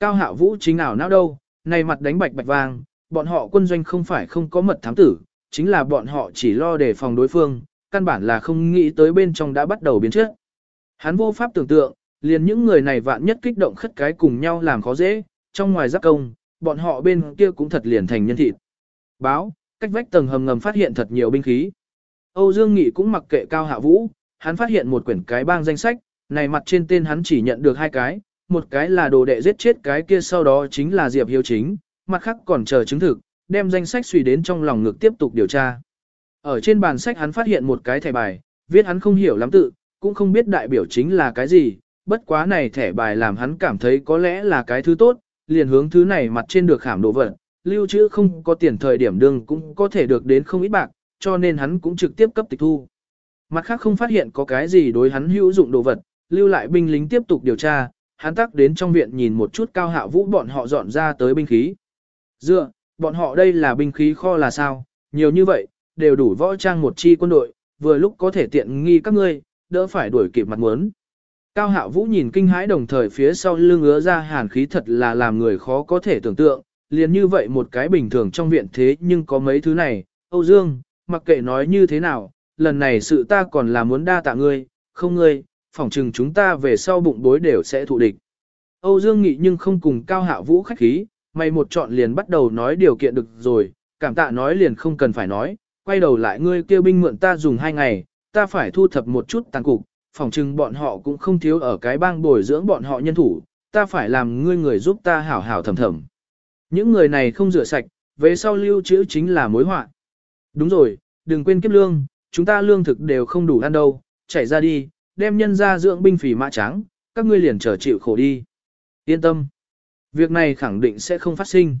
Cao Hạ Vũ chính ảo não đâu, này mặt đánh bạch bạch vàng, bọn họ quân doanh không phải không có mật thám tử, chính là bọn họ chỉ lo đề phòng đối phương, căn bản là không nghĩ tới bên trong đã bắt đầu biến trước. Hắn vô pháp tưởng tượng, liền những người này vạn nhất kích động khất cái cùng nhau làm khó dễ, trong ngoài giáp công, bọn họ bên kia cũng thật liền thành nhân thịt. Báo, cách vách tầng hầm ngầm phát hiện thật nhiều binh khí. Âu Dương Nghị cũng mặc kệ Cao Hạ Vũ, hắn phát hiện một quyển cái bang danh sách, này mặt trên tên hắn chỉ nhận được hai cái, một cái là đồ đệ giết chết cái kia sau đó chính là Diệp Hiếu chính, mặt khác còn chờ chứng thực, đem danh sách suy đến trong lòng ngực tiếp tục điều tra. Ở trên bàn sách hắn phát hiện một cái thẻ bài, viết hắn không hiểu lắm tự, cũng không biết đại biểu chính là cái gì, bất quá này thẻ bài làm hắn cảm thấy có lẽ là cái thứ tốt, liền hướng thứ này mặt trên được khảm đồ vật, lưu trữ không có tiền thời điểm đương cũng có thể được đến không ít bạc, cho nên hắn cũng trực tiếp cấp tịch thu. Mặt khác không phát hiện có cái gì đối hắn hữu dụng đồ vật, lưu lại binh lính tiếp tục điều tra, hắn tắc đến trong viện nhìn một chút cao hạ vũ bọn họ dọn ra tới binh khí. Dựa, bọn họ đây là binh khí kho là sao, nhiều như vậy, đều đủ võ trang một chi quân đội, vừa lúc có thể tiện nghi các ngươi, đỡ phải đuổi kịp mặt muốn. Cao hạ vũ nhìn kinh hãi đồng thời phía sau lưng ứa ra hàn khí thật là làm người khó có thể tưởng tượng, liền như vậy một cái bình thường trong viện thế nhưng có mấy thứ này, Âu Dương, mặc kệ nói như thế nào, lần này sự ta còn là muốn đa tạ ngươi, không ngươi, phỏng chừng chúng ta về sau bụng bối đều sẽ thụ địch. Âu Dương Nghị nhưng không cùng Cao Hạ Vũ khách khí, mày một chọn liền bắt đầu nói điều kiện được rồi, cảm tạ nói liền không cần phải nói, quay đầu lại ngươi kêu binh mượn ta dùng hai ngày, ta phải thu thập một chút tàn cục, phỏng chừng bọn họ cũng không thiếu ở cái bang bồi dưỡng bọn họ nhân thủ, ta phải làm ngươi người giúp ta hảo hảo thầm thầm. Những người này không rửa sạch, về sau lưu trữ chính là mối họa. Đúng rồi, đừng quên kiếp lương, chúng ta lương thực đều không đủ ăn đâu, chảy ra đi, đem nhân ra dưỡng binh phỉ mã trắng, các ngươi liền trở chịu khổ đi. Yên tâm. Việc này khẳng định sẽ không phát sinh.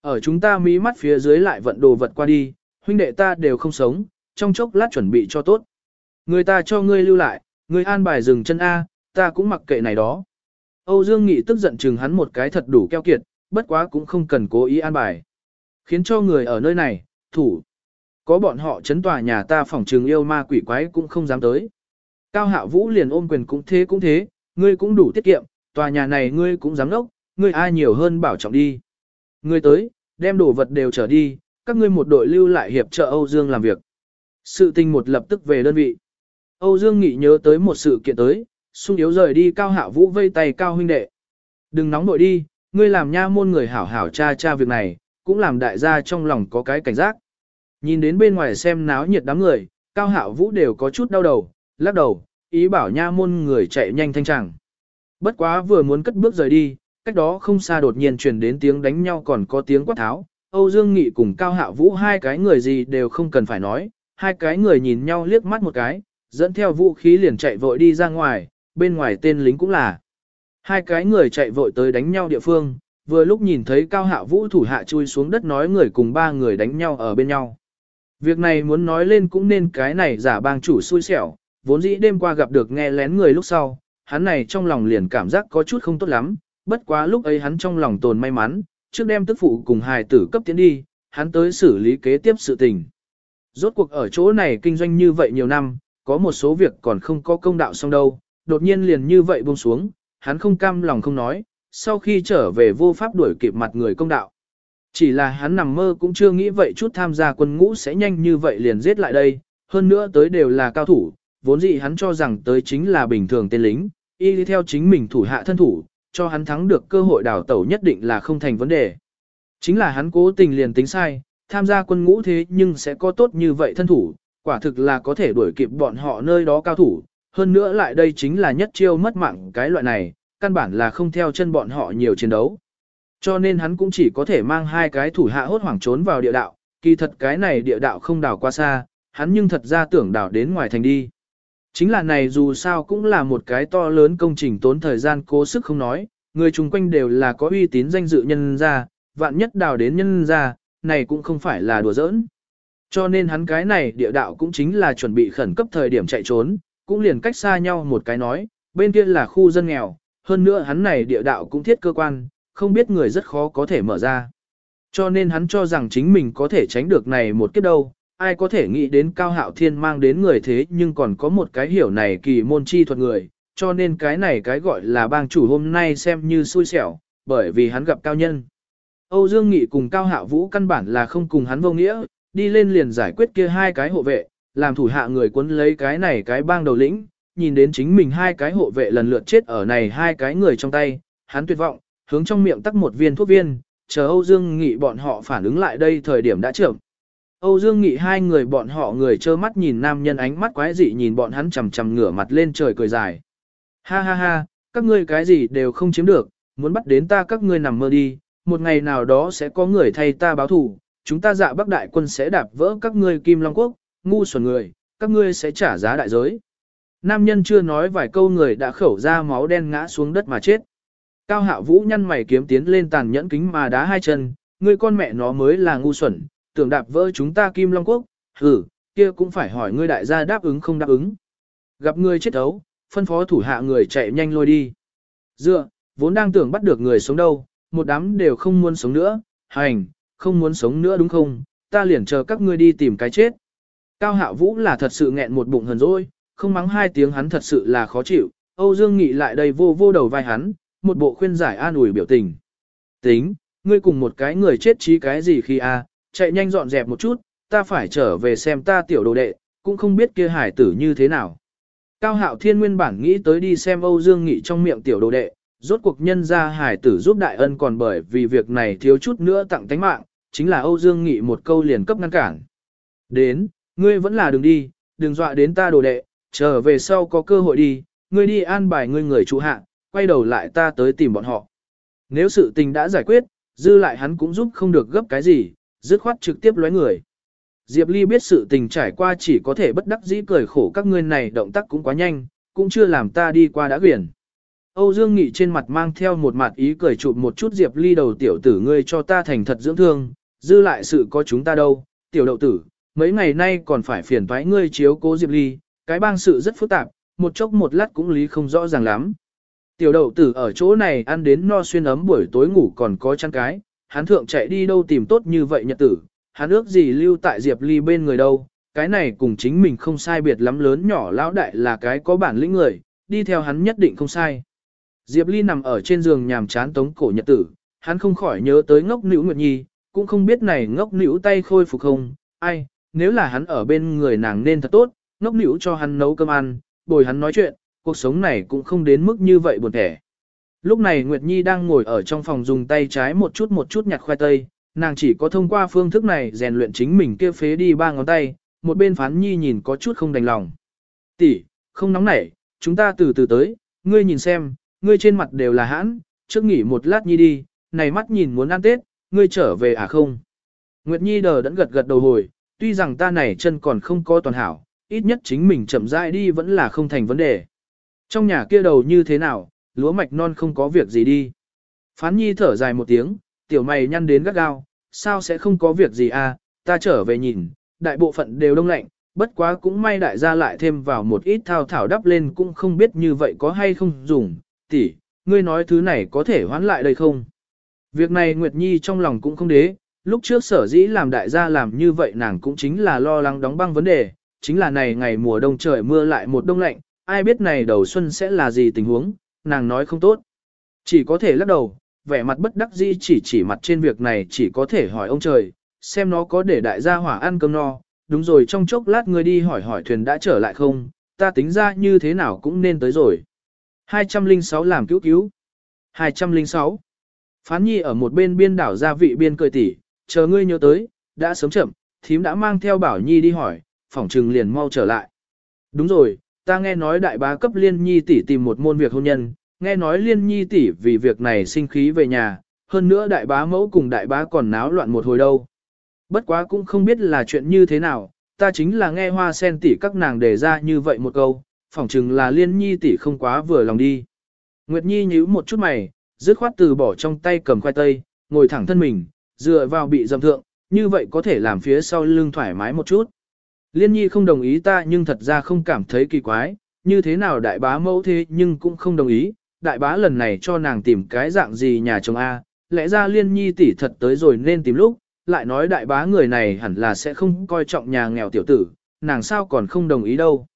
Ở chúng ta mí mắt phía dưới lại vận đồ vật qua đi, huynh đệ ta đều không sống, trong chốc lát chuẩn bị cho tốt. Người ta cho ngươi lưu lại, ngươi an bài dừng chân A, ta cũng mặc kệ này đó. Âu Dương Nghị tức giận chừng hắn một cái thật đủ keo kiệt, bất quá cũng không cần cố ý an bài. Khiến cho người ở nơi này, thủ. Có bọn họ chấn tòa nhà ta phỏng trường yêu ma quỷ quái cũng không dám tới. Cao Hạ Vũ liền ôm quyền cũng thế cũng thế, ngươi cũng đủ tiết kiệm, tòa nhà này ngươi cũng dám đốc, ngươi ai nhiều hơn bảo trọng đi. Ngươi tới, đem đồ vật đều trở đi, các ngươi một đội lưu lại hiệp trợ Âu Dương làm việc. Sự tình một lập tức về đơn vị. Âu Dương nghĩ nhớ tới một sự kiện tới, sung yếu rời đi Cao Hạ Vũ vây tay Cao huynh đệ. Đừng nóng nội đi, ngươi làm nha môn người hảo hảo cha cha việc này, cũng làm đại gia trong lòng có cái cảnh giác. Nhìn đến bên ngoài xem náo nhiệt đám người, Cao Hạ Vũ đều có chút đau đầu, lắc đầu, ý bảo nha môn người chạy nhanh thanh chẳng. Bất quá vừa muốn cất bước rời đi, cách đó không xa đột nhiên truyền đến tiếng đánh nhau còn có tiếng quát tháo. Âu Dương Nghị cùng Cao Hạ Vũ hai cái người gì đều không cần phải nói, hai cái người nhìn nhau liếc mắt một cái, dẫn theo vũ khí liền chạy vội đi ra ngoài, bên ngoài tên lính cũng là. Hai cái người chạy vội tới đánh nhau địa phương, vừa lúc nhìn thấy Cao Hạ Vũ thủ hạ chui xuống đất nói người cùng ba người đánh nhau ở bên nhau. Việc này muốn nói lên cũng nên cái này giả bang chủ xui xẻo, vốn dĩ đêm qua gặp được nghe lén người lúc sau, hắn này trong lòng liền cảm giác có chút không tốt lắm, bất quá lúc ấy hắn trong lòng tồn may mắn, trước đêm tức phụ cùng hài tử cấp tiến đi, hắn tới xử lý kế tiếp sự tình. Rốt cuộc ở chỗ này kinh doanh như vậy nhiều năm, có một số việc còn không có công đạo xong đâu, đột nhiên liền như vậy buông xuống, hắn không cam lòng không nói, sau khi trở về vô pháp đuổi kịp mặt người công đạo. Chỉ là hắn nằm mơ cũng chưa nghĩ vậy chút tham gia quân ngũ sẽ nhanh như vậy liền giết lại đây, hơn nữa tới đều là cao thủ, vốn dĩ hắn cho rằng tới chính là bình thường tên lính, y đi theo chính mình thủ hạ thân thủ, cho hắn thắng được cơ hội đào tẩu nhất định là không thành vấn đề. Chính là hắn cố tình liền tính sai, tham gia quân ngũ thế nhưng sẽ có tốt như vậy thân thủ, quả thực là có thể đuổi kịp bọn họ nơi đó cao thủ, hơn nữa lại đây chính là nhất chiêu mất mạng cái loại này, căn bản là không theo chân bọn họ nhiều chiến đấu. Cho nên hắn cũng chỉ có thể mang hai cái thủ hạ hốt hoảng trốn vào địa đạo, kỳ thật cái này địa đạo không đào qua xa, hắn nhưng thật ra tưởng đào đến ngoài thành đi. Chính là này dù sao cũng là một cái to lớn công trình tốn thời gian cố sức không nói, người chung quanh đều là có uy tín danh dự nhân ra, vạn nhất đào đến nhân ra, này cũng không phải là đùa giỡn. Cho nên hắn cái này địa đạo cũng chính là chuẩn bị khẩn cấp thời điểm chạy trốn, cũng liền cách xa nhau một cái nói, bên kia là khu dân nghèo, hơn nữa hắn này địa đạo cũng thiết cơ quan, không biết người rất khó có thể mở ra. Cho nên hắn cho rằng chính mình có thể tránh được này một kiếp đâu, ai có thể nghĩ đến cao hạo thiên mang đến người thế nhưng còn có một cái hiểu này kỳ môn chi thuật người, cho nên cái này cái gọi là bang chủ hôm nay xem như xui xẻo, bởi vì hắn gặp cao nhân. Âu Dương Nghị cùng Cao hạo Vũ căn bản là không cùng hắn vô nghĩa, đi lên liền giải quyết kia hai cái hộ vệ, làm thủ hạ người cuốn lấy cái này cái bang đầu lĩnh, nhìn đến chính mình hai cái hộ vệ lần lượt chết ở này hai cái người trong tay, hắn tuyệt vọng, hướng trong miệng tắc một viên thuốc viên, chờ Âu Dương Nghị bọn họ phản ứng lại đây thời điểm đã chậm. Âu Dương Nghị hai người bọn họ người trơ mắt nhìn nam nhân ánh mắt quái dị nhìn bọn hắn chầm chầm ngửa mặt lên trời cười dài. Ha ha ha, các ngươi cái gì đều không chiếm được, muốn bắt đến ta các ngươi nằm mơ đi, một ngày nào đó sẽ có người thay ta báo thù, chúng ta dạ bắc đại quân sẽ đạp vỡ các ngươi kim long quốc, ngu xuẩn người, các ngươi sẽ trả giá đại giới. Nam nhân chưa nói vài câu người đã khẩu ra máu đen ngã xuống đất mà chết. Cao hạ vũ nhăn mày kiếm tiến lên tàn nhẫn kính mà đá hai chân, ngươi con mẹ nó mới là ngu xuẩn, tưởng đạp vỡ chúng ta kim long quốc, hử, kia cũng phải hỏi ngươi đại gia đáp ứng không đáp ứng. Gặp ngươi chết ấu, phân phó thủ hạ người chạy nhanh lôi đi. Dựa, vốn đang tưởng bắt được người sống đâu, một đám đều không muốn sống nữa, hành, không muốn sống nữa đúng không, ta liền chờ các ngươi đi tìm cái chết. Cao Hạ Vũ là thật sự nghẹn một bụng hờn dỗi, không mắng hai tiếng hắn thật sự là khó chịu, Âu Dương Nghị lại đây vô vô đầu vai hắn, một bộ khuyên giải an ủi biểu tình. Tính, ngươi cùng một cái người chết trí cái gì khi a, chạy nhanh dọn dẹp một chút, ta phải trở về xem ta tiểu đồ đệ, cũng không biết kia hải tử như thế nào. Cao Hạo Thiên nguyên bản nghĩ tới đi xem Âu Dương Nghị trong miệng tiểu đồ đệ, rốt cuộc nhân ra hải tử giúp đại ân còn bởi vì việc này thiếu chút nữa tặng tánh mạng, chính là Âu Dương Nghị một câu liền cấp ngăn cản. Đến, ngươi vẫn là đừng đi, đừng dọa đến ta đồ đệ, trở về sau có cơ hội đi, ngươi đi an bài ngươi người chủ hạ, quay đầu lại ta tới tìm bọn họ. Nếu sự tình đã giải quyết, dư lại hắn cũng giúp không được gấp cái gì, dứt khoát trực tiếp lóe người. Diệp Ly biết sự tình trải qua chỉ có thể bất đắc dĩ cười khổ các ngươi này động tác cũng quá nhanh, cũng chưa làm ta đi qua đã quyển. Âu Dương Nghị trên mặt mang theo một mặt ý cười chụp một chút Diệp Ly đầu tiểu tử ngươi cho ta thành thật dưỡng thương, dư lại sự có chúng ta đâu, tiểu đậu tử, mấy ngày nay còn phải phiền toái ngươi chiếu cố Diệp Ly, cái bang sự rất phức tạp, một chốc một lát cũng lý không rõ ràng lắm. Tiểu đậu tử ở chỗ này ăn đến no xuyên ấm buổi tối ngủ còn có chăn cái, hắn thượng chạy đi đâu tìm tốt như vậy nhật tử, hắn ước gì lưu tại Diệp Ly bên người đâu, cái này cùng chính mình không sai biệt lắm lớn nhỏ lão đại là cái có bản lĩnh người, đi theo hắn nhất định không sai. Diệp Ly nằm ở trên giường nhàm chán tống cổ nhật tử, hắn không khỏi nhớ tới ngốc nữ Nguyệt Nhi, cũng không biết này ngốc nữ tay khôi phục không, ai, nếu là hắn ở bên người nàng nên thật tốt, ngốc nữ cho hắn nấu cơm ăn, bồi hắn nói chuyện, cuộc sống này cũng không đến mức như vậy buồn thẻ. Lúc này Nguyệt Nhi đang ngồi ở trong phòng dùng tay trái một chút một chút nhặt khoai tây, nàng chỉ có thông qua phương thức này rèn luyện chính mình kia phế đi ba ngón tay, một bên phán Nhi nhìn có chút không đành lòng. Tỷ, không nóng nảy, chúng ta từ từ tới, ngươi nhìn xem, ngươi trên mặt đều là hãn, trước nghỉ một lát Nhi đi, này mắt nhìn muốn ăn Tết, ngươi trở về à không? Nguyệt Nhi đờ đẫn gật gật đầu hồi, tuy rằng ta này chân còn không có toàn hảo, ít nhất chính mình chậm rãi đi vẫn là không thành vấn đề. Trong nhà kia đầu như thế nào, lúa mạch non không có việc gì đi. Phán nhi thở dài một tiếng, tiểu mày nhăn đến gắt gao, sao sẽ không có việc gì à, ta trở về nhìn, đại bộ phận đều đông lạnh, bất quá cũng may đại gia lại thêm vào một ít thao thảo đắp lên cũng không biết như vậy có hay không dùng, tỷ, ngươi nói thứ này có thể hoán lại đây không? Việc này Nguyệt Nhi trong lòng cũng không đế, lúc trước sở dĩ làm đại gia làm như vậy nàng cũng chính là lo lắng đóng băng vấn đề, chính là này ngày mùa đông trời mưa lại một đông lạnh, ai biết này đầu xuân sẽ là gì tình huống, nàng nói không tốt. Chỉ có thể lắc đầu, vẻ mặt bất đắc dĩ chỉ chỉ mặt trên việc này chỉ có thể hỏi ông trời, xem nó có để đại gia hỏa ăn cơm no, đúng rồi trong chốc lát người đi hỏi hỏi thuyền đã trở lại không, ta tính ra như thế nào cũng nên tới rồi. 206 làm cứu cứu. 206. Phán nhi ở một bên biên đảo gia vị biên cười tỉ, chờ ngươi nhớ tới, đã sớm chậm, thím đã mang theo bảo nhi đi hỏi, phỏng trừng liền mau trở lại. Đúng rồi, ta nghe nói đại bá cấp liên nhi tỷ tìm một môn việc hôn nhân, nghe nói liên nhi tỷ vì việc này sinh khí về nhà, hơn nữa đại bá mẫu cùng đại bá còn náo loạn một hồi đâu. Bất quá cũng không biết là chuyện như thế nào, ta chính là nghe hoa sen tỷ các nàng đề ra như vậy một câu, phỏng chừng là liên nhi tỷ không quá vừa lòng đi. Nguyệt Nhi nhíu một chút mày, dứt khoát từ bỏ trong tay cầm khoai tây, ngồi thẳng thân mình, dựa vào bị dầm thượng, như vậy có thể làm phía sau lưng thoải mái một chút. Liên nhi không đồng ý ta nhưng thật ra không cảm thấy kỳ quái, như thế nào đại bá mẫu thế nhưng cũng không đồng ý, đại bá lần này cho nàng tìm cái dạng gì nhà chồng A, lẽ ra liên nhi tỷ thật tới rồi nên tìm lúc, lại nói đại bá người này hẳn là sẽ không coi trọng nhà nghèo tiểu tử, nàng sao còn không đồng ý đâu.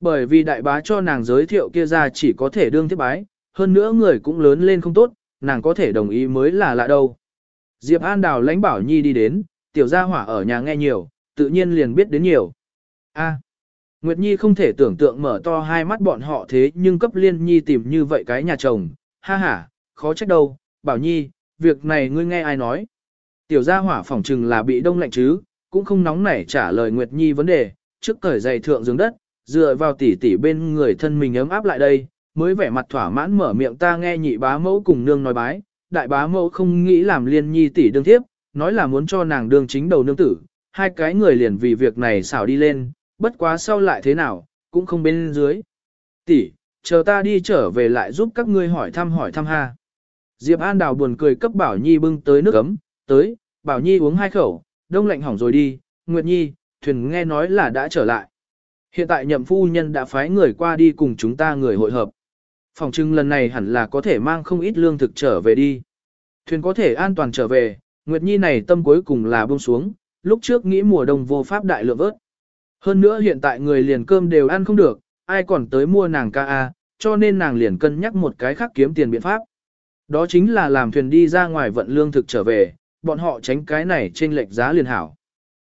Bởi vì đại bá cho nàng giới thiệu kia ra chỉ có thể đương thiết bái, hơn nữa người cũng lớn lên không tốt, nàng có thể đồng ý mới là lạ đâu. Diệp An Đào lãnh Bảo Nhi đi đến, tiểu gia hỏa ở nhà nghe nhiều, tự nhiên liền biết đến nhiều. A. Nguyệt Nhi không thể tưởng tượng mở to hai mắt bọn họ thế nhưng cấp liên nhi tìm như vậy cái nhà chồng, ha ha, khó trách đâu, Bảo Nhi, việc này ngươi nghe ai nói. Tiểu gia hỏa phỏng trừng là bị đông lạnh chứ, cũng không nóng nảy trả lời Nguyệt Nhi vấn đề, trước cởi giày thượng giường đất, dựa vào tỉ tỉ bên người thân mình ấm áp lại đây, mới vẻ mặt thỏa mãn mở miệng ta nghe nhị bá mẫu cùng nương nói bái, đại bá mẫu không nghĩ làm liên nhi tỷ đương tiếp, nói là muốn cho nàng đương chính đầu nương tử, hai cái người liền vì việc này xảo đi lên, bất quá sau lại thế nào, cũng không bên dưới. Tỷ, chờ ta đi trở về lại giúp các ngươi hỏi thăm hỏi thăm ha. Diệp An Đào buồn cười cấp Bảo Nhi bưng tới nước ấm, tới, Bảo Nhi uống hai khẩu, đông lạnh hỏng rồi đi, Nguyệt Nhi, thuyền nghe nói là đã trở lại. Hiện tại nhậm phu nhân đã phái người qua đi cùng chúng ta người hội hợp. Phòng trưng lần này hẳn là có thể mang không ít lương thực trở về đi. Thuyền có thể an toàn trở về, Nguyệt Nhi này tâm cuối cùng là buông xuống, lúc trước nghĩ mùa đông vô pháp đại lượng vớt. Hơn nữa hiện tại người liền cơm đều ăn không được, ai còn tới mua nàng ca a, cho nên nàng liền cân nhắc một cái khác kiếm tiền biện pháp. Đó chính là làm thuyền đi ra ngoài vận lương thực trở về, bọn họ tránh cái này trên lệch giá liền hảo.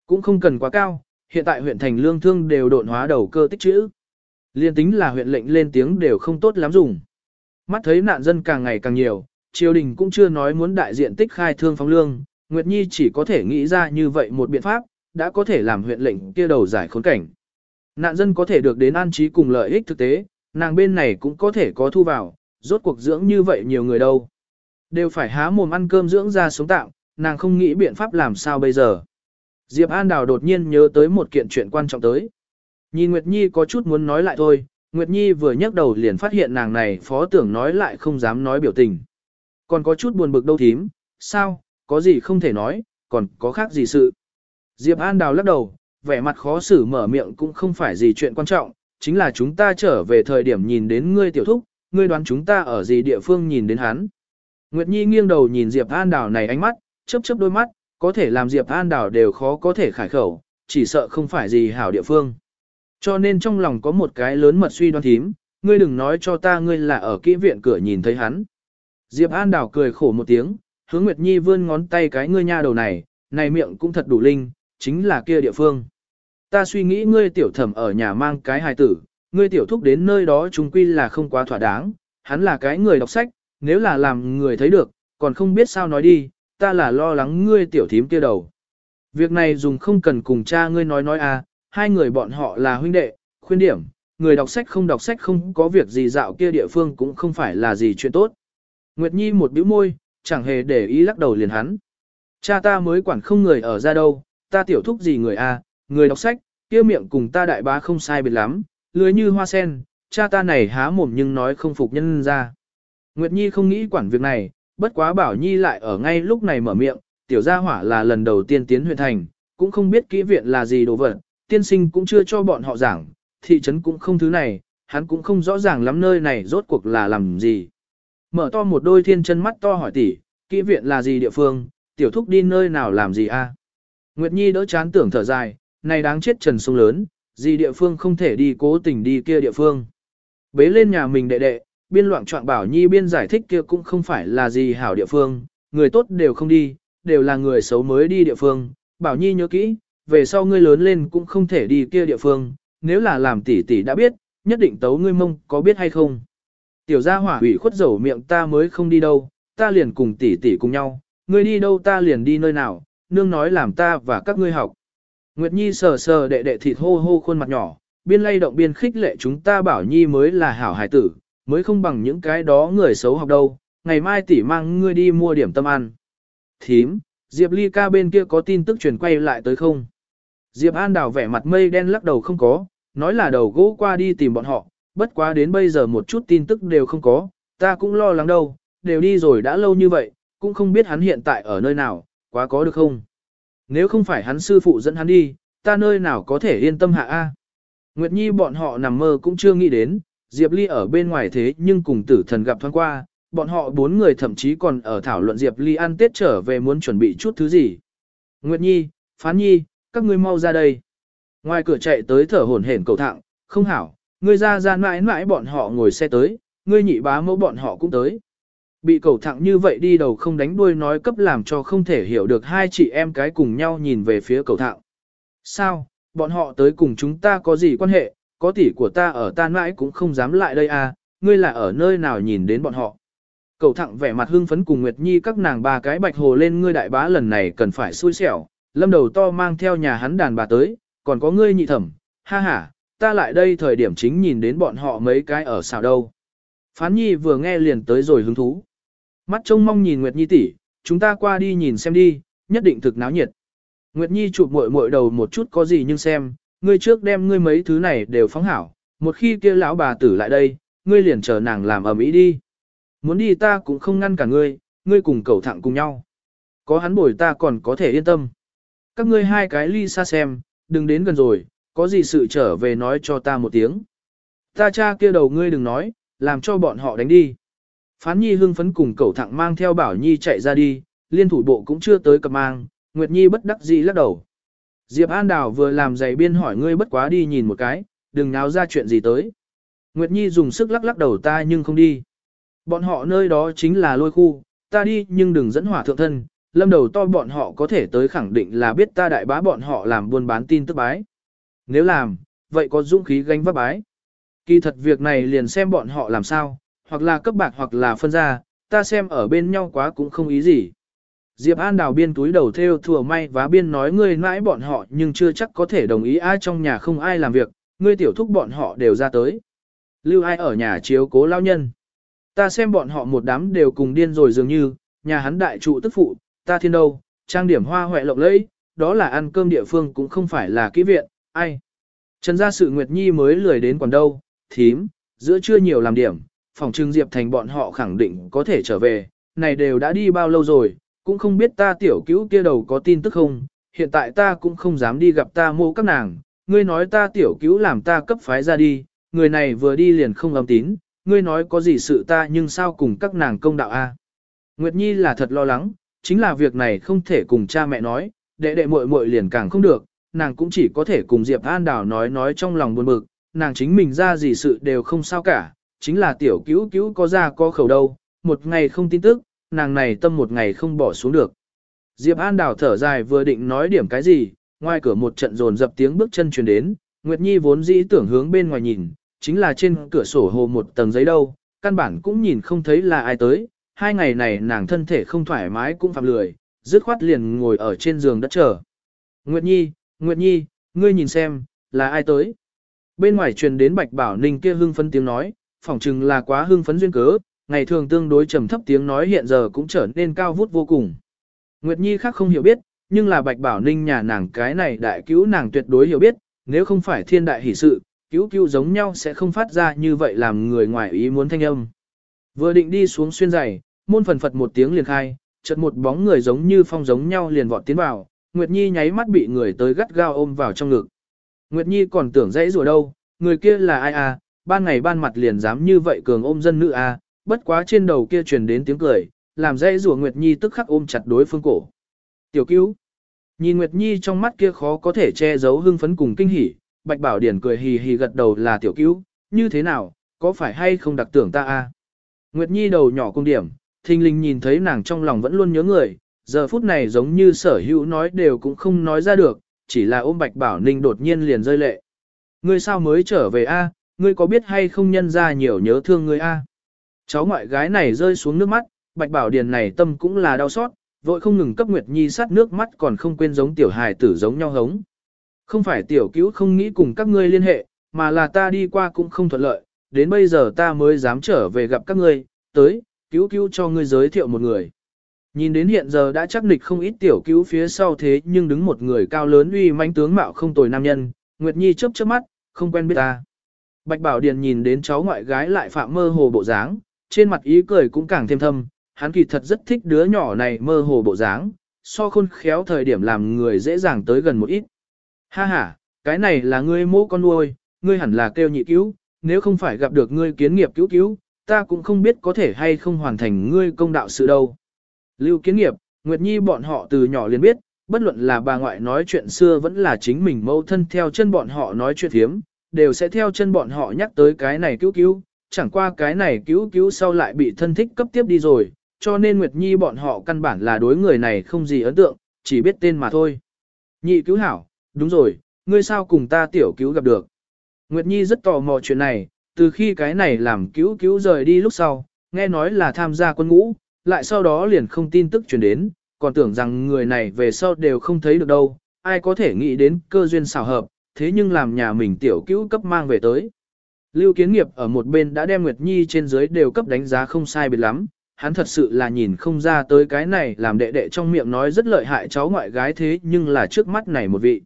Cũng không cần quá cao, hiện tại huyện thành lương thương đều độn hóa đầu cơ tích trữ. Liên tính là huyện lệnh lên tiếng đều không tốt lắm dùng. Mắt thấy nạn dân càng ngày càng nhiều, triều đình cũng chưa nói muốn đại diện tích khai thương phóng lương, Nguyệt Nhi chỉ có thể nghĩ ra như vậy một biện pháp, đã có thể làm huyện lệnh kia đầu giải khốn cảnh. Nạn dân có thể được đến an trí cùng lợi ích thực tế, nàng bên này cũng có thể có thu vào, rốt cuộc dưỡng như vậy nhiều người đâu. Đều phải há mồm ăn cơm dưỡng ra sống tạm, nàng không nghĩ biện pháp làm sao bây giờ. Diệp An Đào đột nhiên nhớ tới một kiện chuyện quan trọng tới. Nhìn Nguyệt Nhi có chút muốn nói lại thôi, Nguyệt Nhi vừa nhấc đầu liền phát hiện nàng này phó tưởng nói lại không dám nói biểu tình. Còn có chút buồn bực đâu thím, sao, có gì không thể nói, còn có khác gì sự. Diệp An Đào lắc đầu, vẻ mặt khó xử mở miệng cũng không phải gì chuyện quan trọng, chính là chúng ta trở về thời điểm nhìn đến ngươi tiểu thúc, ngươi đoán chúng ta ở gì địa phương nhìn đến hắn. Nguyệt Nhi nghiêng đầu nhìn Diệp An Đào này ánh mắt, chớp chớp đôi mắt, có thể làm Diệp An Đào đều khó có thể khải khẩu, chỉ sợ không phải gì hảo địa phương. Cho nên trong lòng có một cái lớn mật suy đoán thím, ngươi đừng nói cho ta ngươi là ở kỹ viện cửa nhìn thấy hắn. Diệp An Đào cười khổ một tiếng, hướng Nguyệt Nhi vươn ngón tay cái ngươi nha đầu này, này miệng cũng thật đủ linh, chính là kia địa phương. Ta suy nghĩ ngươi tiểu thẩm ở nhà mang cái hài tử, ngươi tiểu thúc đến nơi đó chúng quy là không quá thỏa đáng, hắn là cái người đọc sách, nếu là làm người thấy được, còn không biết sao nói đi, ta là lo lắng ngươi tiểu thím kia đầu. Việc này dùng không cần cùng cha ngươi nói nói à, hai người bọn họ là huynh đệ, khuyên điểm, người đọc sách không đọc sách không có việc gì dạo kia địa phương cũng không phải là gì chuyện tốt. Nguyệt Nhi một bĩu môi, chẳng hề để ý lắc đầu liền hắn. Cha ta mới quản không người ở ra đâu, ta tiểu thúc gì người a, à, người đọc sách, kia miệng cùng ta đại bá không sai biệt lắm, lưới như hoa sen, cha ta này há mồm nhưng nói không phục nhân ra. Nguyệt Nhi không nghĩ quản việc này, bất quá bảo Nhi lại ở ngay lúc này mở miệng, tiểu gia hỏa là lần đầu tiên tiến huyện thành, cũng không biết kỹ viện là gì đồ vật, tiên sinh cũng chưa cho bọn họ giảng, thị trấn cũng không thứ này, hắn cũng không rõ ràng lắm nơi này rốt cuộc là làm gì. Mở to một đôi thiên chân mắt to hỏi tỷ, kỹ viện là gì địa phương, tiểu thúc đi nơi nào làm gì a? Nguyệt Nhi đỡ chán tưởng thở dài, này đáng chết trần sông lớn, gì địa phương không thể đi cố tình đi kia địa phương. Bế lên nhà mình đệ đệ, biên loạn trọng bảo Nhi biên giải thích kia cũng không phải là gì hảo địa phương, người tốt đều không đi, đều là người xấu mới đi địa phương. Bảo Nhi nhớ kỹ, về sau ngươi lớn lên cũng không thể đi kia địa phương, nếu là làm tỷ tỷ đã biết, nhất định tấu ngươi mông có biết hay không. Tiểu gia hỏa ủy khuất dầu miệng ta mới không đi đâu, ta liền cùng tỷ tỷ cùng nhau, ngươi đi đâu ta liền đi nơi nào, nương nói làm ta và các ngươi học. Nguyệt Nhi sờ sờ đệ đệ thịt hô hô khuôn mặt nhỏ, biên lay động biên khích lệ chúng ta bảo Nhi mới là hảo hải tử, mới không bằng những cái đó người xấu học đâu, ngày mai tỷ mang ngươi đi mua điểm tâm ăn. Thím, Diệp Ly ca bên kia có tin tức truyền quay lại tới không? Diệp An đào vẻ mặt mây đen lắc đầu không có, nói là đầu gỗ qua đi tìm bọn họ, bất quá đến bây giờ một chút tin tức đều không có, ta cũng lo lắng đâu, đều đi rồi đã lâu như vậy, cũng không biết hắn hiện tại ở nơi nào, quá có được không? Nếu không phải hắn sư phụ dẫn hắn đi, ta nơi nào có thể yên tâm hạ A. Nguyệt Nhi bọn họ nằm mơ cũng chưa nghĩ đến, Diệp Ly ở bên ngoài thế nhưng cùng tử thần gặp thoáng qua, bọn họ bốn người thậm chí còn ở thảo luận Diệp Ly ăn Tết trở về muốn chuẩn bị chút thứ gì. Nguyệt Nhi, Phán Nhi, các ngươi mau ra đây. Ngoài cửa chạy tới thở hổn hển cầu thạng, không hảo, ngươi ra ra mãi mãi bọn họ ngồi xe tới, ngươi nhị bá mẫu bọn họ cũng tới. Bị cầu thẳng như vậy đi đầu không đánh đuôi nói cấp làm cho không thể hiểu được hai chị em cái cùng nhau nhìn về phía cầu thẳng. Sao, bọn họ tới cùng chúng ta có gì quan hệ, có tỷ của ta ở ta mãi cũng không dám lại đây à, ngươi là ở nơi nào nhìn đến bọn họ. Cầu thẳng vẻ mặt hưng phấn cùng Nguyệt Nhi các nàng ba cái bạch hồ lên ngươi đại bá lần này cần phải xui xẻo, lâm đầu to mang theo nhà hắn đàn bà tới, còn có ngươi nhị thẩm, ha ha, ta lại đây thời điểm chính nhìn đến bọn họ mấy cái ở xào đâu. Phán Nhi vừa nghe liền tới rồi hứng thú. Mắt trông mong nhìn Nguyệt Nhi tỷ, chúng ta qua đi nhìn xem đi, nhất định thực náo nhiệt. Nguyệt Nhi chụp muội muội đầu một chút có gì nhưng xem, ngươi trước đem ngươi mấy thứ này đều phóng hảo, một khi kia lão bà tử lại đây, ngươi liền chờ nàng làm ầm ĩ đi. Muốn đi ta cũng không ngăn cả ngươi, ngươi cùng cầu thẳng cùng nhau. Có hắn bồi ta còn có thể yên tâm. Các ngươi hai cái ly xa xem, đừng đến gần rồi, có gì sự trở về nói cho ta một tiếng. Ta cha kia đầu ngươi đừng nói, làm cho bọn họ đánh đi. Phán Nhi hưng phấn cùng cậu thẳng mang theo Bảo Nhi chạy ra đi, liên thủ bộ cũng chưa tới cập mang, Nguyệt Nhi bất đắc dĩ lắc đầu. Diệp An Đào vừa làm giày biên hỏi ngươi bất quá đi nhìn một cái, đừng náo ra chuyện gì tới. Nguyệt Nhi dùng sức lắc lắc đầu ta nhưng không đi. Bọn họ nơi đó chính là lôi khu, ta đi nhưng đừng dẫn hỏa thượng thân, lâm đầu to bọn họ có thể tới khẳng định là biết ta đại bá bọn họ làm buôn bán tin tức bái. Nếu làm, vậy có dũng khí gánh vác bái. Kỳ thật việc này liền xem bọn họ làm sao, hoặc là cấp bạc hoặc là phân ra, ta xem ở bên nhau quá cũng không ý gì. Diệp An đào biên túi đầu theo thừa may và biên nói ngươi mãi bọn họ nhưng chưa chắc có thể đồng ý ai trong nhà không ai làm việc, ngươi tiểu thúc bọn họ đều ra tới. Lưu ai ở nhà chiếu cố lao nhân. Ta xem bọn họ một đám đều cùng điên rồi dường như, nhà hắn đại trụ tức phụ, ta thiên đâu, trang điểm hoa hoẹ lộng lẫy, đó là ăn cơm địa phương cũng không phải là kỹ viện, ai. Trần gia sự Nguyệt Nhi mới lười đến còn đâu, thím, giữa chưa nhiều làm điểm, phòng trưng Diệp Thành bọn họ khẳng định có thể trở về, này đều đã đi bao lâu rồi, cũng không biết ta tiểu cứu kia đầu có tin tức không, hiện tại ta cũng không dám đi gặp ta mô các nàng, ngươi nói ta tiểu cứu làm ta cấp phái ra đi, người này vừa đi liền không âm tín, ngươi nói có gì sự ta nhưng sao cùng các nàng công đạo a? Nguyệt Nhi là thật lo lắng, chính là việc này không thể cùng cha mẹ nói, đệ đệ muội muội liền càng không được, nàng cũng chỉ có thể cùng Diệp An Đào nói nói trong lòng buồn bực, nàng chính mình ra gì sự đều không sao cả, chính là tiểu cứu cứu có ra có khẩu đâu, một ngày không tin tức, nàng này tâm một ngày không bỏ xuống được. Diệp An Đào thở dài vừa định nói điểm cái gì, ngoài cửa một trận rồn dập tiếng bước chân truyền đến, Nguyệt Nhi vốn dĩ tưởng hướng bên ngoài nhìn, chính là trên cửa sổ hồ một tầng giấy đâu, căn bản cũng nhìn không thấy là ai tới, hai ngày này nàng thân thể không thoải mái cũng phạm lười, dứt khoát liền ngồi ở trên giường đất chờ. Nguyệt Nhi, Nguyệt Nhi, ngươi nhìn xem, là ai tới? Bên ngoài truyền đến Bạch Bảo Ninh kia hưng phấn tiếng nói, phỏng chừng là quá hưng phấn duyên cớ, ngày thường tương đối trầm thấp tiếng nói hiện giờ cũng trở nên cao vút vô cùng. Nguyệt Nhi khác không hiểu biết, nhưng là Bạch Bảo Ninh nhà nàng cái này đại cứu nàng tuyệt đối hiểu biết, nếu không phải thiên đại hỷ sự, cứu cứu giống nhau sẽ không phát ra như vậy làm người ngoài ý muốn thanh âm. Vừa định đi xuống xuyên giày, môn phần phật một tiếng liền khai, chợt một bóng người giống như phong giống nhau liền vọt tiến vào, Nguyệt Nhi nháy mắt bị người tới gắt gao ôm vào trong ngực. Nguyệt Nhi còn tưởng dãy rùa đâu, người kia là ai à, ban ngày ban mặt liền dám như vậy cường ôm dân nữ à, bất quá trên đầu kia truyền đến tiếng cười, làm dễ rủa Nguyệt Nhi tức khắc ôm chặt đối phương cổ. Tiểu cứu. Nhìn Nguyệt Nhi trong mắt kia khó có thể che giấu hưng phấn cùng kinh hỉ, Bạch Bảo Điển cười hì hì gật đầu là tiểu cứu, như thế nào, có phải hay không đặc tưởng ta a? À? Nguyệt Nhi đầu nhỏ cung điểm, thình linh nhìn thấy nàng trong lòng vẫn luôn nhớ người, giờ phút này giống như sở hữu nói đều cũng không nói ra được, chỉ là ôm Bạch Bảo Ninh đột nhiên liền rơi lệ. Ngươi sao mới trở về a? Ngươi có biết hay không nhân ra nhiều nhớ thương ngươi a? À? Cháu ngoại gái này rơi xuống nước mắt, Bạch Bảo Điền này tâm cũng là đau xót, vội không ngừng cấp Nguyệt Nhi sát nước mắt còn không quên giống tiểu hài tử giống nhau hống. Không phải tiểu cứu không nghĩ cùng các ngươi liên hệ, mà là ta đi qua cũng không thuận lợi, đến bây giờ ta mới dám trở về gặp các ngươi, tới, cứu cứu cho ngươi giới thiệu một người. Nhìn đến hiện giờ đã chắc nịch không ít tiểu cứu phía sau thế nhưng đứng một người cao lớn uy manh tướng mạo không tồi nam nhân, Nguyệt Nhi chớp chớp mắt, không quen biết ta. Bạch Bảo Điền nhìn đến cháu ngoại gái lại phạm mơ hồ bộ dáng, trên mặt ý cười cũng càng thêm thâm, hắn kỳ thật rất thích đứa nhỏ này mơ hồ bộ dáng, so khôn khéo thời điểm làm người dễ dàng tới gần một ít. Ha ha, cái này là ngươi mô con nuôi, ngươi hẳn là kêu nhị cứu, nếu không phải gặp được ngươi kiến nghiệp cứu cứu, ta cũng không biết có thể hay không hoàn thành ngươi công đạo sự đâu. Lưu kiến nghiệp, Nguyệt Nhi bọn họ từ nhỏ liền biết, bất luận là bà ngoại nói chuyện xưa vẫn là chính mình mâu thân theo chân bọn họ nói chuyện thiếm, đều sẽ theo chân bọn họ nhắc tới cái này cứu cứu, chẳng qua cái này cứu cứu sau lại bị thân thích cấp tiếp đi rồi, cho nên Nguyệt Nhi bọn họ căn bản là đối người này không gì ấn tượng, chỉ biết tên mà thôi. Nhị cứu hảo, đúng rồi, ngươi sao cùng ta tiểu cứu gặp được. Nguyệt Nhi rất tò mò chuyện này, từ khi cái này làm cứu cứu rời đi lúc sau, nghe nói là tham gia quân ngũ, lại sau đó liền không tin tức truyền đến, còn tưởng rằng người này về sau đều không thấy được đâu, ai có thể nghĩ đến cơ duyên xảo hợp, thế nhưng làm nhà mình tiểu cứu cấp mang về tới. Lưu Kiến Nghiệp ở một bên đã đem Nguyệt Nhi trên dưới đều cấp đánh giá không sai biệt lắm, hắn thật sự là nhìn không ra tới cái này làm đệ đệ trong miệng nói rất lợi hại cháu ngoại gái thế nhưng là trước mắt này một vị.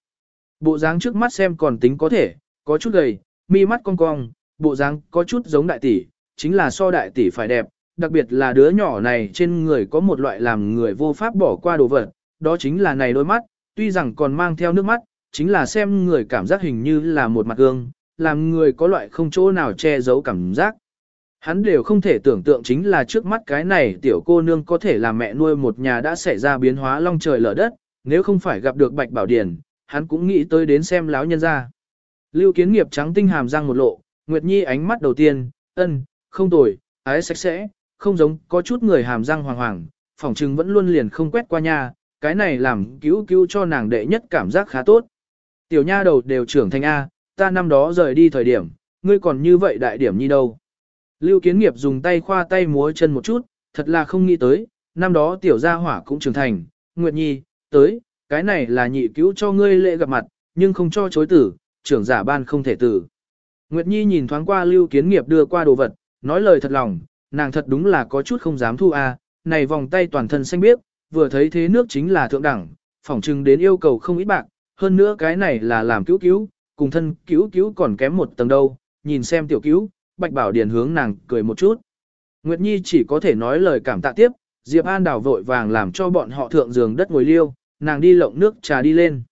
Bộ dáng trước mắt xem còn tính có thể, có chút gầy, mi mắt cong cong, bộ dáng có chút giống đại tỷ, chính là so đại tỷ phải đẹp, đặc biệt là đứa nhỏ này trên người có một loại làm người vô pháp bỏ qua đồ vật, đó chính là này đôi mắt, tuy rằng còn mang theo nước mắt, chính là xem người cảm giác hình như là một mặt gương, làm người có loại không chỗ nào che giấu cảm giác. Hắn đều không thể tưởng tượng chính là trước mắt cái này tiểu cô nương có thể là mẹ nuôi một nhà đã xảy ra biến hóa long trời lở đất, nếu không phải gặp được Bạch Bảo Điển, hắn cũng nghĩ tới đến xem láo nhân ra. Lưu kiến nghiệp trắng tinh hàm răng một lộ, Nguyệt Nhi ánh mắt đầu tiên, ân, không tồi, ái sạch sẽ, không giống có chút người hàm răng hoàng hoàng, phỏng chừng vẫn luôn liền không quét qua nhà, cái này làm cứu cứu cho nàng đệ nhất cảm giác khá tốt. Tiểu nha đầu đều trưởng thành A, ta năm đó rời đi thời điểm, ngươi còn như vậy đại điểm như đâu. Lưu kiến nghiệp dùng tay khoa tay múa chân một chút, thật là không nghĩ tới, năm đó tiểu gia hỏa cũng trưởng thành, Nguyệt Nhi, tới, cái này là nhị cứu cho ngươi lễ gặp mặt, nhưng không cho chối tử, trưởng giả ban không thể tử. Nguyệt Nhi nhìn thoáng qua lưu kiến nghiệp đưa qua đồ vật, nói lời thật lòng, nàng thật đúng là có chút không dám thu a. này vòng tay toàn thân xanh biếc, vừa thấy thế nước chính là thượng đẳng, phỏng chừng đến yêu cầu không ít bạc, hơn nữa cái này là làm cứu cứu, cùng thân cứu cứu còn kém một tầng đâu, nhìn xem tiểu cứu, Bạch Bảo Điền hướng nàng cười một chút. Nguyệt Nhi chỉ có thể nói lời cảm tạ tiếp, Diệp An đào vội vàng làm cho bọn họ thượng giường đất ngồi liêu, nàng đi lộng nước trà đi lên.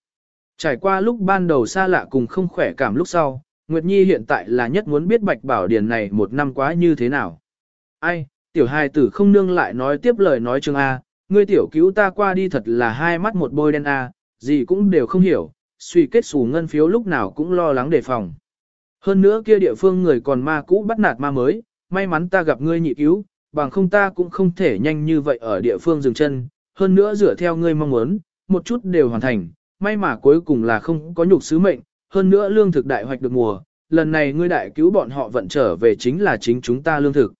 Trải qua lúc ban đầu xa lạ cùng không khỏe cảm lúc sau, Nguyệt Nhi hiện tại là nhất muốn biết Bạch Bảo Điền này một năm quá như thế nào. Ai, tiểu hài tử không nương lại nói tiếp lời nói chương A, ngươi tiểu cứu ta qua đi thật là hai mắt một bôi đen A, gì cũng đều không hiểu, suy kết xù ngân phiếu lúc nào cũng lo lắng đề phòng. Hơn nữa kia địa phương người còn ma cũ bắt nạt ma mới, may mắn ta gặp ngươi nhị cứu, bằng không ta cũng không thể nhanh như vậy ở địa phương dừng chân, hơn nữa dựa theo ngươi mong muốn, một chút đều hoàn thành, may mà cuối cùng là không có nhục sứ mệnh, hơn nữa lương thực đại hoạch được mùa, lần này ngươi đại cứu bọn họ vận trở về chính là chính chúng ta lương thực.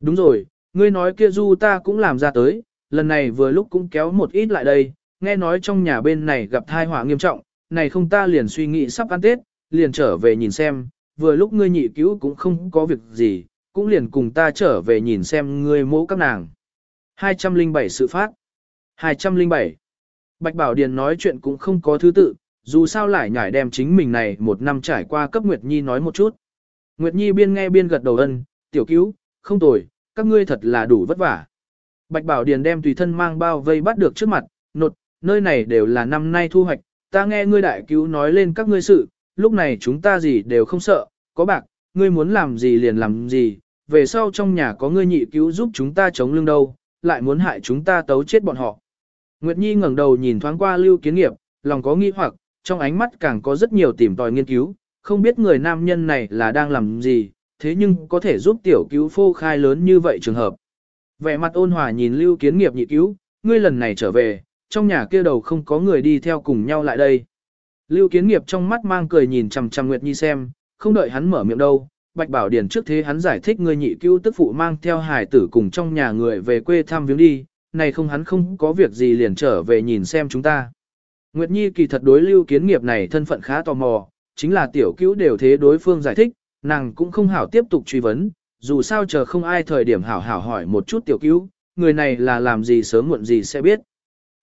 Đúng rồi, ngươi nói kia du ta cũng làm ra tới, lần này vừa lúc cũng kéo một ít lại đây, nghe nói trong nhà bên này gặp thai họa nghiêm trọng, này không ta liền suy nghĩ sắp ăn Tết, liền trở về nhìn xem, vừa lúc ngươi nhị cứu cũng không có việc gì, cũng liền cùng ta trở về nhìn xem ngươi mẫu các nàng. 207 sự phát 207 Bạch Bảo Điền nói chuyện cũng không có thứ tự, dù sao lại nhảy đem chính mình này một năm trải qua cấp Nguyệt Nhi nói một chút. Nguyệt Nhi biên nghe biên gật đầu ân, tiểu cứu, không tồi, các ngươi thật là đủ vất vả. Bạch Bảo Điền đem tùy thân mang bao vây bắt được trước mặt, nột, nơi này đều là năm nay thu hoạch, ta nghe ngươi đại cứu nói lên các ngươi sự, lúc này chúng ta gì đều không sợ, có bạc, ngươi muốn làm gì liền làm gì, về sau trong nhà có ngươi nhị cứu giúp chúng ta chống lưng đâu, lại muốn hại chúng ta tấu chết bọn họ. Nguyệt Nhi ngẩng đầu nhìn thoáng qua Lưu Kiến Nghiệp, lòng có nghi hoặc, trong ánh mắt càng có rất nhiều tìm tòi nghiên cứu, không biết người nam nhân này là đang làm gì, thế nhưng có thể giúp tiểu cứu phô khai lớn như vậy trường hợp. Vẻ mặt ôn hòa nhìn Lưu Kiến Nghiệp nhị cứu, ngươi lần này trở về, trong nhà kia đầu không có người đi theo cùng nhau lại đây. Lưu Kiến Nghiệp trong mắt mang cười nhìn chằm chằm Nguyệt Nhi xem, không đợi hắn mở miệng đâu. Bạch Bảo Điển trước thế hắn giải thích người nhị cứu tức phụ mang theo hài tử cùng trong nhà người về quê thăm viếng đi, này không hắn không có việc gì liền trở về nhìn xem chúng ta. Nguyệt Nhi kỳ thật đối lưu kiến nghiệp này thân phận khá tò mò, chính là tiểu cứu đều thế đối phương giải thích, nàng cũng không hảo tiếp tục truy vấn, dù sao chờ không ai thời điểm hảo hảo hỏi một chút tiểu cứu, người này là làm gì sớm muộn gì sẽ biết.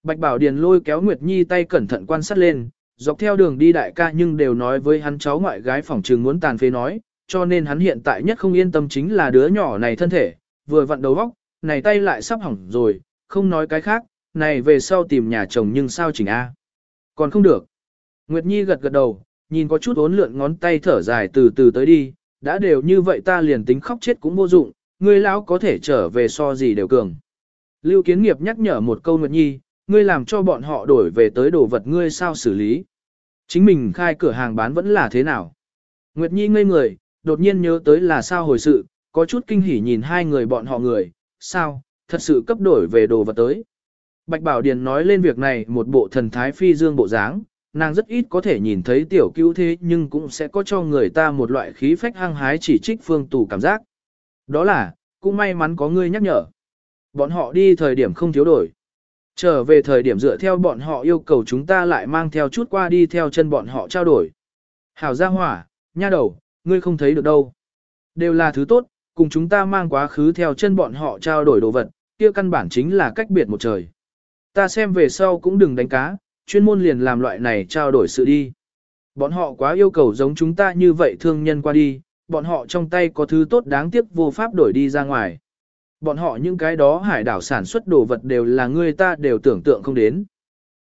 Bạch Bảo Điền lôi kéo Nguyệt Nhi tay cẩn thận quan sát lên, dọc theo đường đi đại ca nhưng đều nói với hắn cháu ngoại gái phòng trường muốn tàn phế nói, cho nên hắn hiện tại nhất không yên tâm chính là đứa nhỏ này thân thể, vừa vặn đầu vóc, này tay lại sắp hỏng rồi, không nói cái khác, này về sau tìm nhà chồng nhưng sao chỉnh A. Còn không được. Nguyệt Nhi gật gật đầu, nhìn có chút ốn lượn ngón tay thở dài từ từ tới đi, đã đều như vậy ta liền tính khóc chết cũng vô dụng, người lão có thể trở về so gì đều cường. Lưu Kiến Nghiệp nhắc nhở một câu Nguyệt Nhi, ngươi làm cho bọn họ đổi về tới đồ vật ngươi sao xử lý. Chính mình khai cửa hàng bán vẫn là thế nào. Nguyệt Nhi ngây người, đột nhiên nhớ tới là sao hồi sự, có chút kinh hỉ nhìn hai người bọn họ người, sao, thật sự cấp đổi về đồ vật tới. Bạch Bảo Điền nói lên việc này một bộ thần thái phi dương bộ dáng, nàng rất ít có thể nhìn thấy tiểu cứu thế nhưng cũng sẽ có cho người ta một loại khí phách hăng hái chỉ trích phương tù cảm giác. Đó là, cũng may mắn có ngươi nhắc nhở. Bọn họ đi thời điểm không thiếu đổi. Trở về thời điểm dựa theo bọn họ yêu cầu chúng ta lại mang theo chút qua đi theo chân bọn họ trao đổi. Hảo gia hỏa, nha đầu, ngươi không thấy được đâu. Đều là thứ tốt, cùng chúng ta mang quá khứ theo chân bọn họ trao đổi đồ vật, kia căn bản chính là cách biệt một trời. Ta xem về sau cũng đừng đánh cá, chuyên môn liền làm loại này trao đổi sự đi. Bọn họ quá yêu cầu giống chúng ta như vậy thương nhân qua đi, bọn họ trong tay có thứ tốt đáng tiếc vô pháp đổi đi ra ngoài. Bọn họ những cái đó hải đảo sản xuất đồ vật đều là người ta đều tưởng tượng không đến.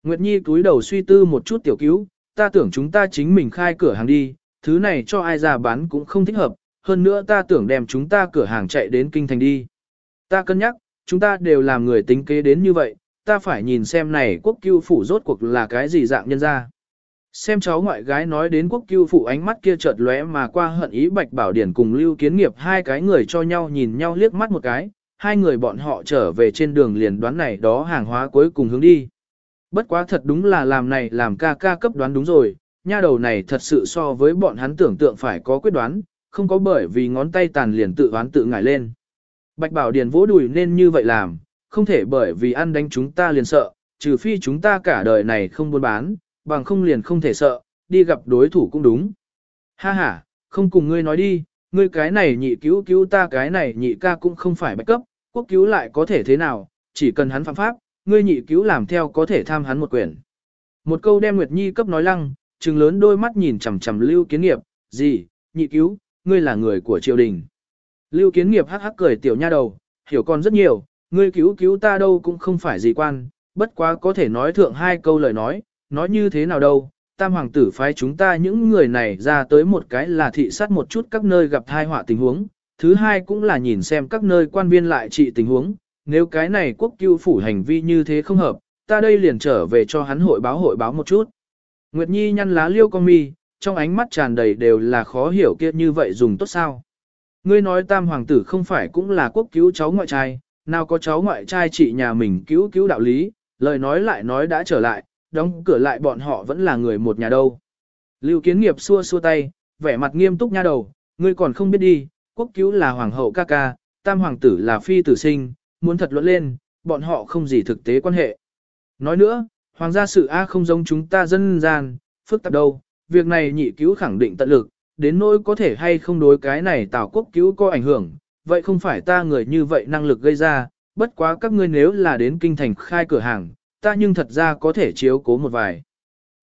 Nguyệt Nhi túi đầu suy tư một chút tiểu cứu, ta tưởng chúng ta chính mình khai cửa hàng đi, thứ này cho ai ra bán cũng không thích hợp, hơn nữa ta tưởng đem chúng ta cửa hàng chạy đến kinh thành đi. Ta cân nhắc, chúng ta đều làm người tính kế đến như vậy, ta phải nhìn xem này quốc cưu phủ rốt cuộc là cái gì dạng nhân ra. Xem cháu ngoại gái nói đến quốc cưu phụ ánh mắt kia chợt lóe mà qua hận ý bạch bảo điển cùng lưu kiến nghiệp hai cái người cho nhau nhìn nhau liếc mắt một cái, hai người bọn họ trở về trên đường liền đoán này đó hàng hóa cuối cùng hướng đi. Bất quá thật đúng là làm này làm ca ca cấp đoán đúng rồi, nha đầu này thật sự so với bọn hắn tưởng tượng phải có quyết đoán, không có bởi vì ngón tay tàn liền tự đoán tự ngại lên. Bạch Bảo Điền vỗ đùi nên như vậy làm, không thể bởi vì ăn đánh chúng ta liền sợ, trừ phi chúng ta cả đời này không buôn bán, bằng không liền không thể sợ, đi gặp đối thủ cũng đúng. Ha ha, không cùng ngươi nói đi, ngươi cái này nhị cứu cứu ta cái này nhị ca cũng không phải bạch cấp, quốc cứu lại có thể thế nào, chỉ cần hắn phạm pháp, ngươi nhị cứu làm theo có thể tham hắn một quyển. Một câu đem Nguyệt Nhi cấp nói lăng, trừng lớn đôi mắt nhìn chằm chằm Lưu Kiến Nghiệp, gì, nhị cứu, ngươi là người của triều đình. Lưu Kiến Nghiệp hắc hắc cười tiểu nha đầu, hiểu con rất nhiều, ngươi cứu cứu ta đâu cũng không phải gì quan, bất quá có thể nói thượng hai câu lời nói, nói như thế nào đâu, tam hoàng tử phái chúng ta những người này ra tới một cái là thị sát một chút các nơi gặp thai họa tình huống, thứ hai cũng là nhìn xem các nơi quan viên lại trị tình huống, nếu cái này quốc cưu phủ hành vi như thế không hợp, ta đây liền trở về cho hắn hội báo hội báo một chút. Nguyệt Nhi nhăn lá liêu con mi, trong ánh mắt tràn đầy đều là khó hiểu kia như vậy dùng tốt sao. Ngươi nói tam hoàng tử không phải cũng là quốc cứu cháu ngoại trai, nào có cháu ngoại trai trị nhà mình cứu cứu đạo lý, lời nói lại nói đã trở lại, đóng cửa lại bọn họ vẫn là người một nhà đâu. Lưu kiến nghiệp xua xua tay, vẻ mặt nghiêm túc nha đầu, ngươi còn không biết đi, quốc cứu là hoàng hậu ca ca, tam hoàng tử là phi tử sinh, muốn thật luận lên, bọn họ không gì thực tế quan hệ. Nói nữa, hoàng gia sự A không giống chúng ta dân gian, phức tạp đâu, việc này nhị cứu khẳng định tận lực, đến nỗi có thể hay không đối cái này tào quốc cứu có ảnh hưởng, vậy không phải ta người như vậy năng lực gây ra, bất quá các ngươi nếu là đến kinh thành khai cửa hàng, ta nhưng thật ra có thể chiếu cố một vài.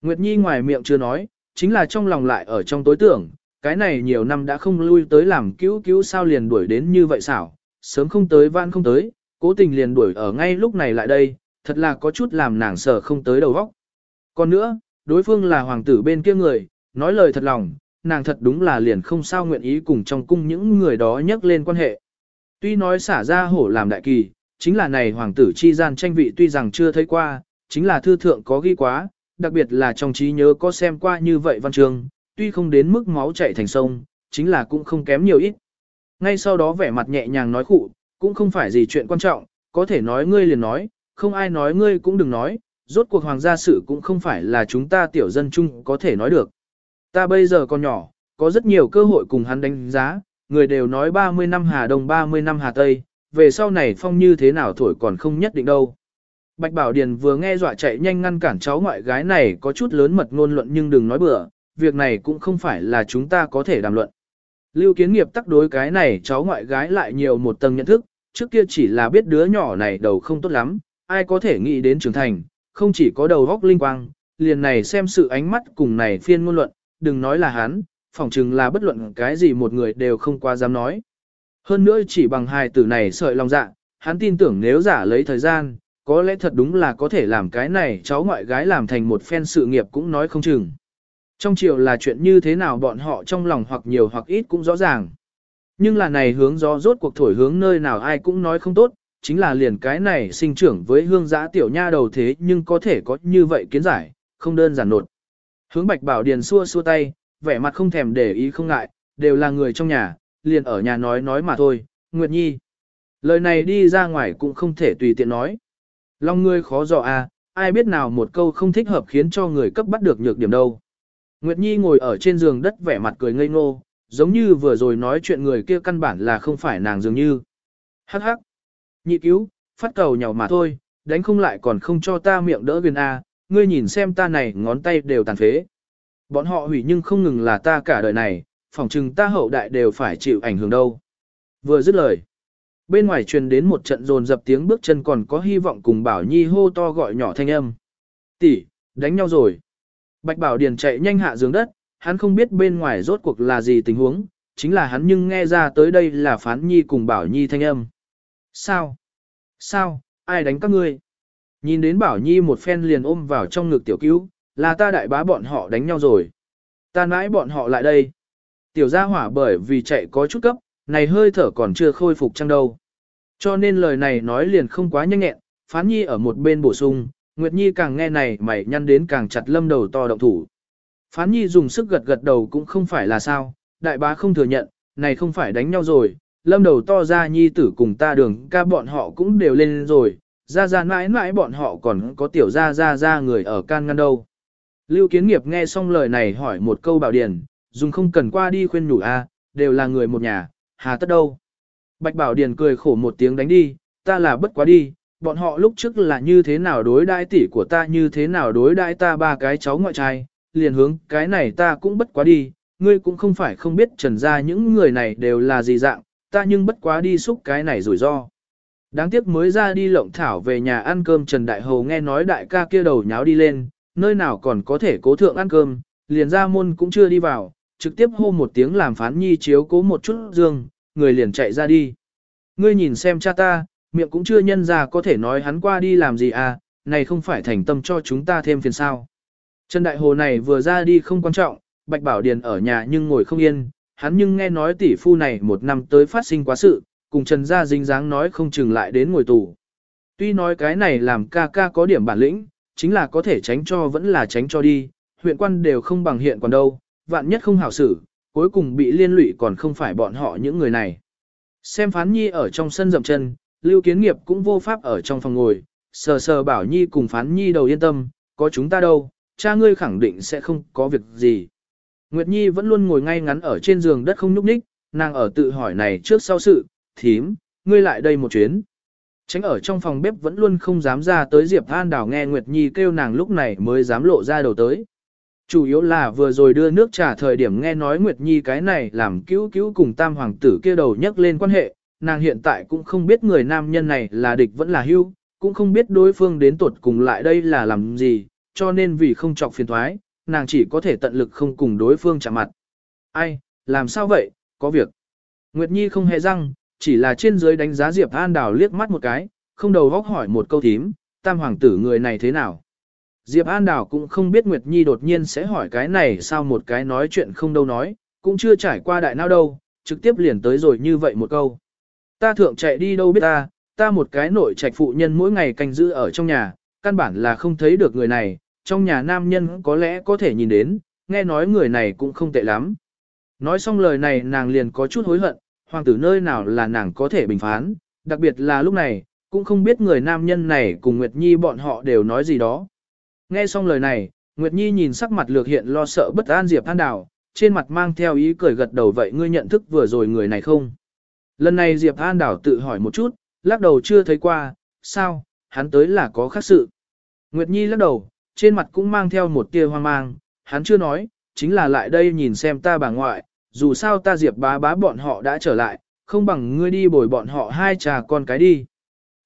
Nguyệt Nhi ngoài miệng chưa nói, chính là trong lòng lại ở trong tối tưởng, cái này nhiều năm đã không lui tới làm cứu cứu sao liền đuổi đến như vậy xảo, sớm không tới van không tới, cố tình liền đuổi ở ngay lúc này lại đây, thật là có chút làm nàng sợ không tới đầu vóc. Còn nữa, đối phương là hoàng tử bên kia người, nói lời thật lòng, nàng thật đúng là liền không sao nguyện ý cùng trong cung những người đó nhắc lên quan hệ. Tuy nói xả ra hổ làm đại kỳ, chính là này hoàng tử chi gian tranh vị tuy rằng chưa thấy qua, chính là thư thượng có ghi quá, đặc biệt là trong trí nhớ có xem qua như vậy văn chương, tuy không đến mức máu chảy thành sông, chính là cũng không kém nhiều ít. Ngay sau đó vẻ mặt nhẹ nhàng nói khụ, cũng không phải gì chuyện quan trọng, có thể nói ngươi liền nói, không ai nói ngươi cũng đừng nói, rốt cuộc hoàng gia sự cũng không phải là chúng ta tiểu dân chung có thể nói được. Ta bây giờ còn nhỏ, có rất nhiều cơ hội cùng hắn đánh giá, người đều nói 30 năm Hà Đông 30 năm Hà Tây, về sau này phong như thế nào thổi còn không nhất định đâu. Bạch Bảo Điền vừa nghe dọa chạy nhanh ngăn cản cháu ngoại gái này có chút lớn mật ngôn luận nhưng đừng nói bừa, việc này cũng không phải là chúng ta có thể đàm luận. Lưu kiến nghiệp tắc đối cái này cháu ngoại gái lại nhiều một tầng nhận thức, trước kia chỉ là biết đứa nhỏ này đầu không tốt lắm, ai có thể nghĩ đến trưởng thành, không chỉ có đầu góc linh quang, liền này xem sự ánh mắt cùng này phiên ngôn luận, đừng nói là hắn, phỏng chừng là bất luận cái gì một người đều không quá dám nói. Hơn nữa chỉ bằng hai từ này sợi lòng dạ, hắn tin tưởng nếu giả lấy thời gian, có lẽ thật đúng là có thể làm cái này cháu ngoại gái làm thành một phen sự nghiệp cũng nói không chừng. Trong chiều là chuyện như thế nào bọn họ trong lòng hoặc nhiều hoặc ít cũng rõ ràng. Nhưng là này hướng gió rốt cuộc thổi hướng nơi nào ai cũng nói không tốt, chính là liền cái này sinh trưởng với hương giã tiểu nha đầu thế nhưng có thể có như vậy kiến giải, không đơn giản nột. Hướng bạch bảo điền xua xua tay, vẻ mặt không thèm để ý không ngại, đều là người trong nhà, liền ở nhà nói nói mà thôi, Nguyệt Nhi. Lời này đi ra ngoài cũng không thể tùy tiện nói. Long ngươi khó dò à, ai biết nào một câu không thích hợp khiến cho người cấp bắt được nhược điểm đâu. Nguyệt Nhi ngồi ở trên giường đất vẻ mặt cười ngây ngô, giống như vừa rồi nói chuyện người kia căn bản là không phải nàng dường như. Hắc hắc. Nhị cứu, phát cầu nhào mà thôi, đánh không lại còn không cho ta miệng đỡ viên A, à, ngươi nhìn xem ta này ngón tay đều tàn phế. Bọn họ hủy nhưng không ngừng là ta cả đời này, phỏng chừng ta hậu đại đều phải chịu ảnh hưởng đâu. Vừa dứt lời. Bên ngoài truyền đến một trận rồn dập tiếng bước chân còn có hy vọng cùng Bảo Nhi hô to gọi nhỏ thanh âm. Tỷ, đánh nhau rồi. Bạch Bảo Điền chạy nhanh hạ giường đất, hắn không biết bên ngoài rốt cuộc là gì tình huống, chính là hắn nhưng nghe ra tới đây là Phán Nhi cùng Bảo Nhi thanh âm. Sao? Sao? Ai đánh các ngươi? Nhìn đến Bảo Nhi một phen liền ôm vào trong ngực tiểu cứu, là ta đại bá bọn họ đánh nhau rồi. Ta nãi bọn họ lại đây. Tiểu gia hỏa bởi vì chạy có chút cấp, này hơi thở còn chưa khôi phục chăng đâu. Cho nên lời này nói liền không quá nhanh nhẹn, Phán Nhi ở một bên bổ sung, Nguyệt Nhi càng nghe này mày nhăn đến càng chặt lâm đầu to động thủ. Phán Nhi dùng sức gật gật đầu cũng không phải là sao, đại bá không thừa nhận, này không phải đánh nhau rồi, lâm đầu to ra Nhi tử cùng ta đường ca bọn họ cũng đều lên rồi, ra ra mãi mãi bọn họ còn có tiểu ra ra ra người ở can ngăn đâu. Lưu Kiến Nghiệp nghe xong lời này hỏi một câu bảo điển, dùng không cần qua đi khuyên nhủ a, đều là người một nhà, hà tất đâu. Bạch Bảo Điền cười khổ một tiếng đánh đi, ta là bất quá đi, bọn họ lúc trước là như thế nào đối đãi tỷ của ta như thế nào đối đãi ta ba cái cháu ngoại trai, liền hướng cái này ta cũng bất quá đi, ngươi cũng không phải không biết trần ra những người này đều là gì dạng, ta nhưng bất quá đi xúc cái này rủi ro. Đáng tiếc mới ra đi lộng thảo về nhà ăn cơm Trần Đại Hầu nghe nói đại ca kia đầu nháo đi lên, nơi nào còn có thể cố thượng ăn cơm, liền ra môn cũng chưa đi vào, trực tiếp hô một tiếng làm phán nhi chiếu cố một chút dương, người liền chạy ra đi. Ngươi nhìn xem cha ta, miệng cũng chưa nhân ra có thể nói hắn qua đi làm gì à, này không phải thành tâm cho chúng ta thêm phiền sao. Trần Đại Hồ này vừa ra đi không quan trọng, Bạch Bảo Điền ở nhà nhưng ngồi không yên, hắn nhưng nghe nói tỷ phu này một năm tới phát sinh quá sự, cùng Trần Gia dính dáng nói không chừng lại đến ngồi tù. Tuy nói cái này làm ca ca có điểm bản lĩnh, chính là có thể tránh cho vẫn là tránh cho đi, huyện quan đều không bằng hiện còn đâu, vạn nhất không hảo xử, cuối cùng bị liên lụy còn không phải bọn họ những người này. Xem phán nhi ở trong sân dậm chân, lưu kiến nghiệp cũng vô pháp ở trong phòng ngồi, sờ sờ bảo nhi cùng phán nhi đầu yên tâm, có chúng ta đâu, cha ngươi khẳng định sẽ không có việc gì. Nguyệt Nhi vẫn luôn ngồi ngay ngắn ở trên giường đất không nhúc nhích, nàng ở tự hỏi này trước sau sự, thím, ngươi lại đây một chuyến. Tránh ở trong phòng bếp vẫn luôn không dám ra tới Diệp An Đào nghe Nguyệt Nhi kêu nàng lúc này mới dám lộ ra đầu tới. Chủ yếu là vừa rồi đưa nước trà thời điểm nghe nói Nguyệt Nhi cái này làm cứu cứu cùng tam hoàng tử kia đầu nhắc lên quan hệ, nàng hiện tại cũng không biết người nam nhân này là địch vẫn là hưu, cũng không biết đối phương đến tuột cùng lại đây là làm gì, cho nên vì không chọc phiền thoái, nàng chỉ có thể tận lực không cùng đối phương chạm mặt. Ai, làm sao vậy, có việc. Nguyệt Nhi không hề răng, chỉ là trên dưới đánh giá Diệp An Đào liếc mắt một cái, không đầu góc hỏi một câu thím, tam hoàng tử người này thế nào. Diệp An Đào cũng không biết Nguyệt Nhi đột nhiên sẽ hỏi cái này sao một cái nói chuyện không đâu nói, cũng chưa trải qua đại nào đâu, trực tiếp liền tới rồi như vậy một câu. Ta thượng chạy đi đâu biết ta, ta một cái nội trạch phụ nhân mỗi ngày canh giữ ở trong nhà, căn bản là không thấy được người này, trong nhà nam nhân có lẽ có thể nhìn đến, nghe nói người này cũng không tệ lắm. Nói xong lời này nàng liền có chút hối hận, hoàng tử nơi nào là nàng có thể bình phán, đặc biệt là lúc này, cũng không biết người nam nhân này cùng Nguyệt Nhi bọn họ đều nói gì đó. Nghe xong lời này, Nguyệt Nhi nhìn sắc mặt lược hiện lo sợ bất an Diệp An Đào, trên mặt mang theo ý cười gật đầu vậy ngươi nhận thức vừa rồi người này không? Lần này Diệp An Đào tự hỏi một chút, lắc đầu chưa thấy qua, sao, hắn tới là có khác sự. Nguyệt Nhi lắc đầu, trên mặt cũng mang theo một tia hoang mang, hắn chưa nói, chính là lại đây nhìn xem ta bà ngoại, dù sao ta Diệp bá bá bọn họ đã trở lại, không bằng ngươi đi bồi bọn họ hai trà con cái đi.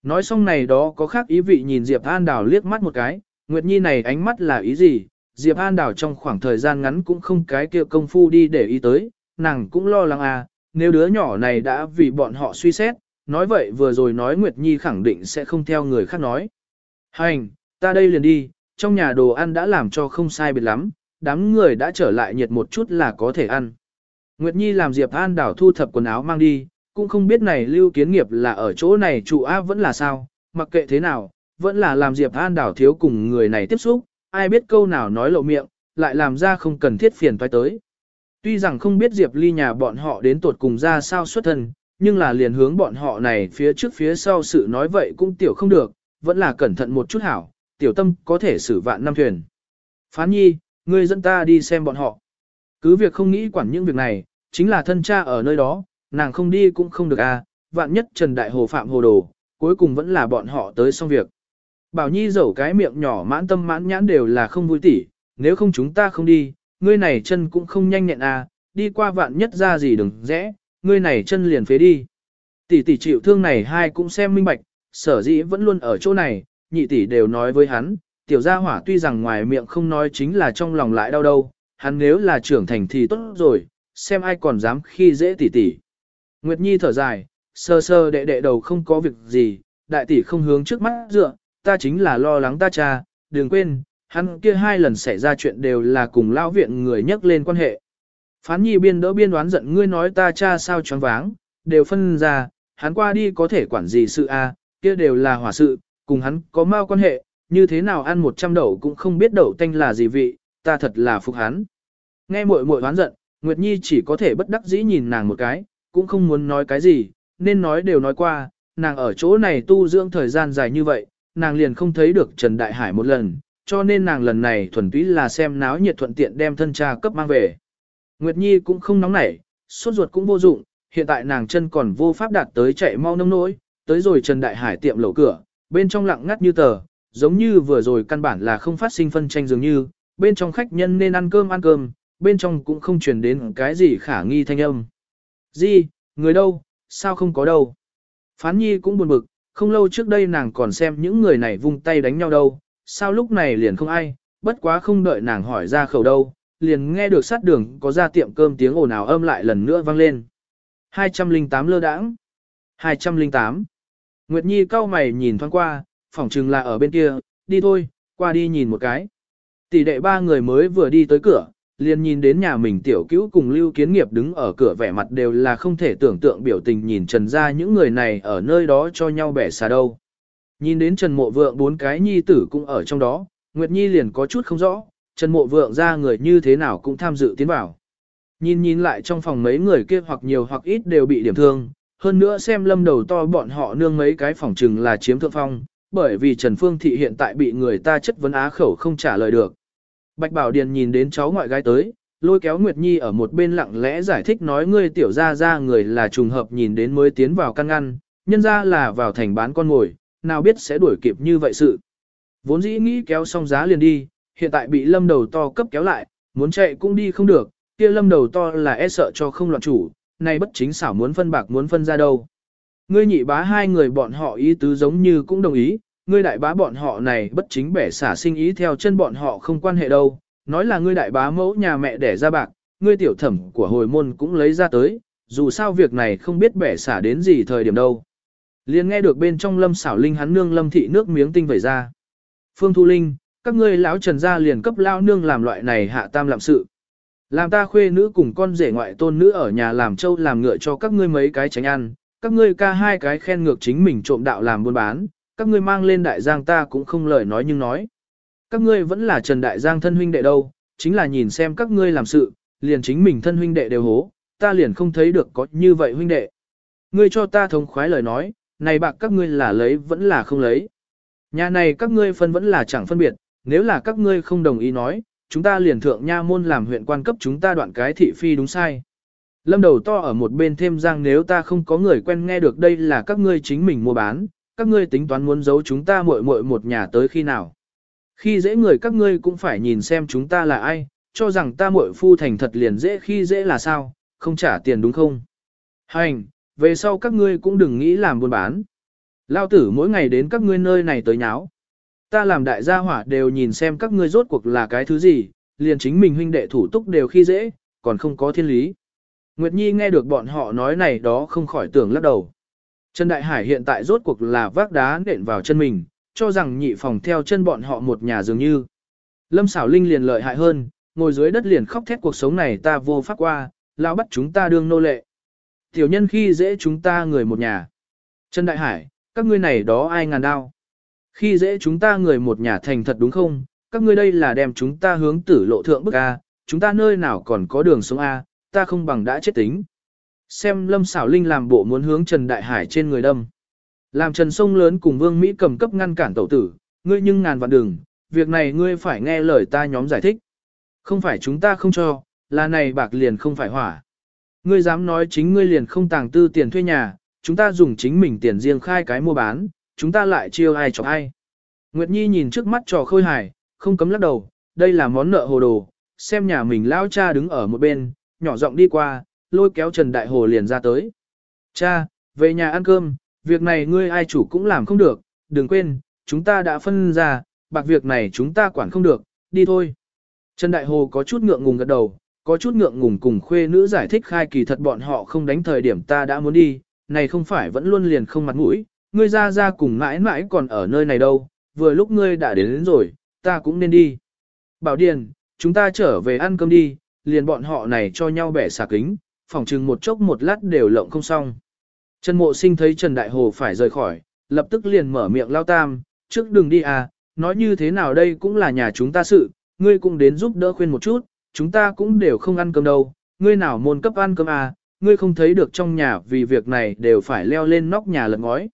Nói xong này đó có khác ý vị nhìn Diệp An Đào liếc mắt một cái, Nguyệt Nhi này ánh mắt là ý gì, Diệp An Đào trong khoảng thời gian ngắn cũng không cái kia công phu đi để ý tới, nàng cũng lo lắng à, nếu đứa nhỏ này đã vì bọn họ suy xét, nói vậy vừa rồi nói Nguyệt Nhi khẳng định sẽ không theo người khác nói. Hành, ta đây liền đi, trong nhà đồ ăn đã làm cho không sai biệt lắm, đám người đã trở lại nhiệt một chút là có thể ăn. Nguyệt Nhi làm Diệp An đảo thu thập quần áo mang đi, cũng không biết này lưu kiến nghiệp là ở chỗ này trụ áp vẫn là sao, mặc kệ thế nào, vẫn là làm Diệp An đảo thiếu cùng người này tiếp xúc, ai biết câu nào nói lộ miệng, lại làm ra không cần thiết phiền toái tới. Tuy rằng không biết Diệp Ly nhà bọn họ đến tuột cùng ra sao xuất thân, nhưng là liền hướng bọn họ này phía trước phía sau sự nói vậy cũng tiểu không được, vẫn là cẩn thận một chút hảo, tiểu tâm có thể xử vạn năm thuyền. Phán nhi, ngươi dẫn ta đi xem bọn họ. Cứ việc không nghĩ quản những việc này, chính là thân cha ở nơi đó, nàng không đi cũng không được à, vạn nhất Trần Đại Hồ phạm hồ đồ, cuối cùng vẫn là bọn họ tới xong việc. Bảo Nhi dẫu cái miệng nhỏ mãn tâm mãn nhãn đều là không vui tỉ, nếu không chúng ta không đi, ngươi này chân cũng không nhanh nhẹn à, đi qua vạn nhất ra gì đừng rẽ, ngươi này chân liền phế đi. Tỷ tỷ chịu thương này hai cũng xem minh bạch, sở dĩ vẫn luôn ở chỗ này, nhị tỷ đều nói với hắn, tiểu gia hỏa tuy rằng ngoài miệng không nói chính là trong lòng lại đau đâu, hắn nếu là trưởng thành thì tốt rồi, xem ai còn dám khi dễ tỷ tỷ. Nguyệt Nhi thở dài, sơ sơ đệ đệ đầu không có việc gì, đại tỷ không hướng trước mắt dựa, ta chính là lo lắng ta cha, đừng quên, hắn kia hai lần xảy ra chuyện đều là cùng lao viện người nhắc lên quan hệ. Phán nhi biên đỡ biên đoán giận ngươi nói ta cha sao choáng váng, đều phân ra, hắn qua đi có thể quản gì sự a, kia đều là hỏa sự, cùng hắn có mau quan hệ, như thế nào ăn một trăm đậu cũng không biết đậu tanh là gì vị, ta thật là phục hắn. Nghe muội muội đoán giận, Nguyệt Nhi chỉ có thể bất đắc dĩ nhìn nàng một cái, cũng không muốn nói cái gì, nên nói đều nói qua, nàng ở chỗ này tu dưỡng thời gian dài như vậy, nàng liền không thấy được Trần Đại Hải một lần, cho nên nàng lần này thuần túy là xem náo nhiệt thuận tiện đem thân cha cấp mang về. Nguyệt Nhi cũng không nóng nảy, sốt ruột cũng vô dụng, hiện tại nàng chân còn vô pháp đạt tới chạy mau nông nỗi, tới rồi Trần Đại Hải tiệm lẩu cửa, bên trong lặng ngắt như tờ, giống như vừa rồi căn bản là không phát sinh phân tranh dường như, bên trong khách nhân nên ăn cơm ăn cơm, bên trong cũng không truyền đến cái gì khả nghi thanh âm. Gì, người đâu, sao không có đâu. Phán Nhi cũng buồn bực, không lâu trước đây nàng còn xem những người này vung tay đánh nhau đâu, sao lúc này liền không ai, bất quá không đợi nàng hỏi ra khẩu đâu, liền nghe được sát đường có ra tiệm cơm tiếng ồn ào âm lại lần nữa vang lên. 208 lơ đãng. 208. Nguyệt Nhi cau mày nhìn thoáng qua, phỏng chừng là ở bên kia, đi thôi, qua đi nhìn một cái. Tỷ đệ ba người mới vừa đi tới cửa, liền nhìn đến nhà mình tiểu cứu cùng Lưu Kiến Nghiệp đứng ở cửa vẻ mặt đều là không thể tưởng tượng biểu tình nhìn Trần ra những người này ở nơi đó cho nhau bẻ xà đâu. Nhìn đến Trần Mộ Vượng bốn cái nhi tử cũng ở trong đó, Nguyệt Nhi liền có chút không rõ, Trần Mộ Vượng ra người như thế nào cũng tham dự tiến vào. Nhìn nhìn lại trong phòng mấy người kia hoặc nhiều hoặc ít đều bị điểm thương, hơn nữa xem lâm đầu to bọn họ nương mấy cái phòng trừng là chiếm thượng phong, bởi vì Trần Phương Thị hiện tại bị người ta chất vấn á khẩu không trả lời được. Bạch Bảo Điền nhìn đến cháu ngoại gái tới, lôi kéo Nguyệt Nhi ở một bên lặng lẽ giải thích nói ngươi tiểu ra ra người là trùng hợp nhìn đến mới tiến vào căn ngăn, nhân ra là vào thành bán con ngồi, nào biết sẽ đuổi kịp như vậy sự. Vốn dĩ nghĩ kéo xong giá liền đi, hiện tại bị lâm đầu to cấp kéo lại, muốn chạy cũng đi không được, kia lâm đầu to là e sợ cho không loạn chủ, nay bất chính xảo muốn phân bạc muốn phân ra đâu. Ngươi nhị bá hai người bọn họ ý tứ giống như cũng đồng ý, ngươi đại bá bọn họ này bất chính bẻ xả sinh ý theo chân bọn họ không quan hệ đâu, nói là ngươi đại bá mẫu nhà mẹ đẻ ra bạc, ngươi tiểu thẩm của hồi môn cũng lấy ra tới, dù sao việc này không biết bẻ xả đến gì thời điểm đâu. Liền nghe được bên trong lâm xảo linh hắn nương lâm thị nước miếng tinh vẩy ra. Phương Thu Linh, các ngươi lão trần gia liền cấp lao nương làm loại này hạ tam làm sự. Làm ta khuê nữ cùng con rể ngoại tôn nữ ở nhà làm trâu làm ngựa cho các ngươi mấy cái tránh ăn, các ngươi ca hai cái khen ngược chính mình trộm đạo làm buôn bán, các ngươi mang lên đại giang ta cũng không lời nói nhưng nói. Các ngươi vẫn là Trần Đại Giang thân huynh đệ đâu, chính là nhìn xem các ngươi làm sự, liền chính mình thân huynh đệ đều hố, ta liền không thấy được có như vậy huynh đệ. Ngươi cho ta thống khoái lời nói, này bạc các ngươi là lấy vẫn là không lấy. Nhà này các ngươi phân vẫn là chẳng phân biệt, nếu là các ngươi không đồng ý nói, chúng ta liền thượng nha môn làm huyện quan cấp chúng ta đoạn cái thị phi đúng sai. Lâm đầu to ở một bên thêm rằng nếu ta không có người quen nghe được đây là các ngươi chính mình mua bán, các ngươi tính toán muốn giấu chúng ta muội muội một nhà tới khi nào. Khi dễ người các ngươi cũng phải nhìn xem chúng ta là ai, cho rằng ta muội phu thành thật liền dễ khi dễ là sao, không trả tiền đúng không? Hành, về sau các ngươi cũng đừng nghĩ làm buôn bán. Lao tử mỗi ngày đến các ngươi nơi này tới nháo. Ta làm đại gia hỏa đều nhìn xem các ngươi rốt cuộc là cái thứ gì, liền chính mình huynh đệ thủ túc đều khi dễ, còn không có thiên lý. Nguyệt Nhi nghe được bọn họ nói này đó không khỏi tưởng lắc đầu. Trần Đại Hải hiện tại rốt cuộc là vác đá nện vào chân mình, cho rằng nhị phòng theo chân bọn họ một nhà dường như. Lâm xảo linh liền lợi hại hơn, ngồi dưới đất liền khóc thét cuộc sống này ta vô pháp qua, lão bắt chúng ta đương nô lệ. Tiểu nhân khi dễ chúng ta người một nhà. Trần Đại Hải, các ngươi này đó ai ngàn đao. Khi dễ chúng ta người một nhà thành thật đúng không, các ngươi đây là đem chúng ta hướng tử lộ thượng bức A, chúng ta nơi nào còn có đường sống A, ta không bằng đã chết tính. Xem Lâm Xảo Linh làm bộ muốn hướng Trần Đại Hải trên người đâm. Làm Trần Sông Lớn cùng Vương Mỹ cầm cấp ngăn cản tẩu tử, ngươi nhưng ngàn vạn đừng, việc này ngươi phải nghe lời ta nhóm giải thích. Không phải chúng ta không cho, là này bạc liền không phải hỏa. Ngươi dám nói chính ngươi liền không tàng tư tiền thuê nhà, chúng ta dùng chính mình tiền riêng khai cái mua bán, chúng ta lại chiêu ai chọc ai. Nguyệt Nhi nhìn trước mắt trò khôi hài, không cấm lắc đầu, đây là món nợ hồ đồ, xem nhà mình lao cha đứng ở một bên, nhỏ giọng đi qua, lôi kéo Trần Đại Hồ liền ra tới. Cha, về nhà ăn cơm, việc này ngươi ai chủ cũng làm không được, đừng quên, chúng ta đã phân ra, bạc việc này chúng ta quản không được, đi thôi. Trần Đại Hồ có chút ngượng ngùng gật đầu, có chút ngượng ngùng cùng khuê nữ giải thích khai kỳ thật bọn họ không đánh thời điểm ta đã muốn đi, này không phải vẫn luôn liền không mặt mũi, ngươi ra ra cùng mãi mãi còn ở nơi này đâu, vừa lúc ngươi đã đến, đến rồi, ta cũng nên đi. Bảo Điền, chúng ta trở về ăn cơm đi, liền bọn họ này cho nhau bẻ xà kính, phỏng chừng một chốc một lát đều lộng không xong. Trần Mộ Sinh thấy Trần Đại Hồ phải rời khỏi, lập tức liền mở miệng lao tam, trước đừng đi à, nói như thế nào đây cũng là nhà chúng ta sự, ngươi cũng đến giúp đỡ khuyên một chút, chúng ta cũng đều không ăn cơm đâu, ngươi nào môn cấp ăn cơm à, ngươi không thấy được trong nhà vì việc này đều phải leo lên nóc nhà lật ngói.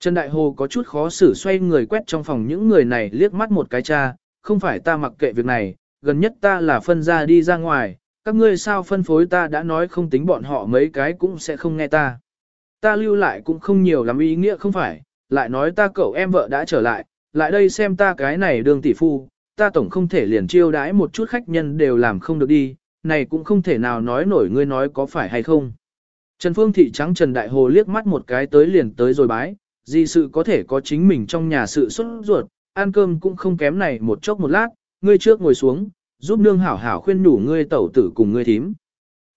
Trần Đại Hồ có chút khó xử xoay người quét trong phòng những người này liếc mắt một cái cha, không phải ta mặc kệ việc này, gần nhất ta là phân ra đi ra ngoài, các ngươi sao phân phối ta đã nói không tính bọn họ mấy cái cũng sẽ không nghe ta. Ta lưu lại cũng không nhiều lắm ý nghĩa không phải, lại nói ta cậu em vợ đã trở lại, lại đây xem ta cái này đường tỷ phu, ta tổng không thể liền chiêu đãi một chút khách nhân đều làm không được đi, này cũng không thể nào nói nổi ngươi nói có phải hay không. Trần Phương Thị trắng Trần Đại Hồ liếc mắt một cái tới liền tới rồi bái, gì sự có thể có chính mình trong nhà sự xuất ruột, ăn cơm cũng không kém này một chốc một lát, ngươi trước ngồi xuống, giúp nương hảo hảo khuyên nhủ ngươi tẩu tử cùng ngươi thím.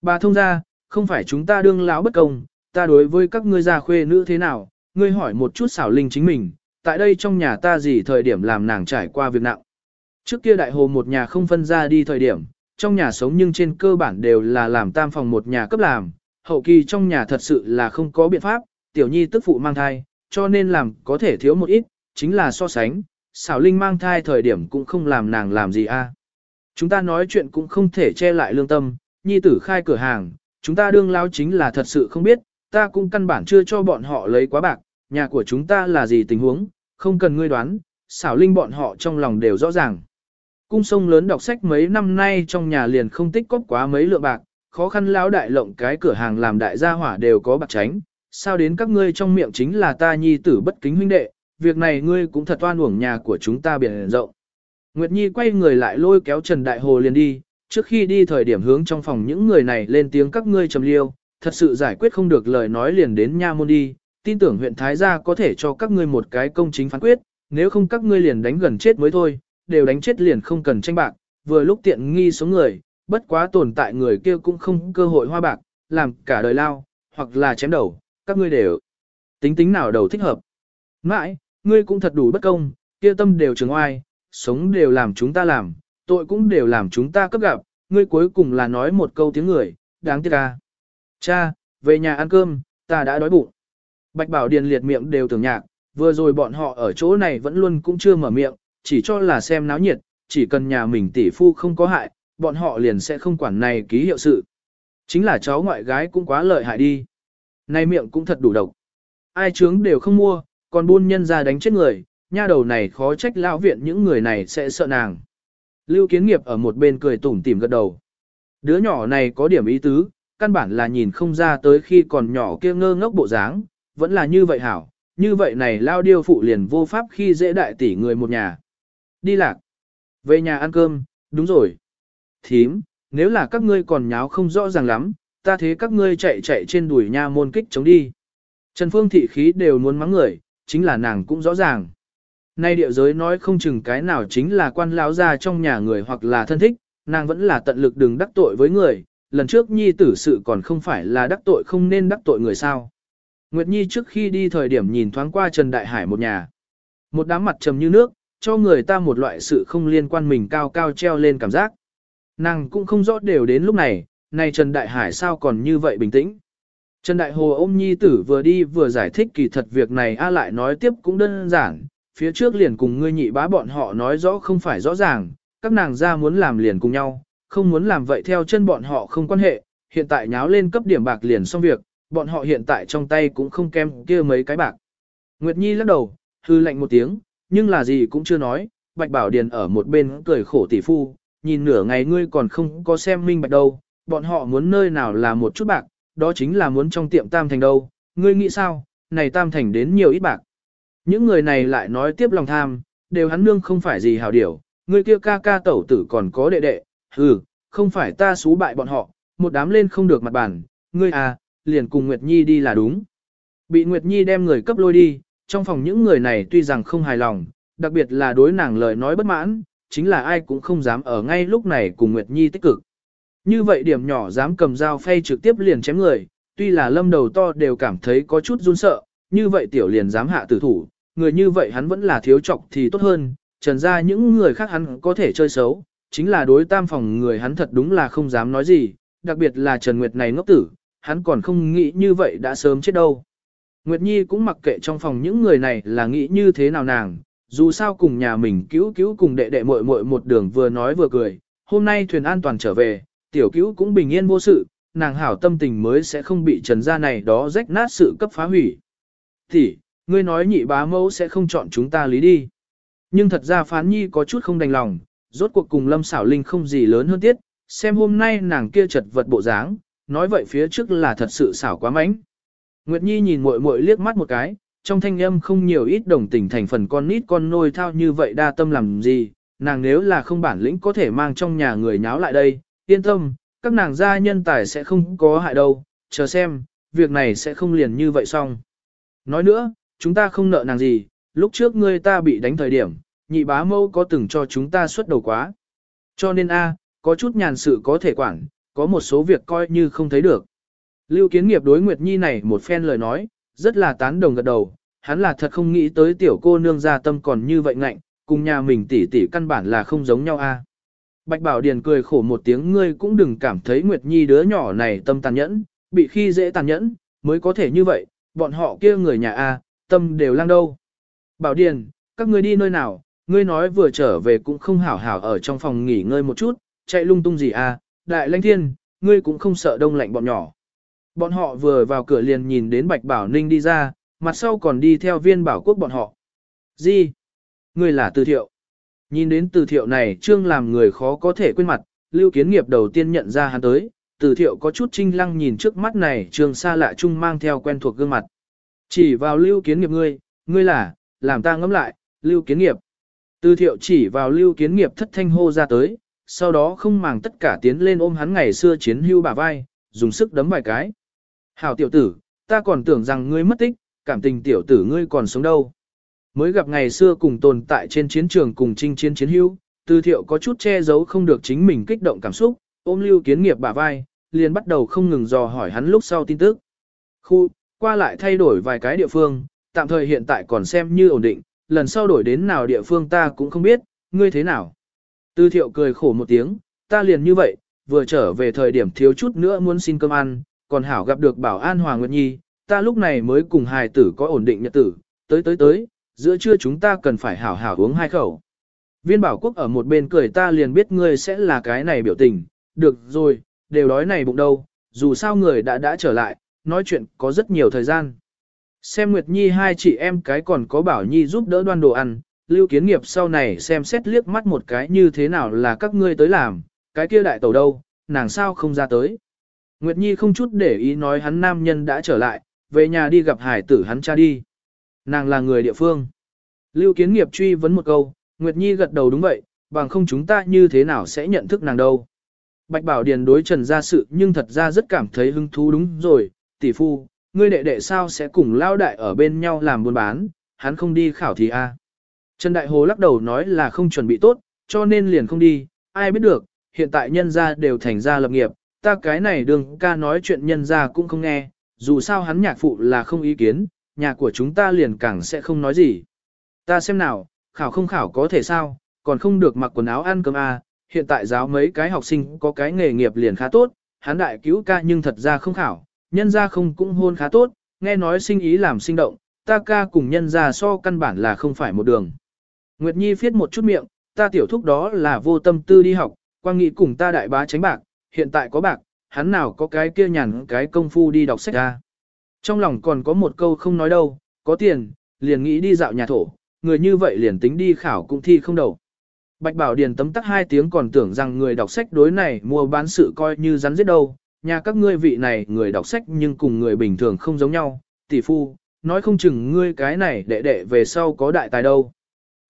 Bà thông ra, không phải chúng ta đương lão bất công, ta đối với các ngươi gia khuê nữ thế nào, ngươi hỏi một chút xảo linh chính mình, tại đây trong nhà ta gì thời điểm làm nàng trải qua việc nặng. Trước kia đại hồ một nhà không phân ra đi thời điểm, trong nhà sống nhưng trên cơ bản đều là làm tam phòng một nhà cấp làm, hậu kỳ trong nhà thật sự là không có biện pháp, tiểu nhi tức phụ mang thai, cho nên làm có thể thiếu một ít, chính là so sánh, xảo linh mang thai thời điểm cũng không làm nàng làm gì a. Chúng ta nói chuyện cũng không thể che lại lương tâm, nhi tử khai cửa hàng, chúng ta đương lao chính là thật sự không biết, ta cũng căn bản chưa cho bọn họ lấy quá bạc, nhà của chúng ta là gì tình huống, không cần ngươi đoán, xảo linh bọn họ trong lòng đều rõ ràng. Cung sông lớn đọc sách mấy năm nay trong nhà liền không tích cóp quá mấy lượng bạc, khó khăn lão đại lộng cái cửa hàng làm đại gia hỏa đều có bạc tránh, sao đến các ngươi trong miệng chính là ta nhi tử bất kính huynh đệ, việc này ngươi cũng thật oan uổng nhà của chúng ta biển rộng. Nguyệt Nhi quay người lại lôi kéo Trần Đại Hồ liền đi, trước khi đi thời điểm hướng trong phòng những người này lên tiếng các ngươi trầm liêu, thật sự giải quyết không được lời nói liền đến nha môn đi, tin tưởng huyện Thái Gia có thể cho các ngươi một cái công chính phán quyết, nếu không các ngươi liền đánh gần chết mới thôi, đều đánh chết liền không cần tranh bạc, vừa lúc tiện nghi số người, bất quá tồn tại người kia cũng không cơ hội hoa bạc, làm cả đời lao, hoặc là chém đầu, các ngươi đều tính tính nào đầu thích hợp. Mãi, ngươi cũng thật đủ bất công, kia tâm đều trường oai, sống đều làm chúng ta làm, tội cũng đều làm chúng ta cấp gặp, ngươi cuối cùng là nói một câu tiếng người, đáng tiếc ca. Cha, về nhà ăn cơm, ta đã đói bụng. Bạch Bảo Điền liệt miệng đều tưởng nhạc, vừa rồi bọn họ ở chỗ này vẫn luôn cũng chưa mở miệng, chỉ cho là xem náo nhiệt, chỉ cần nhà mình tỷ phu không có hại, bọn họ liền sẽ không quản này ký hiệu sự. Chính là cháu ngoại gái cũng quá lợi hại đi. nay miệng cũng thật đủ độc. Ai chướng đều không mua, còn buôn nhân ra đánh chết người, nha đầu này khó trách lão viện những người này sẽ sợ nàng. Lưu kiến nghiệp ở một bên cười tủm tỉm gật đầu. Đứa nhỏ này có điểm ý tứ, căn bản là nhìn không ra tới khi còn nhỏ kia ngơ ngốc bộ dáng, vẫn là như vậy hảo, như vậy này lao điêu phụ liền vô pháp khi dễ đại tỷ người một nhà. Đi lạc. Về nhà ăn cơm, đúng rồi. Thím, nếu là các ngươi còn nháo không rõ ràng lắm, ta thế các ngươi chạy chạy trên đùi nha môn kích chống đi. Trần Phương thị khí đều muốn mắng người, chính là nàng cũng rõ ràng. Nay địa giới nói không chừng cái nào chính là quan lão gia trong nhà người hoặc là thân thích, nàng vẫn là tận lực đừng đắc tội với người, lần trước nhi tử sự còn không phải là đắc tội không nên đắc tội người sao. Nguyệt Nhi trước khi đi thời điểm nhìn thoáng qua Trần Đại Hải một nhà. Một đám mặt trầm như nước, cho người ta một loại sự không liên quan mình cao cao treo lên cảm giác. Nàng cũng không rõ đều đến lúc này, này Trần Đại Hải sao còn như vậy bình tĩnh. Trần Đại Hồ ôm Nhi tử vừa đi vừa giải thích kỳ thật việc này A lại nói tiếp cũng đơn giản, phía trước liền cùng ngươi nhị bá bọn họ nói rõ không phải rõ ràng, các nàng ra muốn làm liền cùng nhau, không muốn làm vậy theo chân bọn họ không quan hệ, hiện tại nháo lên cấp điểm bạc liền xong việc, bọn họ hiện tại trong tay cũng không kém kia mấy cái bạc. Nguyệt Nhi lắc đầu, hư lạnh một tiếng, nhưng là gì cũng chưa nói, Bạch Bảo Điền ở một bên cười khổ tỷ phu, nhìn nửa ngày ngươi còn không có xem minh bạch đâu, bọn họ muốn nơi nào là một chút bạc, đó chính là muốn trong tiệm tam thành đâu, ngươi nghĩ sao, này tam thành đến nhiều ít bạc. Những người này lại nói tiếp lòng tham, đều hắn nương không phải gì hào điểu, Người kia ca ca tẩu tử còn có đệ đệ, hừ, không phải ta xú bại bọn họ, một đám lên không được mặt bản, ngươi à, liền cùng Nguyệt Nhi đi là đúng. Bị Nguyệt Nhi đem người cấp lôi đi, trong phòng những người này tuy rằng không hài lòng, đặc biệt là đối nàng lời nói bất mãn, chính là ai cũng không dám ở ngay lúc này cùng Nguyệt Nhi tích cực. Như vậy điểm nhỏ dám cầm dao phay trực tiếp liền chém người, tuy là lâm đầu to đều cảm thấy có chút run sợ, như vậy tiểu liền dám hạ tử thủ, người như vậy hắn vẫn là thiếu trọng thì tốt hơn, trần ra những người khác hắn có thể chơi xấu, chính là đối tam phòng người hắn thật đúng là không dám nói gì, đặc biệt là Trần Nguyệt này ngốc tử, hắn còn không nghĩ như vậy đã sớm chết đâu. Nguyệt Nhi cũng mặc kệ trong phòng những người này là nghĩ như thế nào nàng, dù sao cùng nhà mình cứu cứu cùng đệ đệ muội muội một đường vừa nói vừa cười, hôm nay thuyền an toàn trở về, tiểu cứu cũng bình yên vô sự, nàng hảo tâm tình mới sẽ không bị trần gia này đó rách nát sự cấp phá hủy. Thì, ngươi nói nhị bá mẫu sẽ không chọn chúng ta lý đi. Nhưng thật ra phán nhi có chút không đành lòng, rốt cuộc cùng lâm xảo linh không gì lớn hơn tiết, xem hôm nay nàng kia chật vật bộ dáng, nói vậy phía trước là thật sự xảo quá mánh. Nguyệt Nhi nhìn muội muội liếc mắt một cái, trong thanh âm không nhiều ít đồng tình thành phần con nít con nôi thao như vậy đa tâm làm gì, nàng nếu là không bản lĩnh có thể mang trong nhà người nháo lại đây, yên tâm, các nàng gia nhân tài sẽ không có hại đâu, chờ xem, việc này sẽ không liền như vậy xong. Nói nữa, chúng ta không nợ nàng gì, lúc trước ngươi ta bị đánh thời điểm, nhị bá mâu có từng cho chúng ta xuất đầu quá. Cho nên a, có chút nhàn sự có thể quản, có một số việc coi như không thấy được. Lưu Kiến Nghiệp đối Nguyệt Nhi này một phen lời nói, rất là tán đồng gật đầu, hắn là thật không nghĩ tới tiểu cô nương gia tâm còn như vậy ngạnh, cùng nhà mình tỷ tỷ căn bản là không giống nhau a. Bạch Bảo Điền cười khổ một tiếng ngươi cũng đừng cảm thấy Nguyệt Nhi đứa nhỏ này tâm tàn nhẫn, bị khi dễ tàn nhẫn, mới có thể như vậy, bọn họ kia người nhà a, tâm đều lang đâu. Bảo Điền, các ngươi đi nơi nào, ngươi nói vừa trở về cũng không hảo hảo ở trong phòng nghỉ ngơi một chút, chạy lung tung gì a, đại lãnh thiên, ngươi cũng không sợ đông lạnh bọn nhỏ. Bọn họ vừa vào cửa liền nhìn đến Bạch Bảo Ninh đi ra, mặt sau còn đi theo viên bảo quốc bọn họ. Gì? Ngươi là từ thiệu. Nhìn đến từ thiệu này trương làm người khó có thể quên mặt, lưu kiến nghiệp đầu tiên nhận ra hắn tới, từ thiệu có chút trinh lăng nhìn trước mắt này Trường xa lạ chung mang theo quen thuộc gương mặt. Chỉ vào lưu kiến nghiệp ngươi, ngươi là, làm ta ngẫm lại, lưu kiến nghiệp. Từ thiệu chỉ vào lưu kiến nghiệp thất thanh hô ra tới, sau đó không màng tất cả tiến lên ôm hắn ngày xưa chiến hưu bả vai, dùng sức đấm vài cái. Hảo tiểu tử, ta còn tưởng rằng ngươi mất tích, cảm tình tiểu tử ngươi còn sống đâu. Mới gặp ngày xưa cùng tồn tại trên chiến trường cùng chinh chiến chiến hưu, từ thiệu có chút che giấu không được chính mình kích động cảm xúc, ôm lưu kiến nghiệp bả vai, liền bắt đầu không ngừng dò hỏi hắn lúc sau tin tức. Khu, qua lại thay đổi vài cái địa phương, tạm thời hiện tại còn xem như ổn định, lần sau đổi đến nào địa phương ta cũng không biết, ngươi thế nào. tư thiệu cười khổ một tiếng, ta liền như vậy, vừa trở về thời điểm thiếu chút nữa muốn xin cơm ăn, còn hảo gặp được bảo an Hoàng Nguyệt Nhi, ta lúc này mới cùng hài tử có ổn định nhật tử, tới tới tới, giữa trưa chúng ta cần phải hảo hảo uống hai khẩu. Viên bảo quốc ở một bên cười ta liền biết ngươi sẽ là cái này biểu tình, được rồi, đều đói này bụng đâu, dù sao người đã đã trở lại, nói chuyện có rất nhiều thời gian. Xem Nguyệt Nhi hai chị em cái còn có bảo Nhi giúp đỡ đoan đồ ăn, lưu kiến nghiệp sau này xem xét liếc mắt một cái như thế nào là các ngươi tới làm, cái kia đại tàu đâu, nàng sao không ra tới. Nguyệt Nhi không chút để ý nói hắn nam nhân đã trở lại, về nhà đi gặp hải tử hắn cha đi. Nàng là người địa phương. Lưu Kiến Nghiệp truy vấn một câu, Nguyệt Nhi gật đầu đúng vậy, bằng không chúng ta như thế nào sẽ nhận thức nàng đâu. Bạch Bảo Điền đối Trần gia sự nhưng thật ra rất cảm thấy hứng thú đúng rồi, tỷ phu, ngươi đệ đệ sao sẽ cùng lao đại ở bên nhau làm buôn bán, hắn không đi khảo thì a. À? Trần Đại Hồ lắc đầu nói là không chuẩn bị tốt, cho nên liền không đi, ai biết được, hiện tại nhân gia đều thành gia lập nghiệp, ta cái này đường ca nói chuyện nhân gia cũng không nghe, dù sao hắn nhạc phụ là không ý kiến, nhà của chúng ta liền càng sẽ không nói gì. Ta xem nào, khảo không khảo có thể sao, còn không được mặc quần áo ăn cơm à, hiện tại giáo mấy cái học sinh có cái nghề nghiệp liền khá tốt, hắn đại cứu ca nhưng thật ra không khảo, nhân gia không cũng hôn khá tốt, nghe nói sinh ý làm sinh động, ta ca cùng nhân gia so căn bản là không phải một đường. Nguyệt Nhi phiết một chút miệng, ta tiểu thúc đó là vô tâm tư đi học, quang nghị cùng ta đại bá tránh bạc, hiện tại có bạc, hắn nào có cái kia nhàn cái công phu đi đọc sách ra. Trong lòng còn có một câu không nói đâu, có tiền, liền nghĩ đi dạo nhà thổ, người như vậy liền tính đi khảo cũng thi không đầu. Bạch Bảo Điền tấm tắc hai tiếng còn tưởng rằng người đọc sách đối này mua bán sự coi như rắn giết đâu, nhà các ngươi vị này người đọc sách nhưng cùng người bình thường không giống nhau, tỷ phu, nói không chừng ngươi cái này đệ đệ về sau có đại tài đâu.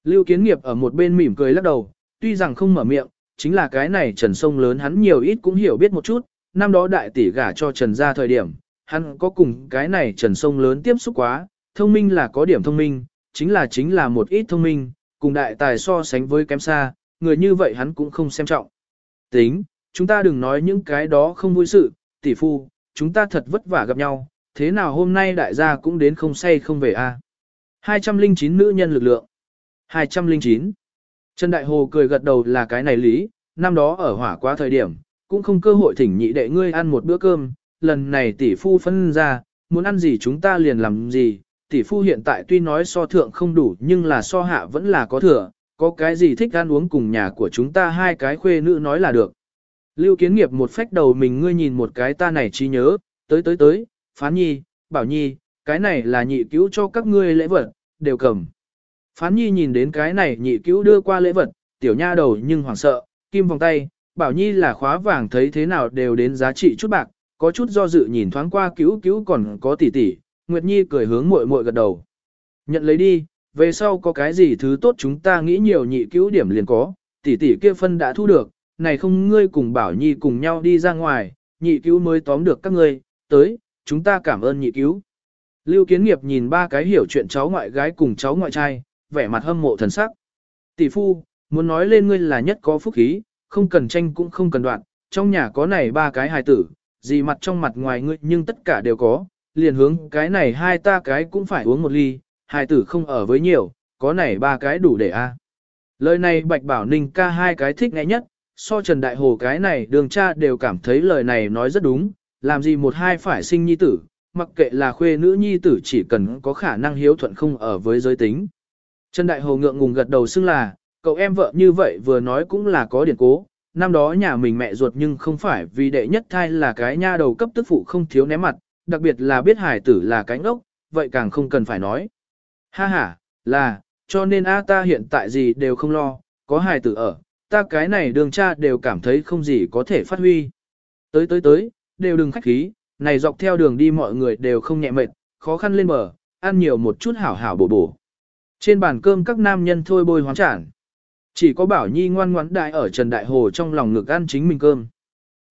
Lưu Kiến Nghiệp ở một bên mỉm cười lắc đầu, tuy rằng không mở miệng, chính là cái này Trần Sông lớn hắn nhiều ít cũng hiểu biết một chút, năm đó đại tỷ gả cho Trần ra thời điểm, hắn có cùng cái này Trần Sông lớn tiếp xúc quá, thông minh là có điểm thông minh, chính là chính là một ít thông minh, cùng đại tài so sánh với kém xa, người như vậy hắn cũng không xem trọng. Tính, chúng ta đừng nói những cái đó không vui sự, tỷ phu, chúng ta thật vất vả gặp nhau, thế nào hôm nay đại gia cũng đến không say không về a? À? 209 nữ nhân lực lượng. 209. Trần Đại Hồ cười gật đầu là cái này lý, năm đó ở hỏa quá thời điểm, cũng không cơ hội thỉnh nhị đệ ngươi ăn một bữa cơm, lần này tỷ phu phân ra, muốn ăn gì chúng ta liền làm gì, tỷ phu hiện tại tuy nói so thượng không đủ nhưng là so hạ vẫn là có thừa, có cái gì thích ăn uống cùng nhà của chúng ta hai cái khuê nữ nói là được. Lưu kiến nghiệp một phách đầu mình ngươi nhìn một cái ta này trí nhớ, tới tới tới, phán nhi, bảo nhi, cái này là nhị cứu cho các ngươi lễ vật, đều cầm. Phán nhi nhìn đến cái này nhị cứu đưa qua lễ vật, tiểu nha đầu nhưng hoảng sợ, kim vòng tay, bảo nhi là khóa vàng thấy thế nào đều đến giá trị chút bạc, có chút do dự nhìn thoáng qua cứu cứu còn có tỷ tỷ, Nguyệt Nhi cười hướng muội muội gật đầu. Nhận lấy đi, về sau có cái gì thứ tốt chúng ta nghĩ nhiều nhị cứu điểm liền có, tỷ tỷ kia phân đã thu được, này không ngươi cùng Bảo Nhi cùng nhau đi ra ngoài, nhị cứu mới tóm được các ngươi, tới, chúng ta cảm ơn nhị cứu. Lưu Kiến Nghiệp nhìn ba cái hiểu chuyện cháu ngoại gái cùng cháu ngoại trai, vẻ mặt hâm mộ thần sắc. Tỷ phu, muốn nói lên ngươi là nhất có phúc khí, không cần tranh cũng không cần đoạn, trong nhà có này ba cái hài tử, gì mặt trong mặt ngoài ngươi nhưng tất cả đều có, liền hướng cái này hai ta cái cũng phải uống một ly, hai tử không ở với nhiều, có này ba cái đủ để a. Lời này Bạch Bảo Ninh ca hai cái thích nghe nhất, so Trần Đại Hồ cái này đường cha đều cảm thấy lời này nói rất đúng, làm gì một hai phải sinh nhi tử, mặc kệ là khuê nữ nhi tử chỉ cần có khả năng hiếu thuận không ở với giới tính. Trần Đại Hồ ngượng ngùng gật đầu xưng là, cậu em vợ như vậy vừa nói cũng là có điển cố, năm đó nhà mình mẹ ruột nhưng không phải vì đệ nhất thai là cái nha đầu cấp tức phụ không thiếu ném mặt, đặc biệt là biết hải tử là cánh ốc, vậy càng không cần phải nói. Ha ha, là, cho nên a ta hiện tại gì đều không lo, có hải tử ở, ta cái này đường cha đều cảm thấy không gì có thể phát huy. Tới tới tới, đều đừng khách khí, này dọc theo đường đi mọi người đều không nhẹ mệt, khó khăn lên bờ, ăn nhiều một chút hảo hảo bổ bổ. Trên bàn cơm các nam nhân thôi bôi hoán trản. Chỉ có Bảo Nhi ngoan ngoãn đại ở Trần Đại Hồ trong lòng ngực ăn chính mình cơm.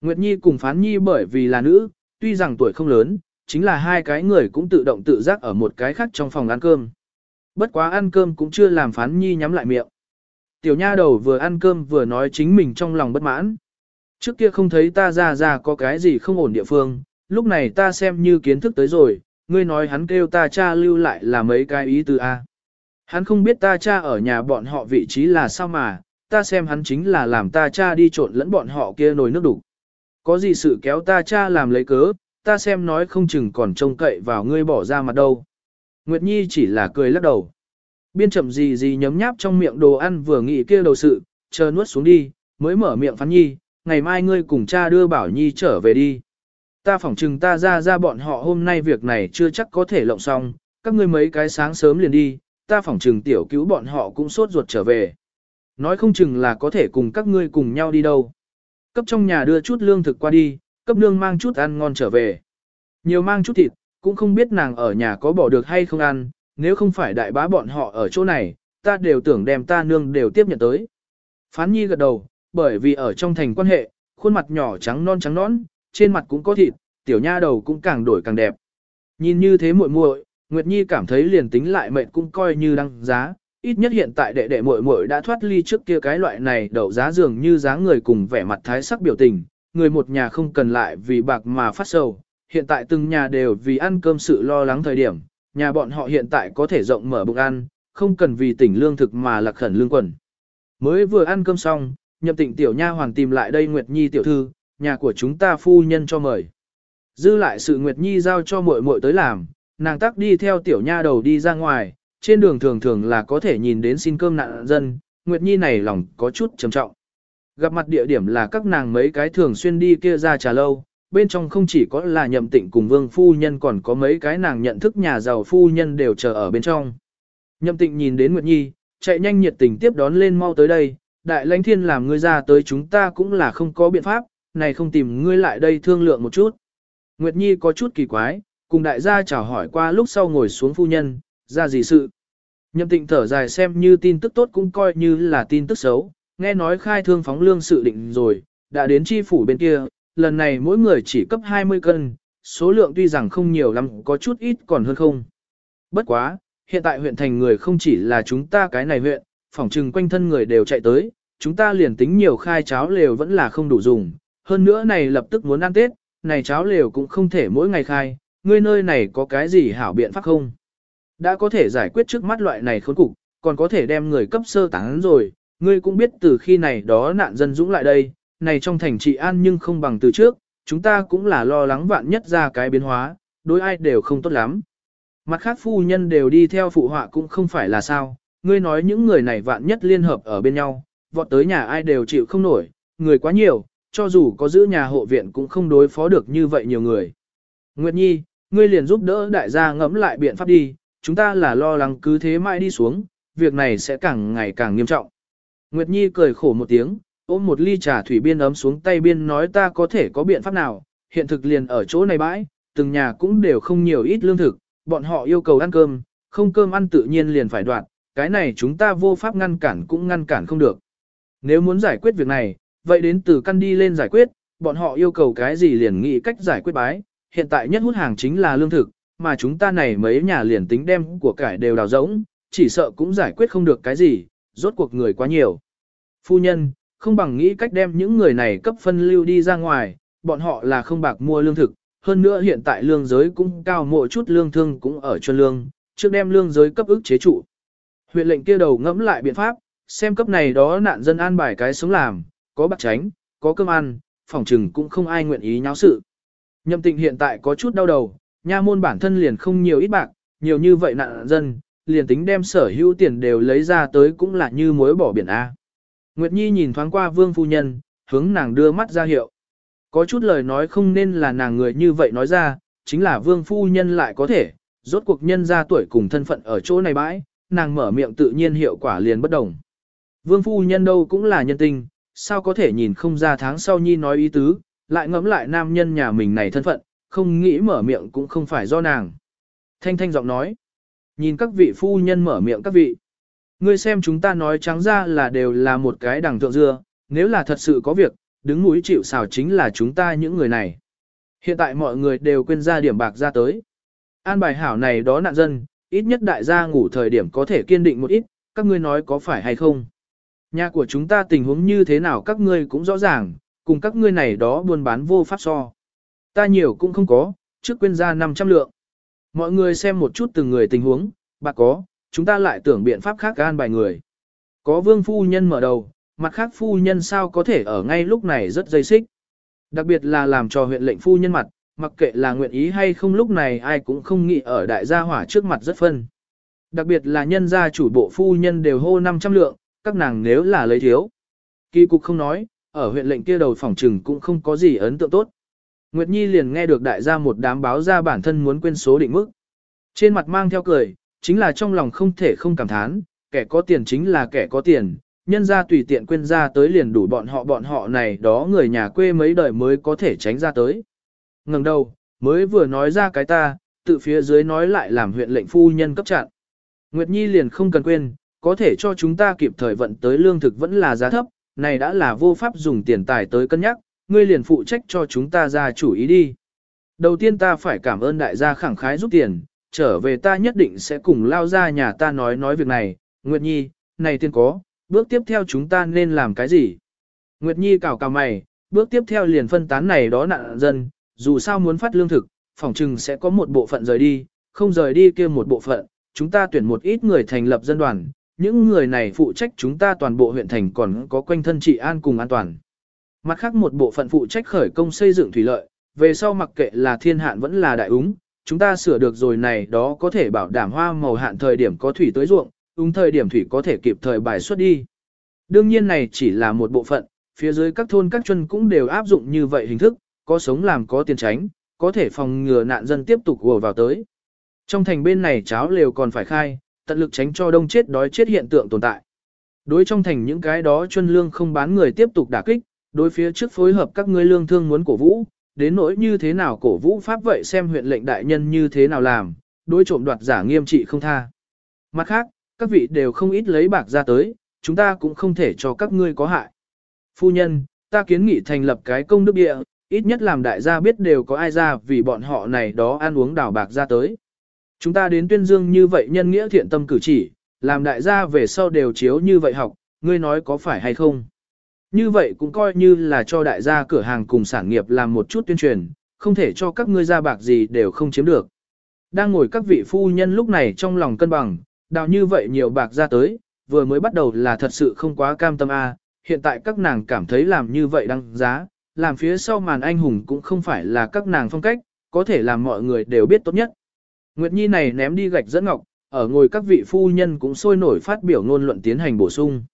Nguyệt Nhi cùng Phán Nhi bởi vì là nữ, tuy rằng tuổi không lớn, chính là hai cái người cũng tự động tự giác ở một cái khác trong phòng ăn cơm. Bất quá ăn cơm cũng chưa làm Phán Nhi nhắm lại miệng. Tiểu nha đầu vừa ăn cơm vừa nói chính mình trong lòng bất mãn. Trước kia không thấy ta ra ra có cái gì không ổn địa phương, lúc này ta xem như kiến thức tới rồi, ngươi nói hắn kêu ta cha lưu lại là mấy cái ý từ A. Hắn không biết ta cha ở nhà bọn họ vị trí là sao mà, ta xem hắn chính là làm ta cha đi trộn lẫn bọn họ kia nồi nước đủ. Có gì sự kéo ta cha làm lấy cớ, ta xem nói không chừng còn trông cậy vào ngươi bỏ ra mặt đâu. Nguyệt Nhi chỉ là cười lắc đầu. Biên chậm gì gì nhấm nháp trong miệng đồ ăn vừa nghĩ kia đầu sự, chờ nuốt xuống đi, mới mở miệng phán Nhi, ngày mai ngươi cùng cha đưa Bảo Nhi trở về đi. Ta phỏng chừng ta ra ra bọn họ hôm nay việc này chưa chắc có thể lộng xong, các ngươi mấy cái sáng sớm liền đi, ta phỏng chừng tiểu cứu bọn họ cũng sốt ruột trở về. Nói không chừng là có thể cùng các ngươi cùng nhau đi đâu. Cấp trong nhà đưa chút lương thực qua đi, cấp nương mang chút ăn ngon trở về. Nhiều mang chút thịt, cũng không biết nàng ở nhà có bỏ được hay không ăn, nếu không phải đại bá bọn họ ở chỗ này, ta đều tưởng đem ta nương đều tiếp nhận tới. Phán nhi gật đầu, bởi vì ở trong thành quan hệ, khuôn mặt nhỏ trắng non trắng nón, trên mặt cũng có thịt, tiểu nha đầu cũng càng đổi càng đẹp. Nhìn như thế muội muội, Nguyệt Nhi cảm thấy liền tính lại mệnh cũng coi như đăng giá, ít nhất hiện tại đệ đệ muội muội đã thoát ly trước kia cái loại này đậu giá dường như dáng người cùng vẻ mặt thái sắc biểu tình, người một nhà không cần lại vì bạc mà phát sầu, hiện tại từng nhà đều vì ăn cơm sự lo lắng thời điểm, nhà bọn họ hiện tại có thể rộng mở bụng ăn, không cần vì tỉnh lương thực mà lạc khẩn lương quần. Mới vừa ăn cơm xong, nhậm tịnh tiểu nha hoàng tìm lại đây Nguyệt Nhi tiểu thư, nhà của chúng ta phu nhân cho mời. Dư lại sự Nguyệt Nhi giao cho muội muội tới làm, nàng tắc đi theo tiểu nha đầu đi ra ngoài, trên đường thường thường là có thể nhìn đến xin cơm nạn dân, Nguyệt Nhi này lòng có chút trầm trọng. Gặp mặt địa điểm là các nàng mấy cái thường xuyên đi kia ra trà lâu, bên trong không chỉ có là nhậm tịnh cùng vương phu nhân còn có mấy cái nàng nhận thức nhà giàu phu nhân đều chờ ở bên trong. Nhậm tịnh nhìn đến Nguyệt Nhi, chạy nhanh nhiệt tình tiếp đón lên mau tới đây, đại lãnh thiên làm ngươi ra tới chúng ta cũng là không có biện pháp, này không tìm ngươi lại đây thương lượng một chút. Nguyệt Nhi có chút kỳ quái, cùng đại gia chào hỏi qua lúc sau ngồi xuống phu nhân, ra gì sự. Nhậm tịnh thở dài xem như tin tức tốt cũng coi như là tin tức xấu, nghe nói khai thương phóng lương sự định rồi, đã đến chi phủ bên kia, lần này mỗi người chỉ cấp 20 cân, số lượng tuy rằng không nhiều lắm có chút ít còn hơn không. Bất quá, hiện tại huyện thành người không chỉ là chúng ta cái này huyện, phỏng trừng quanh thân người đều chạy tới, chúng ta liền tính nhiều khai cháo lều vẫn là không đủ dùng, hơn nữa này lập tức muốn ăn Tết, này cháo lều cũng không thể mỗi ngày khai, ngươi nơi này có cái gì hảo biện pháp không? Đã có thể giải quyết trước mắt loại này khốn cục, còn có thể đem người cấp sơ tán rồi, ngươi cũng biết từ khi này đó nạn dân dũng lại đây, này trong thành trị an nhưng không bằng từ trước, chúng ta cũng là lo lắng vạn nhất ra cái biến hóa, đối ai đều không tốt lắm. Mặt khác phu nhân đều đi theo phụ họa cũng không phải là sao, ngươi nói những người này vạn nhất liên hợp ở bên nhau, vọt tới nhà ai đều chịu không nổi, người quá nhiều, cho dù có giữ nhà hộ viện cũng không đối phó được như vậy nhiều người. Nguyệt Nhi, ngươi liền giúp đỡ đại gia ngẫm lại biện pháp đi, chúng ta là lo lắng cứ thế mãi đi xuống, việc này sẽ càng ngày càng nghiêm trọng. Nguyệt Nhi cười khổ một tiếng, ôm một ly trà thủy biên ấm xuống tay biên nói ta có thể có biện pháp nào, hiện thực liền ở chỗ này bãi, từng nhà cũng đều không nhiều ít lương thực, bọn họ yêu cầu ăn cơm, không cơm ăn tự nhiên liền phải đoạn. cái này chúng ta vô pháp ngăn cản cũng ngăn cản không được. Nếu muốn giải quyết việc này, vậy đến từ căn đi lên giải quyết, bọn họ yêu cầu cái gì liền nghĩ cách giải quyết bái, hiện tại nhất hút hàng chính là lương thực, mà chúng ta này mấy nhà liền tính đem của cải đều đào rỗng, chỉ sợ cũng giải quyết không được cái gì, rốt cuộc người quá nhiều. Phu nhân, không bằng nghĩ cách đem những người này cấp phân lưu đi ra ngoài, bọn họ là không bạc mua lương thực, hơn nữa hiện tại lương giới cũng cao mỗi chút lương thương cũng ở chân lương, trước đem lương giới cấp ức chế trụ. Huyện lệnh kia đầu ngẫm lại biện pháp, xem cấp này đó nạn dân an bài cái sống làm, có bạc tránh, có cơm ăn, phòng trừng cũng không ai nguyện ý nháo sự. Nhậm tịnh hiện tại có chút đau đầu, nha môn bản thân liền không nhiều ít bạc, nhiều như vậy nạn dân, liền tính đem sở hữu tiền đều lấy ra tới cũng là như muối bỏ biển A. Nguyệt Nhi nhìn thoáng qua vương phu nhân, hướng nàng đưa mắt ra hiệu. Có chút lời nói không nên là nàng người như vậy nói ra, chính là vương phu nhân lại có thể, rốt cuộc nhân ra tuổi cùng thân phận ở chỗ này bãi, nàng mở miệng tự nhiên hiệu quả liền bất đồng. Vương phu nhân đâu cũng là nhân tình, sao có thể nhìn không ra tháng sau Nhi nói ý tứ, lại ngẫm lại nam nhân nhà mình này thân phận, không nghĩ mở miệng cũng không phải do nàng. Thanh thanh giọng nói, nhìn các vị phu nhân mở miệng các vị. Ngươi xem chúng ta nói trắng ra là đều là một cái đằng thượng dưa, nếu là thật sự có việc, đứng mũi chịu xào chính là chúng ta những người này. Hiện tại mọi người đều quên ra điểm bạc ra tới. An bài hảo này đó nạn dân, ít nhất đại gia ngủ thời điểm có thể kiên định một ít, các ngươi nói có phải hay không. Nhà của chúng ta tình huống như thế nào các ngươi cũng rõ ràng, cùng các ngươi này đó buôn bán vô pháp so. Ta nhiều cũng không có, trước quên ra 500 lượng. Mọi người xem một chút từng người tình huống, bạc có, chúng ta lại tưởng biện pháp khác gan bài người. Có vương phu nhân mở đầu, mặt khác phu nhân sao có thể ở ngay lúc này rất dây xích. Đặc biệt là làm cho huyện lệnh phu nhân mặt, mặc kệ là nguyện ý hay không lúc này ai cũng không nghĩ ở đại gia hỏa trước mặt rất phân. Đặc biệt là nhân gia chủ bộ phu nhân đều hô 500 lượng, các nàng nếu là lấy thiếu. Kỳ cục không nói, ở huyện lệnh kia đầu phòng trừng cũng không có gì ấn tượng tốt. Nguyệt Nhi liền nghe được đại gia một đám báo ra bản thân muốn quên số định mức. Trên mặt mang theo cười, chính là trong lòng không thể không cảm thán, kẻ có tiền chính là kẻ có tiền, nhân ra tùy tiện quên ra tới liền đủ bọn họ bọn họ này đó người nhà quê mấy đời mới có thể tránh ra tới. Ngừng đầu, mới vừa nói ra cái ta, tự phía dưới nói lại làm huyện lệnh phu nhân cấp chặn. Nguyệt Nhi liền không cần quên, có thể cho chúng ta kịp thời vận tới lương thực vẫn là giá thấp, này đã là vô pháp dùng tiền tài tới cân nhắc, ngươi liền phụ trách cho chúng ta ra chủ ý đi. Đầu tiên ta phải cảm ơn đại gia khẳng khái giúp tiền, trở về ta nhất định sẽ cùng lao ra nhà ta nói nói việc này, Nguyệt Nhi, này tiên có, bước tiếp theo chúng ta nên làm cái gì? Nguyệt Nhi cào cào mày, bước tiếp theo liền phân tán này đó nạn dân, dù sao muốn phát lương thực, phòng trừng sẽ có một bộ phận rời đi, không rời đi kia một bộ phận, chúng ta tuyển một ít người thành lập dân đoàn, những người này phụ trách chúng ta toàn bộ huyện thành còn có quanh thân trị an cùng an toàn. Mặt khác một bộ phận phụ trách khởi công xây dựng thủy lợi, về sau mặc kệ là thiên hạn vẫn là đại úng, chúng ta sửa được rồi này đó có thể bảo đảm hoa màu hạn thời điểm có thủy tới ruộng, úng thời điểm thủy có thể kịp thời bài xuất đi. Đương nhiên này chỉ là một bộ phận, phía dưới các thôn các chân cũng đều áp dụng như vậy hình thức, có sống làm có tiền tránh, có thể phòng ngừa nạn dân tiếp tục gùa vào tới. Trong thành bên này cháo lều còn phải khai, tận lực tránh cho đông chết đói chết hiện tượng tồn tại. Đối trong thành những cái đó chân lương không bán người tiếp tục đả kích, đối phía trước phối hợp các ngươi lương thương muốn cổ vũ, đến nỗi như thế nào cổ vũ pháp vậy xem huyện lệnh đại nhân như thế nào làm, đối trộm đoạt giả nghiêm trị không tha. Mặt khác, các vị đều không ít lấy bạc ra tới, chúng ta cũng không thể cho các ngươi có hại. Phu nhân, ta kiến nghị thành lập cái công đức địa, ít nhất làm đại gia biết đều có ai ra vì bọn họ này đó ăn uống đào bạc ra tới. Chúng ta đến tuyên dương như vậy nhân nghĩa thiện tâm cử chỉ, làm đại gia về sau đều chiếu như vậy học, ngươi nói có phải hay không? Như vậy cũng coi như là cho đại gia cửa hàng cùng sản nghiệp làm một chút tuyên truyền, không thể cho các ngươi ra bạc gì đều không chiếm được. Đang ngồi các vị phu nhân lúc này trong lòng cân bằng, đào như vậy nhiều bạc ra tới, vừa mới bắt đầu là thật sự không quá cam tâm a, hiện tại các nàng cảm thấy làm như vậy đăng giá, làm phía sau màn anh hùng cũng không phải là các nàng phong cách, có thể làm mọi người đều biết tốt nhất. Nguyệt Nhi này ném đi gạch dẫn ngọc, ở ngồi các vị phu nhân cũng sôi nổi phát biểu ngôn luận tiến hành bổ sung.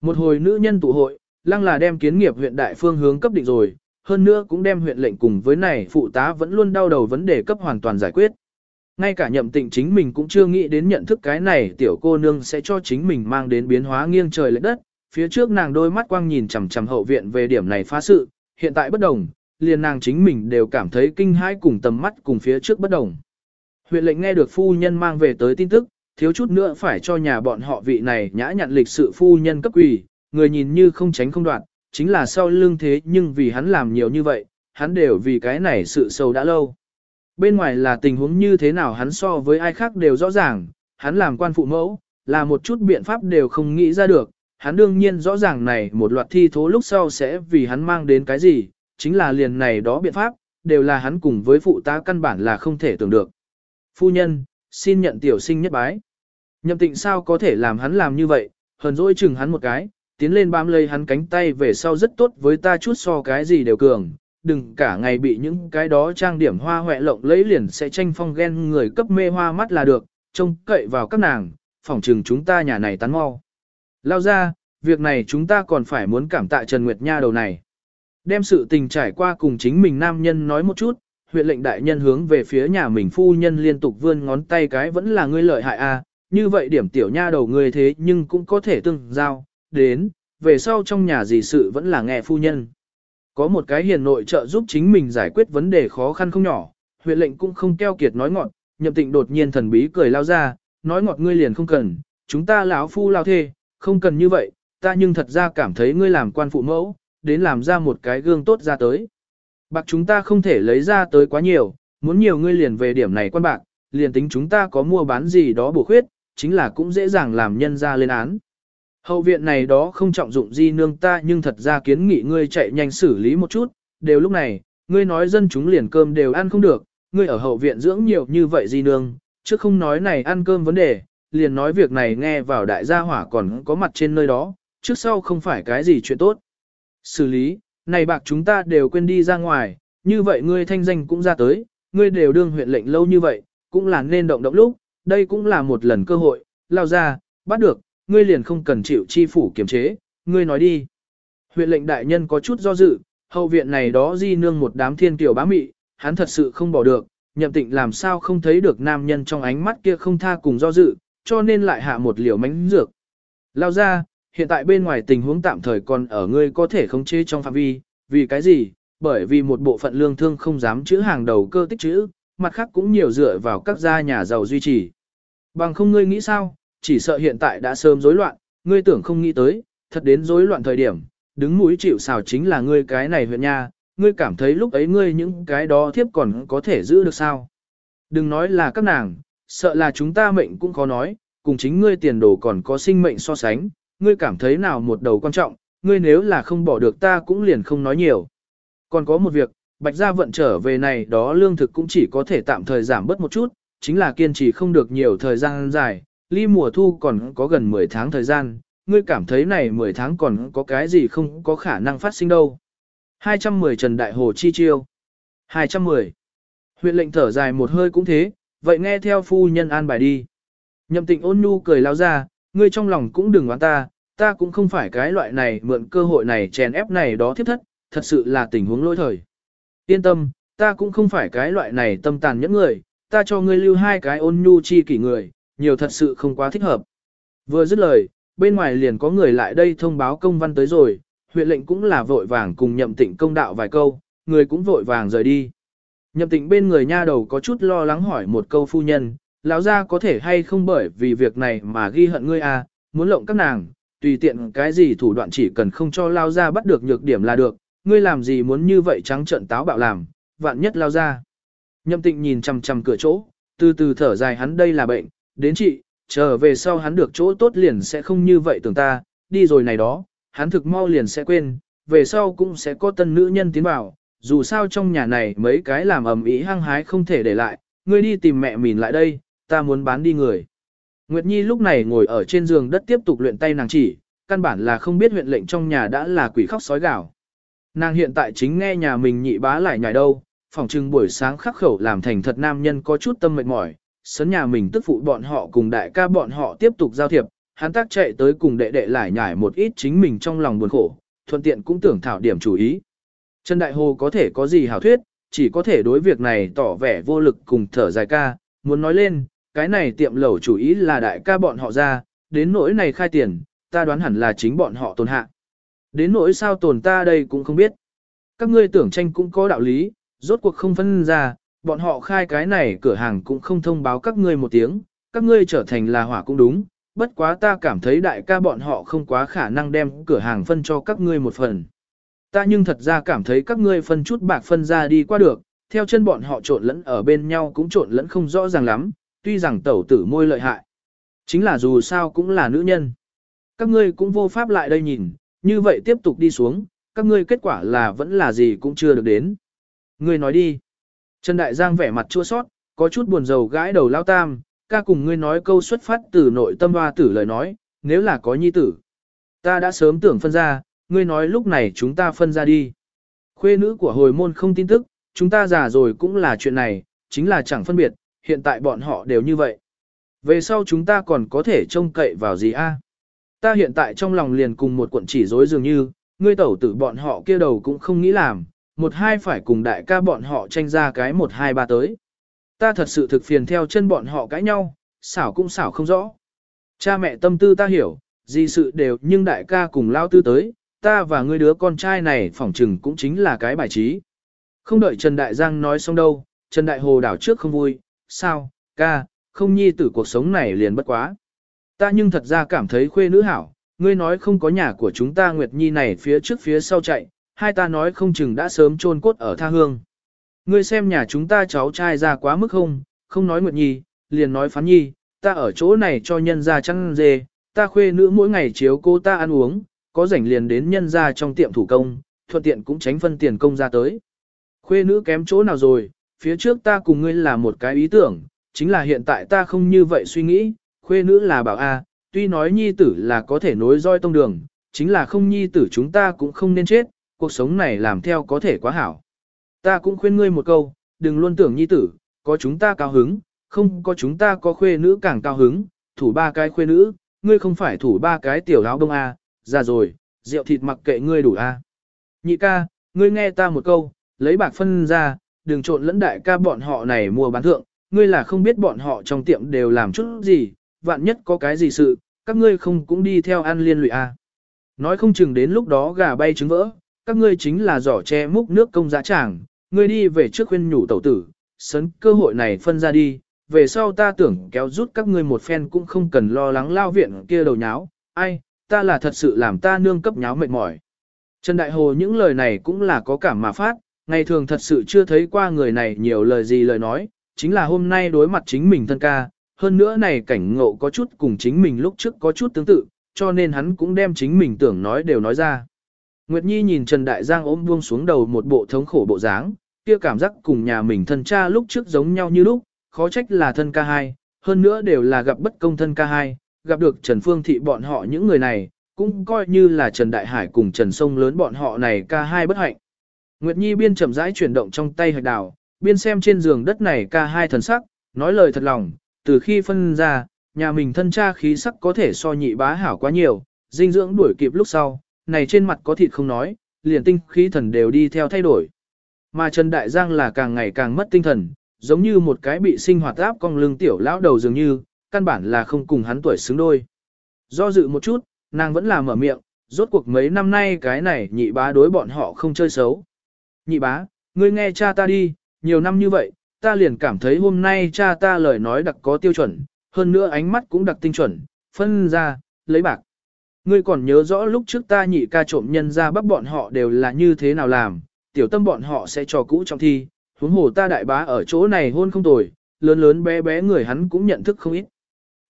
Một hồi nữ nhân tụ hội, lăng là đem kiến nghiệp huyện đại phương hướng cấp định rồi, hơn nữa cũng đem huyện lệnh cùng với này phụ tá vẫn luôn đau đầu vấn đề cấp hoàn toàn giải quyết. Ngay cả nhậm tịnh chính mình cũng chưa nghĩ đến nhận thức cái này tiểu cô nương sẽ cho chính mình mang đến biến hóa nghiêng trời lệch đất, phía trước nàng đôi mắt quang nhìn chằm chằm hậu viện về điểm này phá sự, hiện tại bất đồng, liền nàng chính mình đều cảm thấy kinh hãi cùng tầm mắt cùng phía trước bất đồng. Huyện lệnh nghe được phu nhân mang về tới tin tức, thiếu chút nữa phải cho nhà bọn họ vị này nhã nhặn lịch sự phu nhân cấp quỷ, người nhìn như không tránh không đoạn, chính là sau lưng thế nhưng vì hắn làm nhiều như vậy, hắn đều vì cái này sự sâu đã lâu. Bên ngoài là tình huống như thế nào hắn so với ai khác đều rõ ràng, hắn làm quan phụ mẫu, là một chút biện pháp đều không nghĩ ra được, hắn đương nhiên rõ ràng này một loạt thi thố lúc sau sẽ vì hắn mang đến cái gì, chính là liền này đó biện pháp, đều là hắn cùng với phụ tá căn bản là không thể tưởng được. Phu nhân, xin nhận tiểu sinh nhất bái. Nhậm tịnh sao có thể làm hắn làm như vậy, hờn dỗi chừng hắn một cái, tiến lên bám lấy hắn cánh tay về sau rất tốt với ta chút so cái gì đều cường, đừng cả ngày bị những cái đó trang điểm hoa hoẹ lộng lấy liền sẽ tranh phong ghen người cấp mê hoa mắt là được, trông cậy vào các nàng, phỏng trừng chúng ta nhà này tán mau. Lao ra, việc này chúng ta còn phải muốn cảm tạ Trần Nguyệt Nha đầu này. Đem sự tình trải qua cùng chính mình nam nhân nói một chút, huyện lệnh đại nhân hướng về phía nhà mình phu nhân liên tục vươn ngón tay cái vẫn là ngươi lợi hại a như vậy điểm tiểu nha đầu ngươi thế nhưng cũng có thể tương giao, đến, về sau trong nhà gì sự vẫn là nghe phu nhân. Có một cái hiền nội trợ giúp chính mình giải quyết vấn đề khó khăn không nhỏ, huyện lệnh cũng không keo kiệt nói ngọt, nhậm tịnh đột nhiên thần bí cười lao ra, nói ngọt ngươi liền không cần, chúng ta lão phu lao thê, không cần như vậy, ta nhưng thật ra cảm thấy ngươi làm quan phụ mẫu, đến làm ra một cái gương tốt ra tới. Bạc chúng ta không thể lấy ra tới quá nhiều, muốn nhiều ngươi liền về điểm này quan bạc, liền tính chúng ta có mua bán gì đó bổ khuyết, chính là cũng dễ dàng làm nhân ra lên án. Hậu viện này đó không trọng dụng di nương ta nhưng thật ra kiến nghị ngươi chạy nhanh xử lý một chút, đều lúc này, ngươi nói dân chúng liền cơm đều ăn không được, ngươi ở hậu viện dưỡng nhiều như vậy di nương, chứ không nói này ăn cơm vấn đề, liền nói việc này nghe vào đại gia hỏa còn có mặt trên nơi đó, trước sau không phải cái gì chuyện tốt. Xử lý, này bạc chúng ta đều quên đi ra ngoài, như vậy ngươi thanh danh cũng ra tới, ngươi đều đương huyện lệnh lâu như vậy, cũng là nên động động lúc, đây cũng là một lần cơ hội, lao ra, bắt được, ngươi liền không cần chịu chi phủ kiểm chế, ngươi nói đi. Huyện lệnh đại nhân có chút do dự, hậu viện này đó di nương một đám thiên tiểu bá mị, hắn thật sự không bỏ được, nhậm tịnh làm sao không thấy được nam nhân trong ánh mắt kia không tha cùng do dự, cho nên lại hạ một liều mánh dược. Lao ra, hiện tại bên ngoài tình huống tạm thời còn ở ngươi có thể khống chế trong phạm vi, vì cái gì? Bởi vì một bộ phận lương thương không dám chữ hàng đầu cơ tích chữ, mặt khác cũng nhiều dựa vào các gia nhà giàu duy trì. Bằng không ngươi nghĩ sao, chỉ sợ hiện tại đã sớm rối loạn, ngươi tưởng không nghĩ tới, thật đến rối loạn thời điểm, đứng mũi chịu xào chính là ngươi cái này huyện nha, ngươi cảm thấy lúc ấy ngươi những cái đó thiếp còn có thể giữ được sao. Đừng nói là các nàng, sợ là chúng ta mệnh cũng khó nói, cùng chính ngươi tiền đồ còn có sinh mệnh so sánh, ngươi cảm thấy nào một đầu quan trọng, ngươi nếu là không bỏ được ta cũng liền không nói nhiều. Còn có một việc, bạch gia vận trở về này đó lương thực cũng chỉ có thể tạm thời giảm bớt một chút, chính là kiên trì không được nhiều thời gian dài, ly mùa thu còn có gần 10 tháng thời gian, ngươi cảm thấy này 10 tháng còn có cái gì không có khả năng phát sinh đâu. 210 Trần Đại Hồ Chi Chiêu 210 Huyện lệnh thở dài một hơi cũng thế, vậy nghe theo phu nhân an bài đi. Nhậm tịnh ôn nhu cười lao ra, ngươi trong lòng cũng đừng oán ta, ta cũng không phải cái loại này mượn cơ hội này chèn ép này đó thiết thất, thật sự là tình huống lỗi thời. Yên tâm, ta cũng không phải cái loại này tâm tàn những người, ta cho ngươi lưu hai cái ôn nhu chi kỷ người, nhiều thật sự không quá thích hợp. Vừa dứt lời, bên ngoài liền có người lại đây thông báo công văn tới rồi, huyện lệnh cũng là vội vàng cùng nhậm tịnh công đạo vài câu, người cũng vội vàng rời đi. Nhậm tịnh bên người nha đầu có chút lo lắng hỏi một câu phu nhân, lão gia có thể hay không bởi vì việc này mà ghi hận ngươi à, muốn lộng các nàng, tùy tiện cái gì thủ đoạn chỉ cần không cho lao gia bắt được nhược điểm là được, ngươi làm gì muốn như vậy trắng trợn táo bạo làm, vạn nhất lao ra. Nhậm tịnh nhìn chằm chằm cửa chỗ, từ từ thở dài hắn đây là bệnh, đến chị, trở về sau hắn được chỗ tốt liền sẽ không như vậy tưởng ta, đi rồi này đó, hắn thực mau liền sẽ quên, về sau cũng sẽ có tân nữ nhân tiến vào, dù sao trong nhà này mấy cái làm ầm ĩ hăng hái không thể để lại, ngươi đi tìm mẹ mình lại đây, ta muốn bán đi người. Nguyệt Nhi lúc này ngồi ở trên giường đất tiếp tục luyện tay nàng chỉ, căn bản là không biết huyện lệnh trong nhà đã là quỷ khóc sói gào. Nàng hiện tại chính nghe nhà mình nhị bá lại nhảy đâu, phòng trưng buổi sáng khắc khẩu làm thành thật nam nhân có chút tâm mệt mỏi, sấn nhà mình tức phụ bọn họ cùng đại ca bọn họ tiếp tục giao thiệp, hắn tác chạy tới cùng đệ đệ lại nhảy một ít chính mình trong lòng buồn khổ, thuận tiện cũng tưởng thảo điểm chủ ý. Trần Đại Hồ có thể có gì hảo thuyết, chỉ có thể đối việc này tỏ vẻ vô lực cùng thở dài ca, muốn nói lên, cái này tiệm lẩu chủ ý là đại ca bọn họ ra, đến nỗi này khai tiền, ta đoán hẳn là chính bọn họ tồn hạ. Đến nỗi sao tồn ta đây cũng không biết. Các ngươi tưởng tranh cũng có đạo lý, rốt cuộc không phân ra, bọn họ khai cái này cửa hàng cũng không thông báo các ngươi một tiếng, các ngươi trở thành là hỏa cũng đúng, bất quá ta cảm thấy đại ca bọn họ không quá khả năng đem cửa hàng phân cho các ngươi một phần. Ta nhưng thật ra cảm thấy các ngươi phân chút bạc phân ra đi qua được, theo chân bọn họ trộn lẫn ở bên nhau cũng trộn lẫn không rõ ràng lắm, tuy rằng tẩu tử môi lợi hại. Chính là dù sao cũng là nữ nhân. Các ngươi cũng vô pháp lại đây nhìn, như vậy tiếp tục đi xuống, các ngươi kết quả là vẫn là gì cũng chưa được đến. Ngươi nói đi. Trần Đại Giang vẻ mặt chua sót, có chút buồn rầu gãi đầu lao tam, ca cùng ngươi nói câu xuất phát từ nội tâm hoa tử lời nói, nếu là có nhi tử. Ta đã sớm tưởng phân ra, ngươi nói lúc này chúng ta phân ra đi. Khuê nữ của hồi môn không tin tức, chúng ta già rồi cũng là chuyện này, chính là chẳng phân biệt, hiện tại bọn họ đều như vậy. Về sau chúng ta còn có thể trông cậy vào gì a? Ta hiện tại trong lòng liền cùng một cuộn chỉ rối dường như, ngươi tẩu tử bọn họ kia đầu cũng không nghĩ làm, một hai phải cùng đại ca bọn họ tranh ra cái một hai ba tới. Ta thật sự thực phiền theo chân bọn họ cãi nhau, xảo cũng xảo không rõ. Cha mẹ tâm tư ta hiểu, gì sự đều nhưng đại ca cùng lao tư tới, ta và ngươi đứa con trai này phỏng chừng cũng chính là cái bài trí. Không đợi Trần Đại Giang nói xong đâu, Trần Đại Hồ đảo trước không vui, sao, ca, không nhi tử cuộc sống này liền bất quá. Ta nhưng thật ra cảm thấy khuê nữ hảo, ngươi nói không có nhà của chúng ta Nguyệt Nhi này phía trước phía sau chạy, hai ta nói không chừng đã sớm chôn cốt ở tha hương. Ngươi xem nhà chúng ta cháu trai ra quá mức không, không nói Nguyệt Nhi, liền nói Phán Nhi, ta ở chỗ này cho nhân ra chăn dê, ta khuê nữ mỗi ngày chiếu cô ta ăn uống, có rảnh liền đến nhân ra trong tiệm thủ công, thuận tiện cũng tránh phân tiền công ra tới. Khuê nữ kém chỗ nào rồi, phía trước ta cùng ngươi là một cái ý tưởng, chính là hiện tại ta không như vậy suy nghĩ, khuê nữ là bảo A, tuy nói nhi tử là có thể nối roi tông đường, chính là không nhi tử chúng ta cũng không nên chết, cuộc sống này làm theo có thể quá hảo. Ta cũng khuyên ngươi một câu, đừng luôn tưởng nhi tử, có chúng ta cao hứng, không có chúng ta có khuê nữ càng cao hứng, thủ ba cái khuê nữ, ngươi không phải thủ ba cái tiểu áo đông à, A, ra rồi, rượu thịt mặc kệ ngươi đủ A. Nhị ca, ngươi nghe ta một câu, lấy bạc phân ra, đừng trộn lẫn đại ca bọn họ này mua bán thượng, ngươi là không biết bọn họ trong tiệm đều làm chút gì, vạn nhất có cái gì sự, các ngươi không cũng đi theo ăn liên lụy à. Nói không chừng đến lúc đó gà bay trứng vỡ, các ngươi chính là giỏ che múc nước công giá tràng, ngươi đi về trước khuyên nhủ tẩu tử, sấn cơ hội này phân ra đi, về sau ta tưởng kéo rút các ngươi một phen cũng không cần lo lắng lao viện kia đầu nháo, ai, ta là thật sự làm ta nương cấp nháo mệt mỏi. Trần Đại Hồ những lời này cũng là có cảm mà phát, ngày thường thật sự chưa thấy qua người này nhiều lời gì lời nói, chính là hôm nay đối mặt chính mình thân ca, hơn nữa này cảnh ngộ có chút cùng chính mình lúc trước có chút tương tự, cho nên hắn cũng đem chính mình tưởng nói đều nói ra. Nguyệt Nhi nhìn Trần Đại Giang ôm buông xuống đầu một bộ thống khổ bộ dáng, kia cảm giác cùng nhà mình thân cha lúc trước giống nhau như lúc, khó trách là thân ca hai, hơn nữa đều là gặp bất công thân ca hai, gặp được Trần Phương Thị bọn họ những người này, cũng coi như là Trần Đại Hải cùng Trần Sông lớn bọn họ này ca hai bất hạnh. Nguyệt Nhi biên chậm rãi chuyển động trong tay hạch đào, biên xem trên giường đất này ca hai thần sắc, nói lời thật lòng, từ khi phân ra, nhà mình thân cha khí sắc có thể so nhị bá hảo quá nhiều, dinh dưỡng đuổi kịp lúc sau, này trên mặt có thịt không nói, liền tinh khí thần đều đi theo thay đổi. mà Trần Đại Giang là càng ngày càng mất tinh thần, giống như một cái bị sinh hoạt áp cong lưng tiểu lão đầu dường như, căn bản là không cùng hắn tuổi xứng đôi. Do dự một chút, nàng vẫn là mở miệng, rốt cuộc mấy năm nay cái này nhị bá đối bọn họ không chơi xấu. Nhị bá, ngươi nghe cha ta đi, nhiều năm như vậy, ta liền cảm thấy hôm nay cha ta lời nói đặc có tiêu chuẩn, hơn nữa ánh mắt cũng đặc tinh chuẩn, phân ra, lấy bạc. Ngươi còn nhớ rõ lúc trước ta nhị ca trộm nhân ra bắt bọn họ đều là như thế nào làm, tiểu tâm bọn họ sẽ cho cũ trong thi, huống hồ ta đại bá ở chỗ này hôn không tồi, lớn lớn bé bé người hắn cũng nhận thức không ít.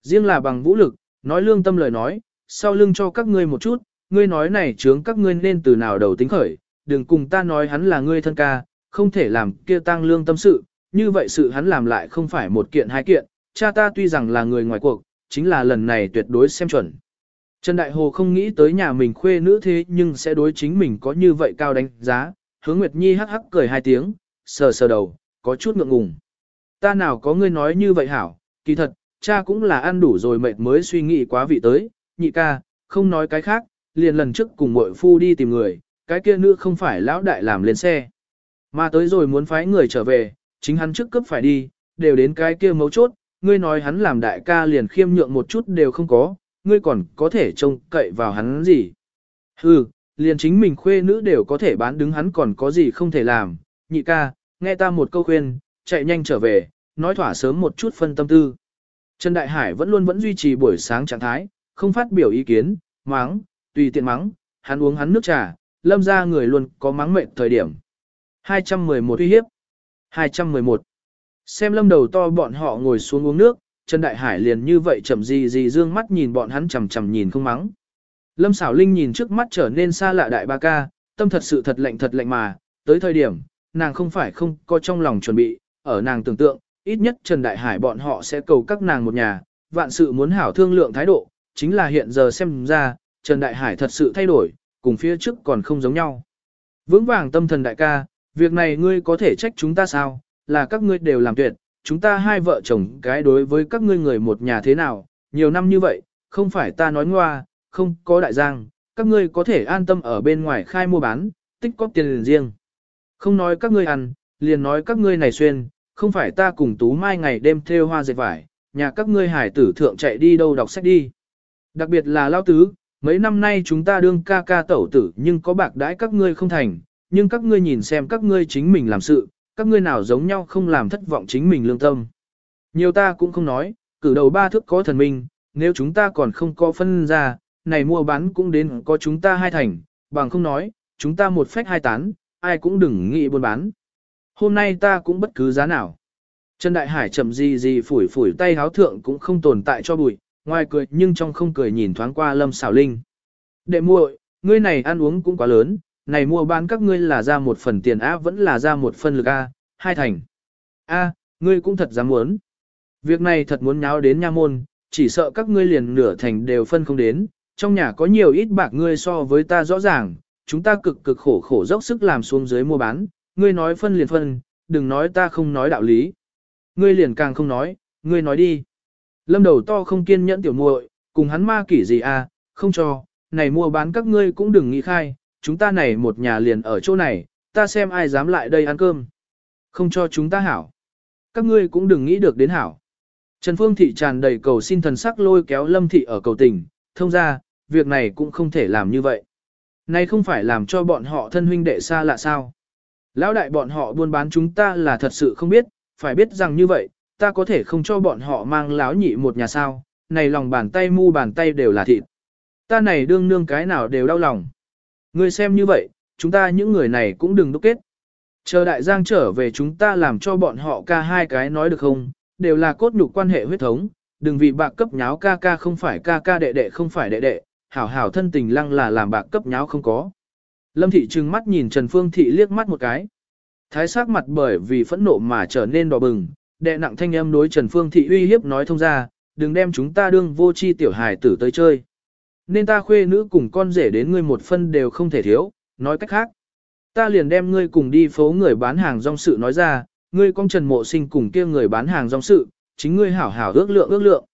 Riêng là bằng vũ lực, nói lương tâm lời nói, sau lưng cho các ngươi một chút, ngươi nói này chướng các ngươi nên từ nào đầu tính khởi, đừng cùng ta nói hắn là ngươi thân ca, không thể làm kia tăng lương tâm sự, như vậy sự hắn làm lại không phải một kiện hai kiện, cha ta tuy rằng là người ngoài cuộc, chính là lần này tuyệt đối xem chuẩn. Trần Đại Hồ không nghĩ tới nhà mình khuê nữ thế nhưng sẽ đối chính mình có như vậy cao đánh giá, hướng Nguyệt Nhi hắc hắc cười hai tiếng, sờ sờ đầu, có chút ngượng ngùng. Ta nào có ngươi nói như vậy hảo, kỳ thật, cha cũng là ăn đủ rồi mệt mới suy nghĩ quá vị tới, nhị ca, không nói cái khác, liền lần trước cùng mội phu đi tìm người, cái kia nữ không phải lão đại làm lên xe. Mà tới rồi muốn phái người trở về, chính hắn trước cấp phải đi, đều đến cái kia mấu chốt, ngươi nói hắn làm đại ca liền khiêm nhượng một chút đều không có, ngươi còn có thể trông cậy vào hắn gì. Hừ, liền chính mình khuê nữ đều có thể bán đứng hắn còn có gì không thể làm, nhị ca, nghe ta một câu khuyên, chạy nhanh trở về, nói thỏa sớm một chút phân tâm tư. Trần Đại Hải vẫn luôn vẫn duy trì buổi sáng trạng thái, không phát biểu ý kiến, mắng, tùy tiện mắng, hắn uống hắn nước trà, lâm ra người luôn có mắng mệt thời điểm. 211 uy hiếp 211 Xem lâm đầu to bọn họ ngồi xuống uống nước, Trần Đại Hải liền như vậy chậm gì gì dương mắt nhìn bọn hắn chầm chầm nhìn không mắng. Lâm Sảo linh nhìn trước mắt trở nên xa lạ đại ba ca, tâm thật sự thật lạnh thật lạnh mà, tới thời điểm, nàng không phải không có trong lòng chuẩn bị, ở nàng tưởng tượng, ít nhất Trần Đại Hải bọn họ sẽ cầu các nàng một nhà, vạn sự muốn hảo thương lượng thái độ, chính là hiện giờ xem ra, Trần Đại Hải thật sự thay đổi, cùng phía trước còn không giống nhau. Vững vàng tâm thần đại ca, việc này ngươi có thể trách chúng ta sao, là các ngươi đều làm tuyệt, chúng ta hai vợ chồng cái đối với các ngươi người một nhà thế nào, nhiều năm như vậy, không phải ta nói ngoa, không có đại giang, các ngươi có thể an tâm ở bên ngoài khai mua bán, tích có tiền riêng. Không nói các ngươi ăn, liền nói các ngươi này xuyên, không phải ta cùng tú mai ngày đêm theo hoa dệt vải, nhà các ngươi hải tử thượng chạy đi đâu đọc sách đi. Đặc biệt là lao tứ, mấy năm nay chúng ta đương ca ca tẩu tử nhưng có bạc đãi các ngươi không thành, nhưng các ngươi nhìn xem các ngươi chính mình làm sự, các ngươi nào giống nhau không làm thất vọng chính mình lương tâm. Nhiều ta cũng không nói, cử đầu ba thước có thần minh, nếu chúng ta còn không có phân ra, này mua bán cũng đến có chúng ta hai thành, bằng không nói, chúng ta một phách hai tán, ai cũng đừng nghĩ buôn bán. Hôm nay ta cũng bất cứ giá nào. Trần Đại Hải chậm gì gì phủi phủi tay háo thượng cũng không tồn tại cho bụi, ngoài cười nhưng trong không cười nhìn thoáng qua Lâm Xảo Linh. Đệ muội, ngươi này ăn uống cũng quá lớn, này mua bán các ngươi là ra một phần tiền A vẫn là ra một phần lực A, hai thành. A, ngươi cũng thật dám muốn. Việc này thật muốn nháo đến nha môn, chỉ sợ các ngươi liền nửa thành đều phân không đến, trong nhà có nhiều ít bạc ngươi so với ta rõ ràng, chúng ta cực cực khổ khổ dốc sức làm xuống dưới mua bán, ngươi nói phân liền phân, đừng nói ta không nói đạo lý. Ngươi liền càng không nói, ngươi nói đi. Lâm đầu to không kiên nhẫn tiểu muội, cùng hắn ma kỷ gì à, không cho, này mua bán các ngươi cũng đừng nghĩ khai, chúng ta này một nhà liền ở chỗ này, ta xem ai dám lại đây ăn cơm. Không cho chúng ta hảo. Các ngươi cũng đừng nghĩ được đến hảo. Trần Phương Thị tràn đầy cầu xin thần sắc lôi kéo Lâm Thị ở cầu tình, thông ra, việc này cũng không thể làm như vậy. Này không phải làm cho bọn họ thân huynh đệ xa lạ sao. Lão đại bọn họ buôn bán chúng ta là thật sự không biết, phải biết rằng như vậy, ta có thể không cho bọn họ mang láo nhị một nhà sao, này lòng bàn tay mu bàn tay đều là thịt. Ta này đương nương cái nào đều đau lòng. Ngươi xem như vậy, chúng ta những người này cũng đừng đúc kết. Chờ đại giang trở về chúng ta làm cho bọn họ ca hai cái nói được không, đều là cốt nhục quan hệ huyết thống, đừng vì bạc cấp nháo ca ca không phải ca ca đệ đệ không phải đệ đệ, hảo hảo thân tình lăng là làm bạc cấp nháo không có. Lâm thị trừng mắt nhìn Trần Phương thị liếc mắt một cái. Thái sắc mặt bởi vì phẫn nộ mà trở nên đỏ bừng, đệ nặng thanh âm đối Trần Phương thị uy hiếp nói thông ra, đừng đem chúng ta đương vô chi tiểu hài tử tới chơi. Nên ta khuê nữ cùng con rể đến ngươi một phân đều không thể thiếu, nói cách khác. Ta liền đem ngươi cùng đi phố người bán hàng rong sự nói ra, ngươi con Trần Mộ Sinh cùng kia người bán hàng rong sự, chính ngươi hảo hảo ước lượng ước lượng.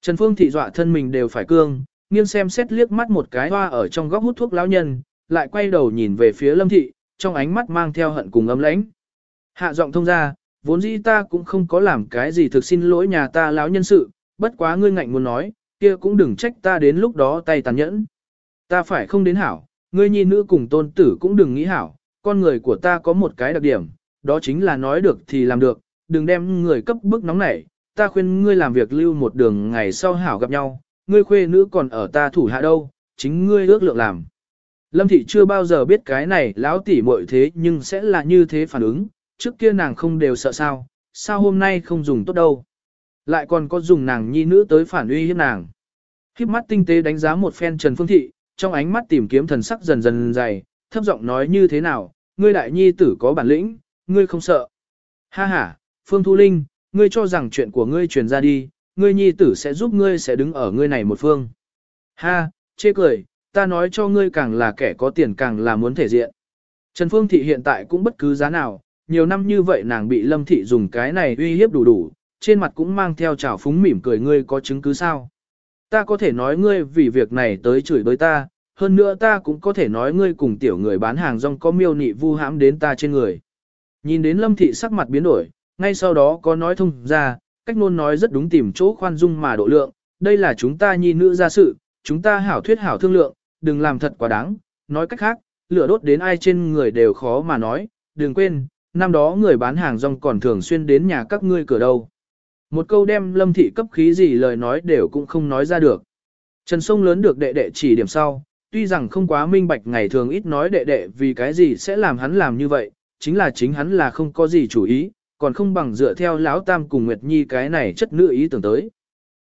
Trần Phương thị dọa thân mình đều phải cương, nghiêng xem xét liếc mắt một cái hoa ở trong góc hút thuốc lão nhân, lại quay đầu nhìn về phía Lâm thị, trong ánh mắt mang theo hận cùng ấm lãnh. Hạ giọng thông ra, vốn dĩ ta cũng không có làm cái gì thực xin lỗi nhà ta lão nhân sự, bất quá ngươi ngạnh muốn nói, kia cũng đừng trách ta đến lúc đó tay tàn nhẫn. Ta phải không đến hảo, ngươi nhi nữ cùng tôn tử cũng đừng nghĩ hảo, con người của ta có một cái đặc điểm, đó chính là nói được thì làm được, đừng đem người cấp bức nóng nảy, ta khuyên ngươi làm việc lưu một đường ngày sau hảo gặp nhau, ngươi khuê nữ còn ở ta thủ hạ đâu, chính ngươi ước lượng làm. Lâm thị chưa bao giờ biết cái này lão tỷ muội thế nhưng sẽ là như thế phản ứng, trước kia nàng không đều sợ sao, sao hôm nay không dùng tốt đâu. Lại còn có dùng nàng nhi nữ tới phản uy hiếp nàng. Khiếp mắt tinh tế đánh giá một phen Trần Phương Thị, trong ánh mắt tìm kiếm thần sắc dần dần dày, thấp giọng nói như thế nào, ngươi đại nhi tử có bản lĩnh, ngươi không sợ. Ha ha, Phương Thu Linh, ngươi cho rằng chuyện của ngươi truyền ra đi, ngươi nhi tử sẽ giúp ngươi sẽ đứng ở ngươi này một phương. Ha, chê cười, ta nói cho ngươi càng là kẻ có tiền càng là muốn thể diện. Trần Phương Thị hiện tại cũng bất cứ giá nào, nhiều năm như vậy nàng bị Lâm Thị dùng cái này uy hiếp đủ đủ, trên mặt cũng mang theo trào phúng mỉm cười ngươi có chứng cứ sao. Ta có thể nói ngươi vì việc này tới chửi bới ta, hơn nữa ta cũng có thể nói ngươi cùng tiểu người bán hàng rong có miêu nị vu hãm đến ta trên người. Nhìn đến Lâm Thị sắc mặt biến đổi, ngay sau đó có nói thông ra, cách nôn nói rất đúng tìm chỗ khoan dung mà độ lượng, đây là chúng ta nhi nữ ra sự, chúng ta hảo thuyết hảo thương lượng, đừng làm thật quá đáng, nói cách khác, lửa đốt đến ai trên người đều khó mà nói, đừng quên, năm đó người bán hàng rong còn thường xuyên đến nhà các ngươi cửa đâu. Một câu đem lâm thị cấp khí gì lời nói đều cũng không nói ra được. Trần Sông lớn được đệ đệ chỉ điểm sau, tuy rằng không quá minh bạch ngày thường ít nói đệ đệ vì cái gì sẽ làm hắn làm như vậy, chính là chính hắn là không có gì chủ ý, còn không bằng dựa theo lão tam cùng Nguyệt Nhi cái này chất nữ ý tưởng tới.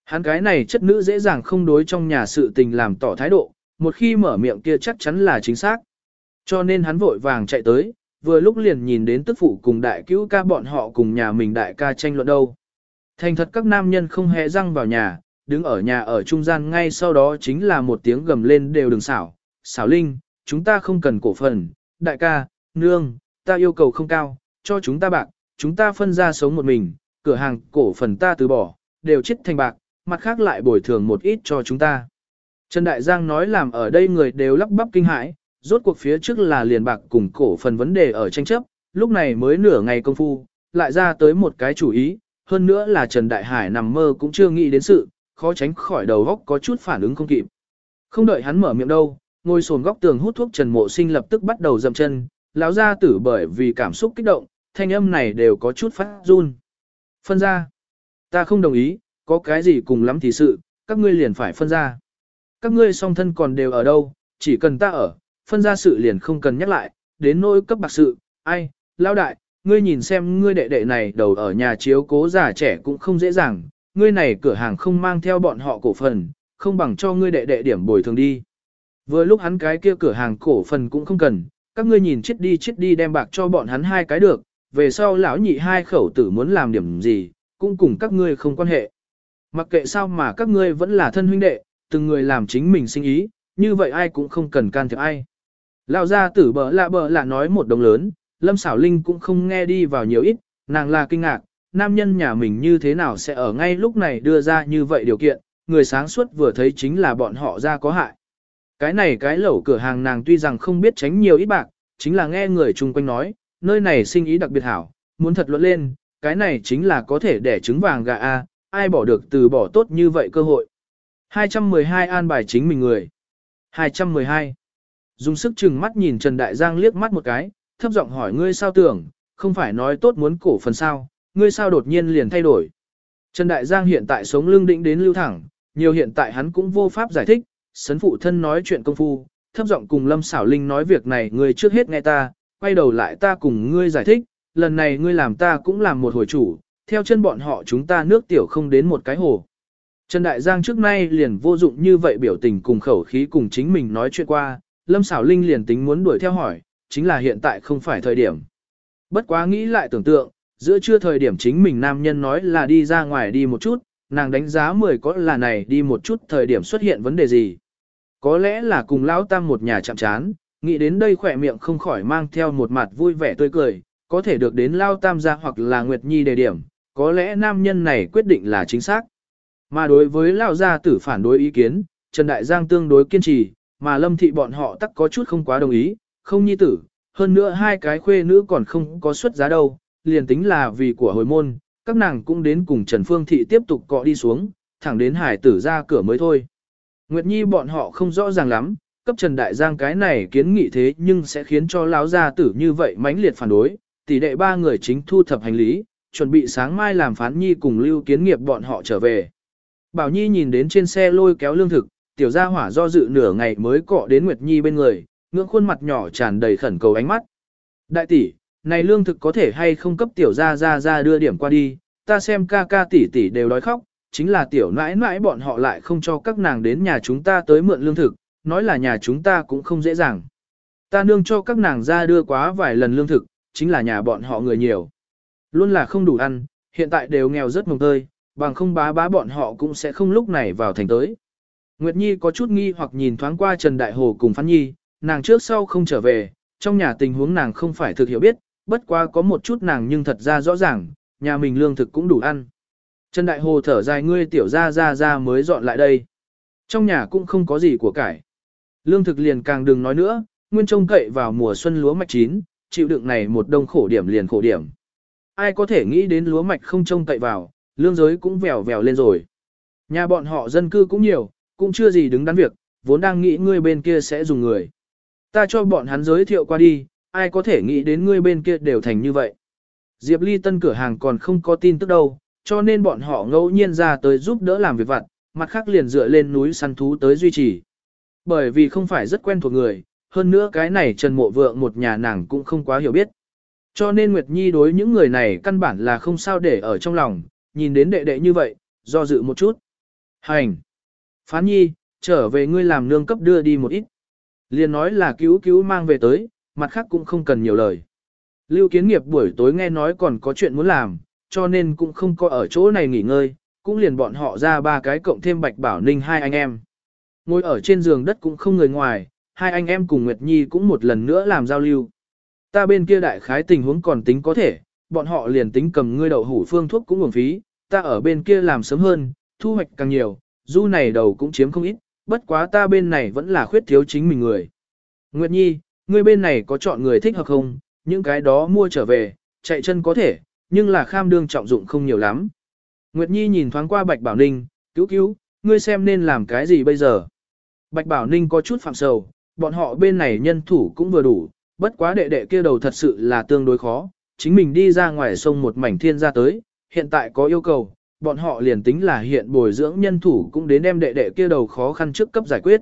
Hắn cái này chất nữ dễ dàng không đối trong nhà sự tình làm tỏ thái độ, một khi mở miệng kia chắc chắn là chính xác. Cho nên hắn vội vàng chạy tới, vừa lúc liền nhìn đến tức phụ cùng đại cứu ca bọn họ cùng nhà mình đại ca tranh luận đâu. Thành thật các nam nhân không hề răng vào nhà, đứng ở nhà ở trung gian ngay sau đó chính là một tiếng gầm lên đều đừng xảo. Xảo Linh, chúng ta không cần cổ phần, đại ca, nương, ta yêu cầu không cao, cho chúng ta bạc, chúng ta phân ra sống một mình, cửa hàng cổ phần ta từ bỏ, đều chết thành bạc, mặt khác lại bồi thường một ít cho chúng ta. Trần Đại Giang nói làm ở đây người đều lắp bắp kinh hãi, rốt cuộc phía trước là liền bạc cùng cổ phần vấn đề ở tranh chấp, lúc này mới nửa ngày công phu, lại ra tới một cái chủ ý, hơn nữa là Trần Đại Hải nằm mơ cũng chưa nghĩ đến sự, khó tránh khỏi đầu góc có chút phản ứng không kịp. Không đợi hắn mở miệng đâu, ngồi sồn góc tường hút thuốc Trần Mộ Sinh lập tức bắt đầu dậm chân, lão gia tử bởi vì cảm xúc kích động, thanh âm này đều có chút phát run. Phân ra. Ta không đồng ý, có cái gì cùng lắm thì sự, các ngươi liền phải phân ra. Các ngươi song thân còn đều ở đâu, chỉ cần ta ở, phân ra sự liền không cần nhắc lại, đến nỗi cấp bạc sự, ai, lao đại, ngươi nhìn xem ngươi đệ đệ này đầu ở nhà chiếu cố già trẻ cũng không dễ dàng, ngươi này cửa hàng không mang theo bọn họ cổ phần, không bằng cho ngươi đệ đệ điểm bồi thường đi. Vừa lúc hắn cái kia cửa hàng cổ phần cũng không cần, các ngươi nhìn chết đi chết đi đem bạc cho bọn hắn hai cái được, về sau lão nhị hai khẩu tử muốn làm điểm gì, cũng cùng các ngươi không quan hệ. Mặc kệ sao mà các ngươi vẫn là thân huynh đệ, từng người làm chính mình sinh ý, như vậy ai cũng không cần can thiệp ai. Lão gia tử bỡ lạ bỡ lạ nói một đồng lớn, Lâm Sảo Linh cũng không nghe đi vào nhiều ít, nàng là kinh ngạc, nam nhân nhà mình như thế nào sẽ ở ngay lúc này đưa ra như vậy điều kiện, người sáng suốt vừa thấy chính là bọn họ ra có hại. Cái này cái lẩu cửa hàng nàng tuy rằng không biết tránh nhiều ít bạc, chính là nghe người chung quanh nói, nơi này sinh ý đặc biệt hảo, muốn thật luận lên, cái này chính là có thể để trứng vàng gà A, ai bỏ được từ bỏ tốt như vậy cơ hội. 212 an bài chính mình người. 212. Dùng sức chừng mắt nhìn Trần Đại Giang liếc mắt một cái, thấp giọng hỏi ngươi sao tưởng, không phải nói tốt muốn cổ phần sao, ngươi sao đột nhiên liền thay đổi. Trần Đại Giang hiện tại sống lưng định đến lưu thẳng, nhiều hiện tại hắn cũng vô pháp giải thích, sấn phụ thân nói chuyện công phu, thấp giọng cùng Lâm Xảo Linh nói việc này ngươi trước hết nghe ta, quay đầu lại ta cùng ngươi giải thích, lần này ngươi làm ta cũng làm một hồi chủ, theo chân bọn họ chúng ta nước tiểu không đến một cái hồ. Trần Đại Giang trước nay liền vô dụng như vậy biểu tình cùng khẩu khí cùng chính mình nói chuyện qua, Lâm Xảo Linh liền tính muốn đuổi theo hỏi, chính là hiện tại không phải thời điểm. Bất quá nghĩ lại tưởng tượng, giữa trưa thời điểm chính mình nam nhân nói là đi ra ngoài đi một chút, nàng đánh giá 10 có là này đi một chút thời điểm xuất hiện vấn đề gì. Có lẽ là cùng lão tam một nhà chạm chán, nghĩ đến đây khỏe miệng không khỏi mang theo một mặt vui vẻ tươi cười, có thể được đến lao tam gia hoặc là Nguyệt Nhi đề điểm, có lẽ nam nhân này quyết định là chính xác. Mà đối với lao gia tử phản đối ý kiến, Trần Đại Giang tương đối kiên trì, mà lâm thị bọn họ tắc có chút không quá đồng ý, không nhi tử, hơn nữa hai cái khuê nữ còn không có xuất giá đâu, liền tính là vì của hồi môn, các nàng cũng đến cùng Trần Phương Thị tiếp tục cọ đi xuống, thẳng đến hải tử ra cửa mới thôi. Nguyệt Nhi bọn họ không rõ ràng lắm, cấp Trần Đại Giang cái này kiến nghị thế nhưng sẽ khiến cho lão gia tử như vậy mãnh liệt phản đối, tỷ đệ ba người chính thu thập hành lý, chuẩn bị sáng mai làm phán nhi cùng lưu kiến nghiệp bọn họ trở về. Bảo Nhi nhìn đến trên xe lôi kéo lương thực, tiểu gia hỏa do dự nửa ngày mới cọ đến Nguyệt Nhi bên người, ngưỡng khuôn mặt nhỏ tràn đầy khẩn cầu ánh mắt. Đại tỷ, này lương thực có thể hay không cấp tiểu gia gia gia đưa điểm qua đi, ta xem ca ca tỷ tỷ đều đói khóc, chính là tiểu nãi nãi bọn họ lại không cho các nàng đến nhà chúng ta tới mượn lương thực, nói là nhà chúng ta cũng không dễ dàng. Ta nương cho các nàng ra đưa quá vài lần lương thực, chính là nhà bọn họ người nhiều. Luôn là không đủ ăn, hiện tại đều nghèo rất mồng tơi, bằng không bá bá bọn họ cũng sẽ không lúc này vào thành tới. Nguyệt Nhi có chút nghi hoặc nhìn thoáng qua Trần Đại Hồ cùng Phan Nhi, nàng trước sau không trở về, trong nhà tình huống nàng không phải thực hiểu biết, bất quá có một chút nàng nhưng thật ra rõ ràng, nhà mình lương thực cũng đủ ăn. Trần Đại Hồ thở dài ngươi tiểu ra ra ra mới dọn lại đây. Trong nhà cũng không có gì của cải. Lương thực liền càng đừng nói nữa, nguyên trông cậy vào mùa xuân lúa mạch chín, chịu đựng này một đông khổ điểm liền khổ điểm. Ai có thể nghĩ đến lúa mạch không trông cậy vào, lương giới cũng vèo vèo lên rồi. Nhà bọn họ dân cư cũng nhiều, cũng chưa gì đứng đắn việc, vốn đang nghĩ ngươi bên kia sẽ dùng người. Ta cho bọn hắn giới thiệu qua đi, ai có thể nghĩ đến ngươi bên kia đều thành như vậy. Diệp Ly tân cửa hàng còn không có tin tức đâu, cho nên bọn họ ngẫu nhiên ra tới giúp đỡ làm việc vặt, mặt khác liền dựa lên núi săn thú tới duy trì. Bởi vì không phải rất quen thuộc người, hơn nữa cái này Trần Mộ Vượng một nhà nàng cũng không quá hiểu biết. Cho nên Nguyệt Nhi đối những người này căn bản là không sao để ở trong lòng, nhìn đến đệ đệ như vậy, do dự một chút. Hành! Phán Nhi, trở về ngươi làm nương cấp đưa đi một ít. Liền nói là cứu cứu mang về tới, mặt khác cũng không cần nhiều lời. Lưu kiến nghiệp buổi tối nghe nói còn có chuyện muốn làm, cho nên cũng không có ở chỗ này nghỉ ngơi, cũng liền bọn họ ra ba cái cộng thêm Bạch Bảo Ninh hai anh em. Ngồi ở trên giường đất cũng không người ngoài, hai anh em cùng Nguyệt Nhi cũng một lần nữa làm giao lưu. Ta bên kia đại khái tình huống còn tính có thể, bọn họ liền tính cầm ngươi đậu hủ phương thuốc cũng uổng phí, ta ở bên kia làm sớm hơn, thu hoạch càng nhiều, du này đầu cũng chiếm không ít, bất quá ta bên này vẫn là khuyết thiếu chính mình người. Nguyệt Nhi, ngươi bên này có chọn người thích hợp không, những cái đó mua trở về, chạy chân có thể, nhưng là kham đương trọng dụng không nhiều lắm. Nguyệt Nhi nhìn thoáng qua Bạch Bảo Ninh, cứu cứu, ngươi xem nên làm cái gì bây giờ. Bạch Bảo Ninh có chút phạm sầu, bọn họ bên này nhân thủ cũng vừa đủ, bất quá đệ đệ kia đầu thật sự là tương đối khó, chính mình đi ra ngoài sông một mảnh thiên ra tới, hiện tại có yêu cầu, bọn họ liền tính là hiện bồi dưỡng nhân thủ cũng đến đem đệ đệ kia đầu khó khăn trước cấp giải quyết.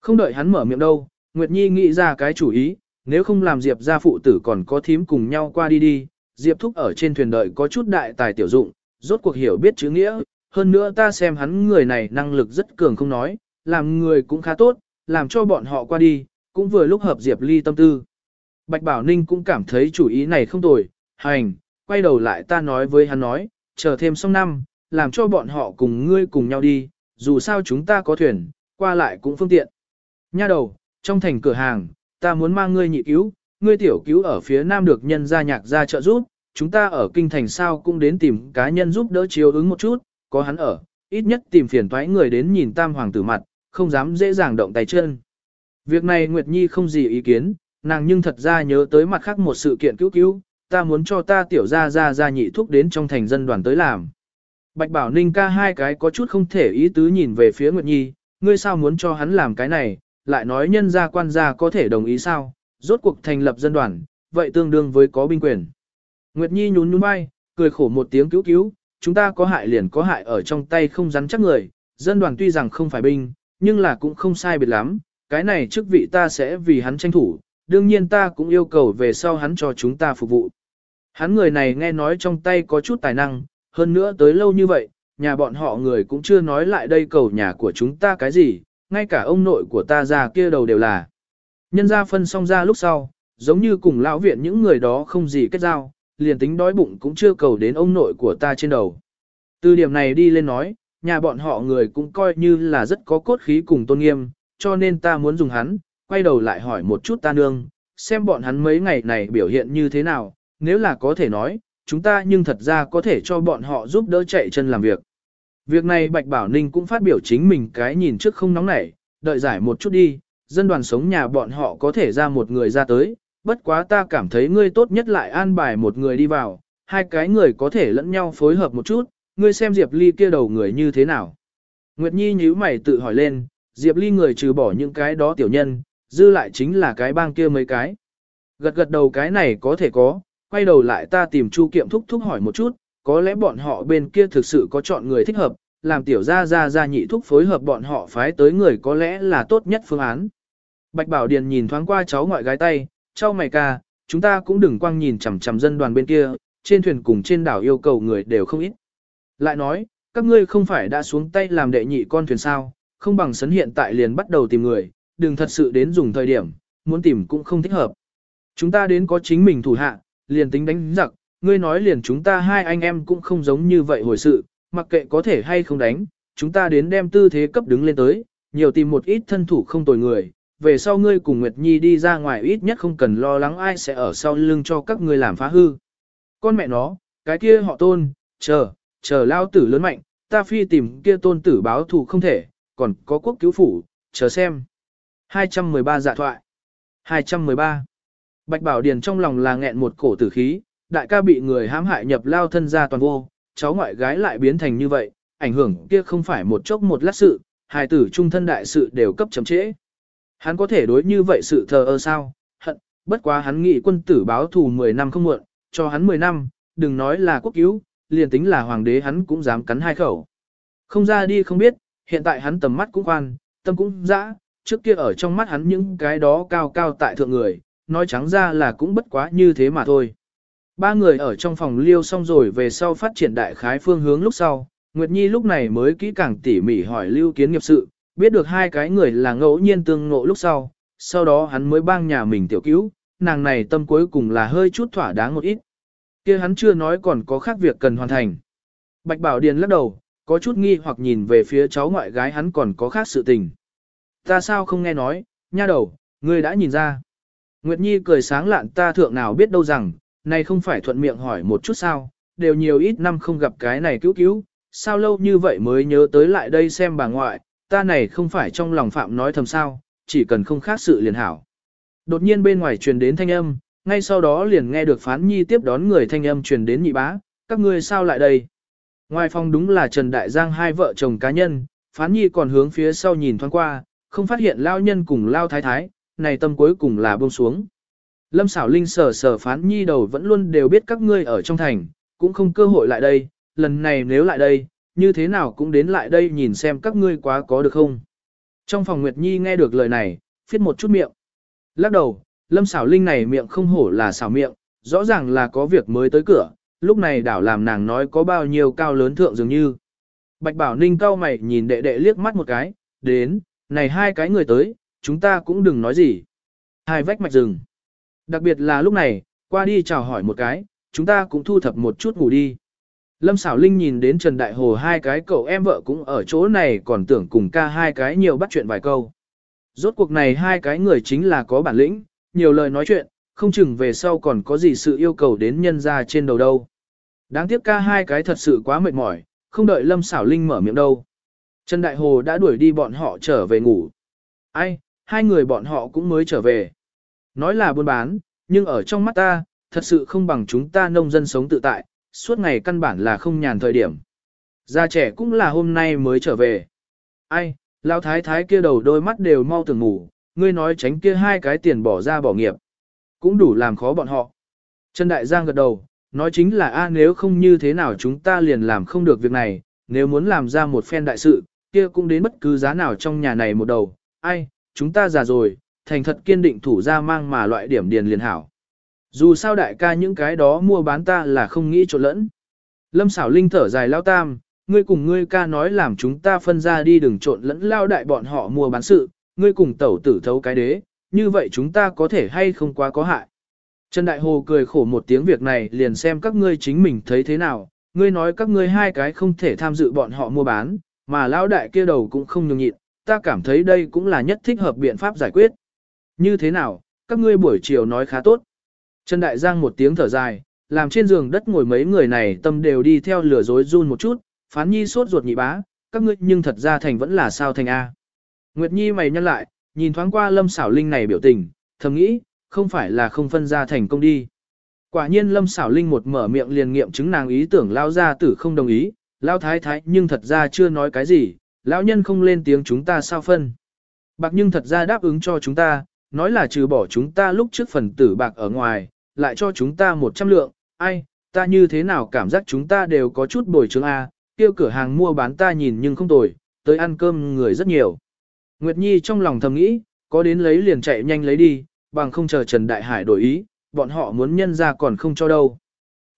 Không đợi hắn mở miệng đâu, Nguyệt Nhi nghĩ ra cái chủ ý, nếu không làm Diệp gia phụ tử còn có thím cùng nhau qua đi đi, Diệp thúc ở trên thuyền đợi có chút đại tài tiểu dụng, rốt cuộc hiểu biết chữ nghĩa, hơn nữa ta xem hắn người này năng lực rất cường không nói, làm người cũng khá tốt, làm cho bọn họ qua đi, cũng vừa lúc hợp Diệp Ly tâm tư. Bạch Bảo Ninh cũng cảm thấy chủ ý này không tồi, hành, quay đầu lại ta nói với hắn nói, chờ thêm xong năm, làm cho bọn họ cùng ngươi cùng nhau đi, dù sao chúng ta có thuyền, qua lại cũng phương tiện. Nha đầu, trong thành cửa hàng, ta muốn mang ngươi nhị cứu, ngươi tiểu cứu ở phía nam được nhân gia nhạc ra trợ giúp, chúng ta ở kinh thành sao cũng đến tìm cá nhân giúp đỡ chiếu ứng một chút, có hắn ở, ít nhất tìm phiền toái người đến nhìn tam hoàng tử mặt, không dám dễ dàng động tay chân. Việc này Nguyệt Nhi không gì ý kiến, nàng nhưng thật ra nhớ tới mặt khác một sự kiện cứu cứu, ta muốn cho ta tiểu ra ra ra nhị thúc đến trong thành dân đoàn tới làm. Bạch Bảo Ninh ca hai cái có chút không thể ý tứ nhìn về phía Nguyệt Nhi, ngươi sao muốn cho hắn làm cái này, lại nói nhân gia quan gia có thể đồng ý sao, rốt cuộc thành lập dân đoàn, vậy tương đương với có binh quyền. Nguyệt Nhi nhún nhún vai, cười khổ một tiếng cứu cứu, chúng ta có hại liền có hại ở trong tay không rắn chắc người, dân đoàn tuy rằng không phải binh, nhưng là cũng không sai biệt lắm, cái này chức vị ta sẽ vì hắn tranh thủ, đương nhiên ta cũng yêu cầu về sau hắn cho chúng ta phục vụ. Hắn người này nghe nói trong tay có chút tài năng, hơn nữa tới lâu như vậy, nhà bọn họ người cũng chưa nói lại đây cầu nhà của chúng ta cái gì, ngay cả ông nội của ta già kia đầu đều là. Nhân ra phân xong ra lúc sau, giống như cùng lão viện những người đó không gì kết giao, liền tính đói bụng cũng chưa cầu đến ông nội của ta trên đầu. Từ điểm này đi lên nói, nhà bọn họ người cũng coi như là rất có cốt khí cùng tôn nghiêm, cho nên ta muốn dùng hắn, quay đầu lại hỏi một chút ta nương, xem bọn hắn mấy ngày này biểu hiện như thế nào, nếu là có thể nói, chúng ta nhưng thật ra có thể cho bọn họ giúp đỡ chạy chân làm việc. Việc này Bạch Bảo Ninh cũng phát biểu chính mình cái nhìn trước không nóng nảy, đợi giải một chút đi, dân đoàn sống nhà bọn họ có thể ra một người ra tới, bất quá ta cảm thấy ngươi tốt nhất lại an bài một người đi vào, hai cái người có thể lẫn nhau phối hợp một chút, ngươi xem Diệp Ly kia đầu người như thế nào. Nguyệt Nhi nhíu mày tự hỏi lên, Diệp Ly người trừ bỏ những cái đó tiểu nhân, dư lại chính là cái bang kia mấy cái. Gật gật đầu cái này có thể có, quay đầu lại ta tìm Chu Kiệm thúc thúc hỏi một chút, có lẽ bọn họ bên kia thực sự có chọn người thích hợp, làm tiểu gia gia gia nhị thúc phối hợp bọn họ phái tới người có lẽ là tốt nhất phương án. Bạch Bảo Điền nhìn thoáng qua cháu ngoại gái tay, cháu mày ca, chúng ta cũng đừng quang nhìn chằm chằm dân đoàn bên kia, trên thuyền cùng trên đảo yêu cầu người đều không ít. Lại nói, các ngươi không phải đã xuống tay làm đệ nhị con thuyền sao, không bằng sấn hiện tại liền bắt đầu tìm người, đừng thật sự đến dùng thời điểm, muốn tìm cũng không thích hợp. Chúng ta đến có chính mình thủ hạ, liền tính đánh giặc, ngươi nói liền chúng ta hai anh em cũng không giống như vậy hồi sự, mặc kệ có thể hay không đánh, chúng ta đến đem tư thế cấp đứng lên tới, nhiều tìm một ít thân thủ không tồi người, về sau ngươi cùng Nguyệt Nhi đi ra ngoài ít nhất không cần lo lắng ai sẽ ở sau lưng cho các ngươi làm phá hư. Con mẹ nó, cái kia họ tôn, chờ, chờ lao tử lớn mạnh, ta phi tìm kia tôn tử báo thù không thể, còn có quốc cứu phủ, chờ xem. 213 dạ thoại 213 Bạch Bảo Điền trong lòng là nghẹn một cổ tử khí, đại ca bị người hãm hại nhập lao thân gia toàn vô, cháu ngoại gái lại biến thành như vậy, ảnh hưởng kia không phải một chốc một lát sự, hài tử trung thân đại sự đều cấp chậm trễ. Hắn có thể đối như vậy sự thờ ơ sao, hận, bất quá hắn nghĩ quân tử báo thù 10 năm không muộn, cho hắn 10 năm, đừng nói là quốc cứu, liền tính là hoàng đế hắn cũng dám cắn hai khẩu. Không ra đi không biết, hiện tại hắn tầm mắt cũng khoan, tâm cũng dã, trước kia ở trong mắt hắn những cái đó cao cao tại thượng người, nói trắng ra là cũng bất quá như thế mà thôi. Ba người ở trong phòng liêu xong rồi về sau phát triển đại khái phương hướng lúc sau, Nguyệt Nhi lúc này mới kỹ càng tỉ mỉ hỏi lưu kiến nghiệp sự, biết được hai cái người là ngẫu nhiên tương ngộ lúc sau, sau đó hắn mới bang nhà mình tiểu cứu, nàng này tâm cuối cùng là hơi chút thỏa đáng một ít. kia hắn chưa nói còn có khác việc cần hoàn thành. Bạch Bảo Điền lắc đầu, có chút nghi hoặc nhìn về phía cháu ngoại gái hắn còn có khác sự tình. Ta sao không nghe nói, nha đầu, ngươi đã nhìn ra. Nguyệt Nhi cười sáng lạn ta thượng nào biết đâu rằng, này không phải thuận miệng hỏi một chút sao, đều nhiều ít năm không gặp cái này cứu cứu, sao lâu như vậy mới nhớ tới lại đây xem bà ngoại, ta này không phải trong lòng phạm nói thầm sao, chỉ cần không khác sự liền hảo. Đột nhiên bên ngoài truyền đến thanh âm, ngay sau đó liền nghe được phán nhi tiếp đón người thanh âm truyền đến nhị bá, các ngươi sao lại đây? Ngoài phòng đúng là Trần Đại Giang hai vợ chồng cá nhân, phán nhi còn hướng phía sau nhìn thoáng qua, không phát hiện lao nhân cùng lao thái thái, này tâm cuối cùng là buông xuống. Lâm xảo linh sở sở phán nhi đầu vẫn luôn đều biết các ngươi ở trong thành, cũng không cơ hội lại đây, lần này nếu lại đây, như thế nào cũng đến lại đây nhìn xem các ngươi quá có được không. Trong phòng Nguyệt Nhi nghe được lời này, phiết một chút miệng. Lắc đầu, Lâm xảo linh này miệng không hổ là xảo miệng, rõ ràng là có việc mới tới cửa, lúc này đảo làm nàng nói có bao nhiêu cao lớn thượng dường như. Bạch Bảo Ninh cao mày nhìn đệ đệ liếc mắt một cái, đến, này hai cái người tới, chúng ta cũng đừng nói gì. Hai vách mạch rừng. Đặc biệt là lúc này, qua đi chào hỏi một cái, chúng ta cũng thu thập một chút ngủ đi. Lâm Sảo Linh nhìn đến Trần Đại Hồ hai cái cậu em vợ cũng ở chỗ này còn tưởng cùng ca hai cái nhiều bắt chuyện vài câu. Rốt cuộc này hai cái người chính là có bản lĩnh, nhiều lời nói chuyện, không chừng về sau còn có gì sự yêu cầu đến nhân ra trên đầu đâu. Đáng tiếc ca hai cái thật sự quá mệt mỏi, không đợi Lâm Sảo Linh mở miệng đâu. Trần Đại Hồ đã đuổi đi bọn họ trở về ngủ. Ai, hai người bọn họ cũng mới trở về. Nói là buôn bán, nhưng ở trong mắt ta, thật sự không bằng chúng ta nông dân sống tự tại, suốt ngày căn bản là không nhàn thời điểm. gia trẻ cũng là hôm nay mới trở về. Ai, lão thái thái kia đầu đôi mắt đều mau tưởng ngủ, ngươi nói tránh kia hai cái tiền bỏ ra bỏ nghiệp. Cũng đủ làm khó bọn họ. Trần Đại Giang gật đầu, nói chính là a nếu không như thế nào chúng ta liền làm không được việc này, nếu muốn làm ra một phen đại sự, kia cũng đến bất cứ giá nào trong nhà này một đầu, ai, chúng ta già rồi, thành thật kiên định thủ ra mang mà loại điểm điền liền hảo. Dù sao đại ca những cái đó mua bán ta là không nghĩ trộn lẫn. Lâm xảo linh thở dài lao tam, ngươi cùng ngươi ca nói làm chúng ta phân ra đi đừng trộn lẫn lao đại bọn họ mua bán sự, ngươi cùng tẩu tử thấu cái đế, như vậy chúng ta có thể hay không quá có hại. Trần Đại Hồ cười khổ một tiếng việc này liền xem các ngươi chính mình thấy thế nào, ngươi nói các ngươi hai cái không thể tham dự bọn họ mua bán, mà lão đại kia đầu cũng không nhường nhịn, ta cảm thấy đây cũng là nhất thích hợp biện pháp giải quyết. Như thế nào, các ngươi buổi chiều nói khá tốt. Trần Đại Giang một tiếng thở dài, làm trên giường đất ngồi mấy người này tâm đều đi theo lửa dối run một chút, phán nhi sốt ruột nhị bá, các ngươi nhưng thật ra thành vẫn là sao thành A. Nguyệt Nhi mày nhăn lại, nhìn thoáng qua lâm xảo linh này biểu tình, thầm nghĩ, không phải là không phân ra thành công đi. Quả nhiên Lâm Xảo Linh một mở miệng liền nghiệm chứng nàng ý tưởng lao ra tử không đồng ý, lao thái thái nhưng thật ra chưa nói cái gì, lão nhân không lên tiếng chúng ta sao phân. Bạc nhưng thật ra đáp ứng cho chúng ta, nói là trừ bỏ chúng ta lúc trước phần tử bạc ở ngoài, lại cho chúng ta 100 lượng, ai, ta như thế nào cảm giác chúng ta đều có chút bồi chứng A, à? kêu cửa hàng mua bán ta nhìn nhưng không tồi, tới ăn cơm người rất nhiều. Nguyệt Nhi trong lòng thầm nghĩ, có đến lấy liền chạy nhanh lấy đi, bằng không chờ Trần Đại Hải đổi ý, bọn họ muốn nhân ra còn không cho đâu.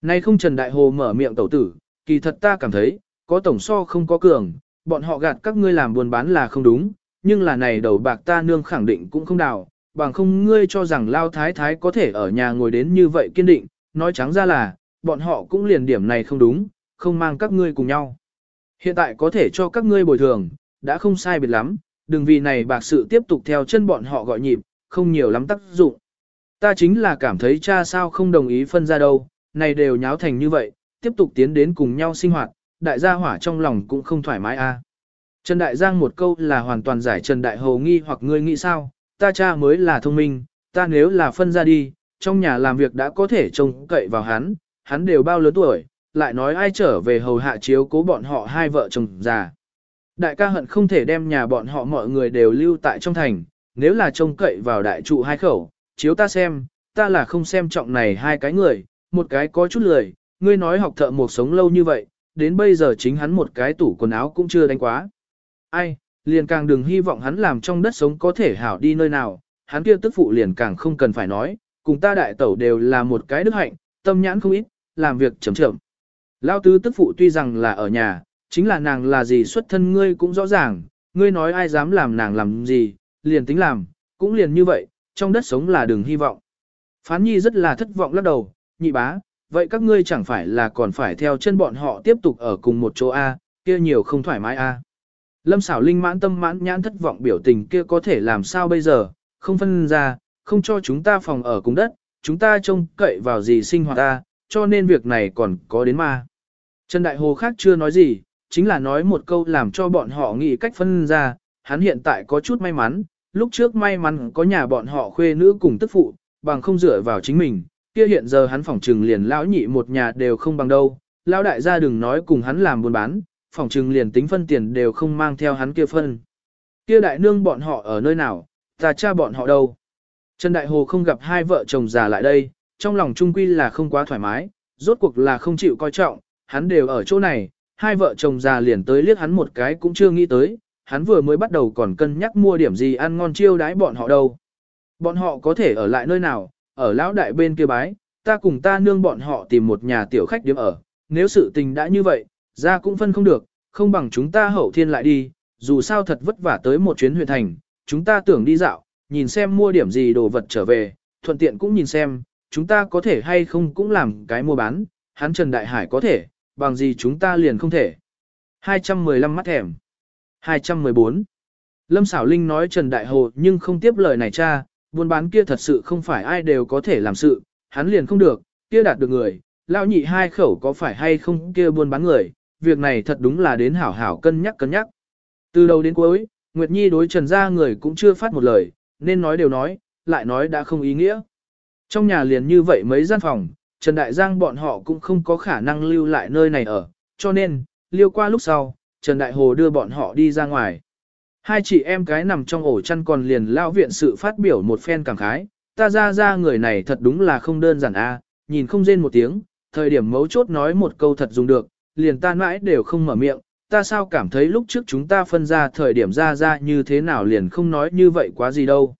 Nay không Trần Đại Hồ mở miệng tẩu tử, kỳ thật ta cảm thấy, có tổng so không có cường, bọn họ gạt các ngươi làm buôn bán là không đúng, nhưng là này đầu bạc ta nương khẳng định cũng không đào, bằng không ngươi cho rằng Lao Thái Thái có thể ở nhà ngồi đến như vậy kiên định, nói trắng ra là, bọn họ cũng liền điểm này không đúng, không mang các ngươi cùng nhau. Hiện tại có thể cho các ngươi bồi thường, đã không sai biệt lắm, đừng vì này bạc sự tiếp tục theo chân bọn họ gọi nhịp, không nhiều lắm tác dụng. Ta chính là cảm thấy cha sao không đồng ý phân ra đâu, này đều nháo thành như vậy, tiếp tục tiến đến cùng nhau sinh hoạt, đại gia hỏa trong lòng cũng không thoải mái a. À. Trần Đại Giang một câu là hoàn toàn giải Trần Đại Hồ nghi hoặc ngươi nghĩ sao, ta cha mới là thông minh, ta nếu là phân ra đi, trong nhà làm việc đã có thể trông cậy vào hắn, hắn đều bao lớn tuổi, lại nói ai trở về hầu hạ chiếu cố bọn họ hai vợ chồng già. Đại ca hận không thể đem nhà bọn họ mọi người đều lưu tại trong thành, nếu là trông cậy vào đại trụ hai khẩu, chiếu ta xem, ta là không xem trọng này hai cái người, một cái có chút lười, ngươi nói học thợ một sống lâu như vậy, đến bây giờ chính hắn một cái tủ quần áo cũng chưa đánh quá. Ai, liền càng đừng hy vọng hắn làm trong đất sống có thể hảo đi nơi nào, hắn kia tức phụ liền càng không cần phải nói, cùng ta đại tẩu đều là một cái đức hạnh, tâm nhãn không ít, làm việc chậm chậm. Lao tứ tức phụ tuy rằng là ở nhà, chính là nàng là gì xuất thân ngươi cũng rõ ràng, ngươi nói ai dám làm nàng làm gì, liền tính làm, cũng liền như vậy, trong đất sống là đừng hy vọng. Phán nhi rất là thất vọng lắc đầu, nhị bá, vậy các ngươi chẳng phải là còn phải theo chân bọn họ tiếp tục ở cùng một chỗ A, kia nhiều không thoải mái A. Lâm xảo linh mãn tâm mãn nhãn thất vọng biểu tình kia có thể làm sao bây giờ, không phân ra, không cho chúng ta phòng ở cùng đất, chúng ta trông cậy vào gì sinh hoạt ta, cho nên việc này còn có đến ma. Trần Đại Hồ khác chưa nói gì, chính là nói một câu làm cho bọn họ nghĩ cách phân ra, hắn hiện tại có chút may mắn, lúc trước may mắn có nhà bọn họ khuê nữ cùng tức phụ, bằng không dựa vào chính mình, kia hiện giờ hắn phỏng trừng liền lão nhị một nhà đều không bằng đâu, lão đại gia đừng nói cùng hắn làm buôn bán, phỏng trừng liền tính phân tiền đều không mang theo hắn kia phân. Kia đại nương bọn họ ở nơi nào, ta cha bọn họ đâu. Trần Đại Hồ không gặp hai vợ chồng già lại đây, trong lòng trung quy là không quá thoải mái, rốt cuộc là không chịu coi trọng, hắn đều ở chỗ này, hai vợ chồng già liền tới liếc hắn một cái cũng chưa nghĩ tới, hắn vừa mới bắt đầu còn cân nhắc mua điểm gì ăn ngon chiêu đái bọn họ đâu. Bọn họ có thể ở lại nơi nào, ở lão đại bên kia bái, ta cùng ta nương bọn họ tìm một nhà tiểu khách điểm ở, nếu sự tình đã như vậy, ra cũng phân không được, không bằng chúng ta hậu thiên lại đi, dù sao thật vất vả tới một chuyến huyện thành, chúng ta tưởng đi dạo, nhìn xem mua điểm gì đồ vật trở về, thuận tiện cũng nhìn xem, chúng ta có thể hay không cũng làm cái mua bán, hắn Trần Đại Hải có thể, bằng gì chúng ta liền không thể. 215 mắt thèm. 214. Lâm Sảo Linh nói Trần Đại Hồ nhưng không tiếp lời này cha, buôn bán kia thật sự không phải ai đều có thể làm sự, hắn liền không được, kia đạt được người, lão nhị hai khẩu có phải hay không kia buôn bán người, việc này thật đúng là đến hảo hảo cân nhắc cân nhắc. Từ đầu đến cuối, Nguyệt Nhi đối Trần gia người cũng chưa phát một lời, nên nói đều nói, lại nói đã không ý nghĩa. Trong nhà liền như vậy mấy gian phòng, Trần Đại Giang bọn họ cũng không có khả năng lưu lại nơi này ở, cho nên, liêu qua lúc sau, Trần Đại Hồ đưa bọn họ đi ra ngoài. Hai chị em cái nằm trong ổ chăn còn liền lao viện sự phát biểu một phen cảm khái, ta ra ra người này thật đúng là không đơn giản a, nhìn không rên một tiếng, thời điểm mấu chốt nói một câu thật dùng được, liền ta mãi đều không mở miệng, ta sao cảm thấy lúc trước chúng ta phân ra thời điểm ra ra như thế nào liền không nói như vậy quá gì đâu.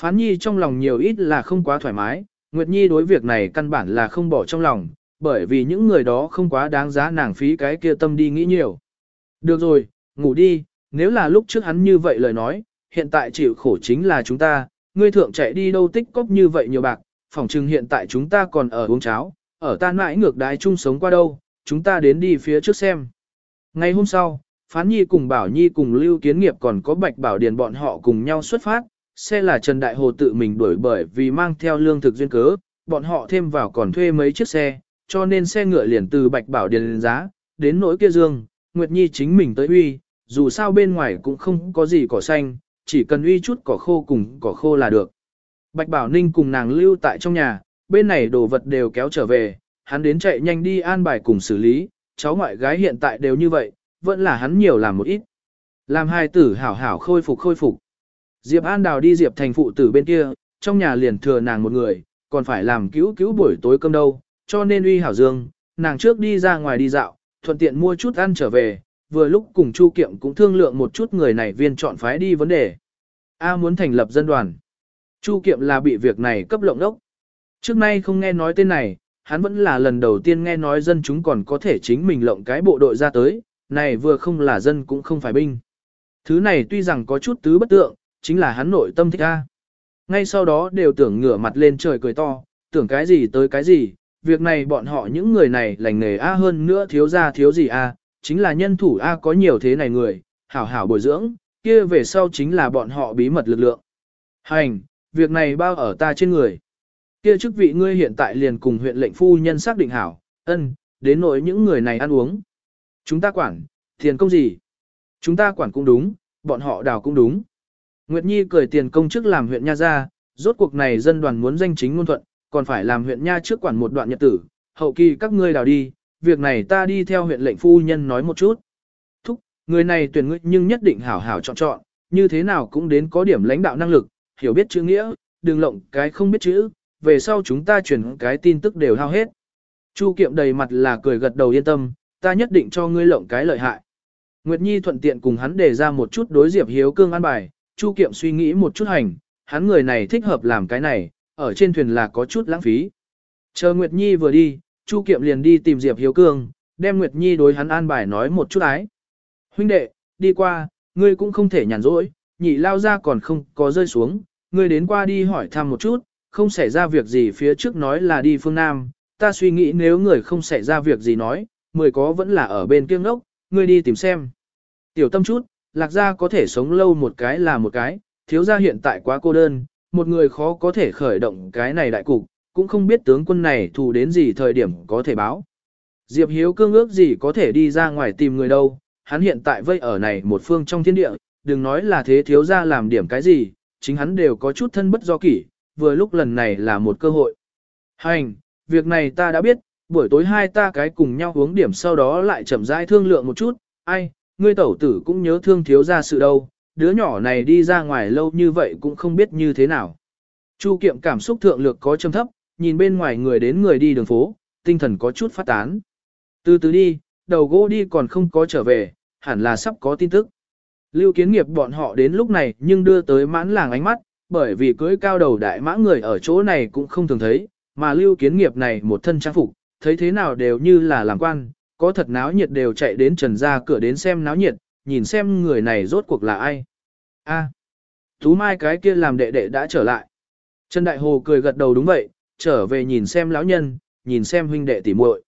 Phán nhi trong lòng nhiều ít là không quá thoải mái, Nguyệt Nhi đối việc này căn bản là không bỏ trong lòng, bởi vì những người đó không quá đáng giá nàng phí cái kia tâm đi nghĩ nhiều. Được rồi, ngủ đi, nếu là lúc trước hắn như vậy lời nói, hiện tại chịu khổ chính là chúng ta, ngươi thượng chạy đi đâu tích cóp như vậy nhiều bạc, phỏng chừng hiện tại chúng ta còn ở uống cháo, ở tan mãi ngược đái chung sống qua đâu, chúng ta đến đi phía trước xem. Ngày hôm sau, Phán Nhi cùng Bảo Nhi cùng Lưu Kiến Nghiệp còn có Bạch Bảo Điền bọn họ cùng nhau xuất phát, xe là Trần Đại Hồ tự mình đuổi bởi vì mang theo lương thực duyên cớ, bọn họ thêm vào còn thuê mấy chiếc xe, cho nên xe ngựa liền từ Bạch Bảo Điền giá, đến nỗi kia dương, Nguyệt Nhi chính mình tới uy, dù sao bên ngoài cũng không có gì cỏ xanh, chỉ cần uy chút cỏ khô cùng cỏ khô là được. Bạch Bảo Ninh cùng nàng lưu tại trong nhà, bên này đồ vật đều kéo trở về, hắn đến chạy nhanh đi an bài cùng xử lý, cháu ngoại gái hiện tại đều như vậy, vẫn là hắn nhiều làm một ít. Làm hai tử hảo hảo khôi phục khôi phục. Diệp An Đào đi Diệp thành phụ tử bên kia, trong nhà liền thừa nàng một người, còn phải làm cứu cứu buổi tối cơm đâu, cho nên uy hảo dương, nàng trước đi ra ngoài đi dạo, thuận tiện mua chút ăn trở về, vừa lúc cùng Chu Kiệm cũng thương lượng một chút người này viên chọn phái đi vấn đề. A muốn thành lập dân đoàn. Chu Kiệm là bị việc này cấp lộng đốc. Trước nay không nghe nói tên này, hắn vẫn là lần đầu tiên nghe nói dân chúng còn có thể chính mình lộng cái bộ đội ra tới, này vừa không là dân cũng không phải binh. Thứ này tuy rằng có chút tứ bất tượng, chính là hắn nội tâm thích A. Ngay sau đó đều tưởng ngửa mặt lên trời cười to, tưởng cái gì tới cái gì, việc này bọn họ những người này lành nghề A hơn nữa thiếu ra thiếu gì A, chính là nhân thủ A có nhiều thế này người, hảo hảo bồi dưỡng, kia về sau chính là bọn họ bí mật lực lượng. Hành, việc này bao ở ta trên người. Kia chức vị ngươi hiện tại liền cùng huyện lệnh phu nhân xác định hảo, ân, đến nỗi những người này ăn uống. Chúng ta quản, tiền công gì? Chúng ta quản cũng đúng, bọn họ đào cũng đúng. Nguyệt Nhi cười tiền công chức làm huyện nha ra, rốt cuộc này dân đoàn muốn danh chính ngôn thuận, còn phải làm huyện nha trước quản một đoạn nhật tử, hậu kỳ các ngươi đào đi, việc này ta đi theo huyện lệnh phu nhân nói một chút. Thúc, người này tuyển ngươi nhưng nhất định hảo hảo chọn chọn, như thế nào cũng đến có điểm lãnh đạo năng lực, hiểu biết chữ nghĩa, đừng lộng cái không biết chữ, về sau chúng ta chuyển cái tin tức đều hao hết. Chu kiệm đầy mặt là cười gật đầu yên tâm, ta nhất định cho ngươi lộng cái lợi hại. Nguyệt Nhi thuận tiện cùng hắn đề ra một chút đối Diệp Hiếu Cương an bài, Chu Kiệm suy nghĩ một chút hành, hắn người này thích hợp làm cái này, ở trên thuyền là có chút lãng phí. Chờ Nguyệt Nhi vừa đi, Chu Kiệm liền đi tìm Diệp Hiếu Cương, đem Nguyệt Nhi đối hắn an bài nói một chút ái. Huynh đệ, đi qua, ngươi cũng không thể nhàn rỗi, nhị lao ra còn không có rơi xuống, ngươi đến qua đi hỏi thăm một chút, không xảy ra việc gì phía trước nói là đi phương Nam, ta suy nghĩ nếu người không xảy ra việc gì nói, mười có vẫn là ở bên kiêng ngốc, ngươi đi tìm xem. Tiểu tâm chút, lạc gia có thể sống lâu một cái là một cái, thiếu gia hiện tại quá cô đơn, một người khó có thể khởi động cái này đại cục, cũng không biết tướng quân này thù đến gì thời điểm có thể báo. Diệp Hiếu cương ước gì có thể đi ra ngoài tìm người đâu, hắn hiện tại vây ở này một phương trong thiên địa, đừng nói là thế thiếu gia làm điểm cái gì, chính hắn đều có chút thân bất do kỷ, vừa lúc lần này là một cơ hội. Hành, việc này ta đã biết, buổi tối hai ta cái cùng nhau uống điểm sau đó lại chậm rãi thương lượng một chút, ai, ngươi tẩu tử cũng nhớ thương thiếu ra sự đâu, đứa nhỏ này đi ra ngoài lâu như vậy cũng không biết như thế nào. Chu kiệm cảm xúc thượng lược có châm thấp, nhìn bên ngoài người đến người đi đường phố, tinh thần có chút phát tán. Từ từ đi, đầu gỗ đi còn không có trở về, hẳn là sắp có tin tức. Lưu kiến nghiệp bọn họ đến lúc này nhưng đưa tới mãn làng ánh mắt, bởi vì cưới cao đầu đại mã người ở chỗ này cũng không thường thấy, mà lưu kiến nghiệp này một thân trang phục, thấy thế nào đều như là làm quan, có thật náo nhiệt đều chạy đến trần ra cửa đến xem náo nhiệt, nhìn xem người này rốt cuộc là ai. A, Tú Mai cái kia làm đệ đệ đã trở lại. Trần Đại Hồ cười gật đầu đúng vậy, trở về nhìn xem lão nhân, nhìn xem huynh đệ tỉ muội.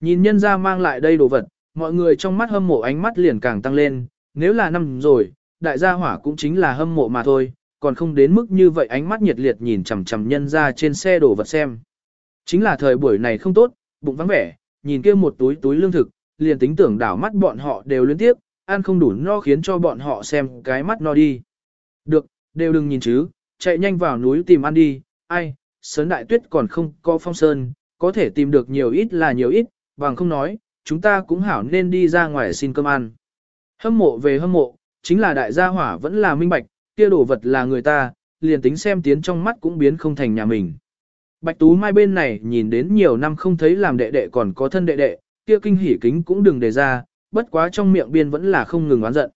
Nhìn nhân ra mang lại đây đồ vật, mọi người trong mắt hâm mộ ánh mắt liền càng tăng lên, nếu là năm rồi, đại gia hỏa cũng chính là hâm mộ mà thôi, còn không đến mức như vậy ánh mắt nhiệt liệt nhìn chằm chằm nhân ra trên xe đồ vật xem. Chính là thời buổi này không tốt, bụng vắng vẻ, nhìn kia một túi túi lương thực, liền tính tưởng đảo mắt bọn họ đều liên tiếp, ăn không đủ no khiến cho bọn họ xem cái mắt no đi. Được, đều đừng nhìn chứ, chạy nhanh vào núi tìm ăn đi, ai, sớn đại tuyết còn không có phong sơn, có thể tìm được nhiều ít là nhiều ít, bằng không nói, chúng ta cũng hảo nên đi ra ngoài xin cơm ăn. Hâm mộ về hâm mộ, chính là đại gia hỏa vẫn là minh bạch, kia đồ vật là người ta, liền tính xem tiến trong mắt cũng biến không thành nhà mình. Bạch Tú Mai bên này nhìn đến nhiều năm không thấy làm đệ đệ còn có thân đệ đệ, kia kinh hỉ kính cũng đừng đề ra, bất quá trong miệng biên vẫn là không ngừng oán giận.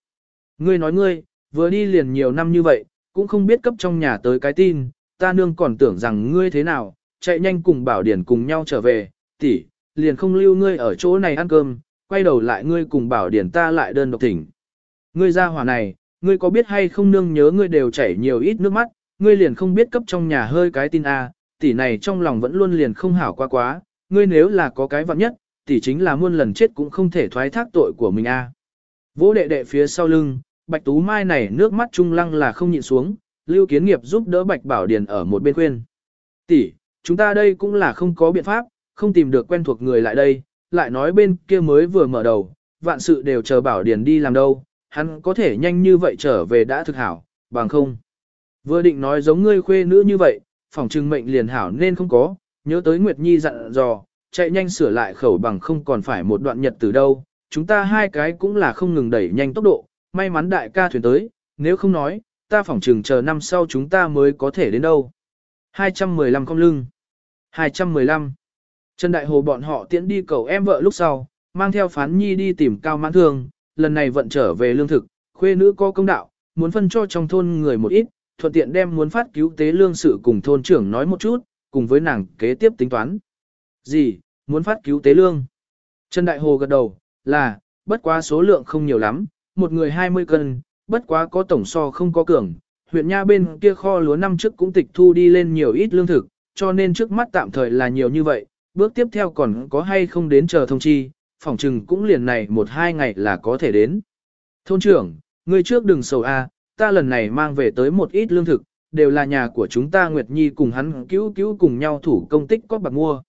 Ngươi nói ngươi, vừa đi liền nhiều năm như vậy, cũng không biết cấp trong nhà tới cái tin, ta nương còn tưởng rằng ngươi thế nào, chạy nhanh cùng bảo điển cùng nhau trở về, tỷ, liền không lưu ngươi ở chỗ này ăn cơm, quay đầu lại ngươi cùng bảo điển ta lại đơn độc thỉnh. Ngươi ra hỏa này, ngươi có biết hay không nương nhớ ngươi đều chảy nhiều ít nước mắt, ngươi liền không biết cấp trong nhà hơi cái tin a, tỷ này trong lòng vẫn luôn liền không hảo quá quá, ngươi nếu là có cái vặn nhất, tỷ chính là muôn lần chết cũng không thể thoái thác tội của mình a. À. Vỗ đệ đệ phía sau lưng, Bạch Tú Mai này nước mắt trung lăng là không nhịn xuống, Lưu Kiến Nghiệp giúp đỡ Bạch Bảo Điền ở một bên khuyên. Tỷ, chúng ta đây cũng là không có biện pháp, không tìm được quen thuộc người lại đây, lại nói bên kia mới vừa mở đầu, vạn sự đều chờ Bảo Điền đi làm đâu, hắn có thể nhanh như vậy trở về đã thực hảo, bằng không. Vừa định nói giống ngươi khuê nữ như vậy, phòng trưng mệnh liền hảo nên không có, nhớ tới Nguyệt Nhi dặn dò, chạy nhanh sửa lại khẩu bằng không còn phải một đoạn nhật từ đâu, chúng ta hai cái cũng là không ngừng đẩy nhanh tốc độ, may mắn đại ca thuyền tới, nếu không nói, ta phỏng trừng chờ năm sau chúng ta mới có thể đến đâu. 215 con lưng 215 Trần Đại Hồ bọn họ tiễn đi cầu em vợ lúc sau, mang theo phán nhi đi tìm cao mãn thương, lần này vận trở về lương thực, khuê nữ có công đạo, muốn phân cho trong thôn người một ít, thuận tiện đem muốn phát cứu tế lương sự cùng thôn trưởng nói một chút, cùng với nàng kế tiếp tính toán. Gì, muốn phát cứu tế lương? Trần Đại Hồ gật đầu, là, bất quá số lượng không nhiều lắm, một người 20 cân, bất quá có tổng so không có cường. Huyện Nha bên kia kho lúa năm trước cũng tịch thu đi lên nhiều ít lương thực, cho nên trước mắt tạm thời là nhiều như vậy, bước tiếp theo còn có hay không đến chờ thông chi, phỏng chừng cũng liền này một hai ngày là có thể đến. Thôn trưởng, người trước đừng sầu a, ta lần này mang về tới một ít lương thực, đều là nhà của chúng ta Nguyệt Nhi cùng hắn cứu cứu cùng nhau thủ công tích có bạc mua.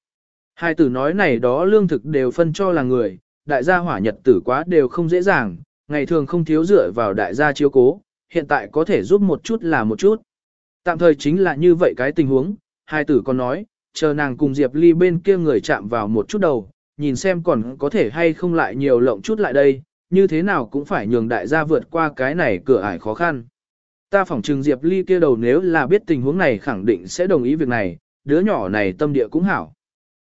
Hai tử nói này đó lương thực đều phân cho là người, đại gia hỏa nhật tử quá đều không dễ dàng, ngày thường không thiếu dựa vào đại gia chiếu cố, hiện tại có thể giúp một chút là một chút. Tạm thời chính là như vậy cái tình huống, hai tử còn nói, chờ nàng cùng Diệp Ly bên kia người chạm vào một chút đầu, nhìn xem còn có thể hay không lại nhiều lộng chút lại đây, như thế nào cũng phải nhường đại gia vượt qua cái này cửa ải khó khăn. Ta phỏng trừng Diệp Ly kia đầu nếu là biết tình huống này khẳng định sẽ đồng ý việc này, đứa nhỏ này tâm địa cũng hảo.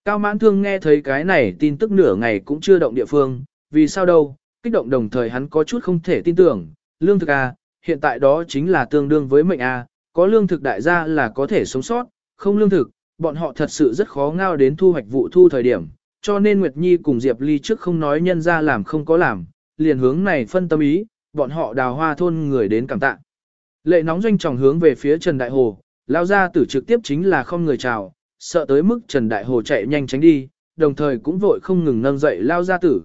Cao mãn thương nghe thấy cái này tin tức nửa ngày cũng chưa động địa phương, vì sao đâu, kích động đồng thời hắn có chút không thể tin tưởng, lương thực A, hiện tại đó chính là tương đương với mệnh A, có lương thực đại gia là có thể sống sót, không lương thực, bọn họ thật sự rất khó ngao đến thu hoạch vụ thu thời điểm, cho nên Nguyệt Nhi cùng Diệp Ly trước không nói nhân ra làm không có làm, liền hướng này phân tâm ý, bọn họ đào hoa thôn người đến cảm tạ. Lệ nóng doanh tròng hướng về phía Trần Đại Hồ, lao ra tử trực tiếp chính là không người chào, sợ tới mức Trần Đại Hồ chạy nhanh tránh đi, đồng thời cũng vội không ngừng nâng dậy lao ra tử.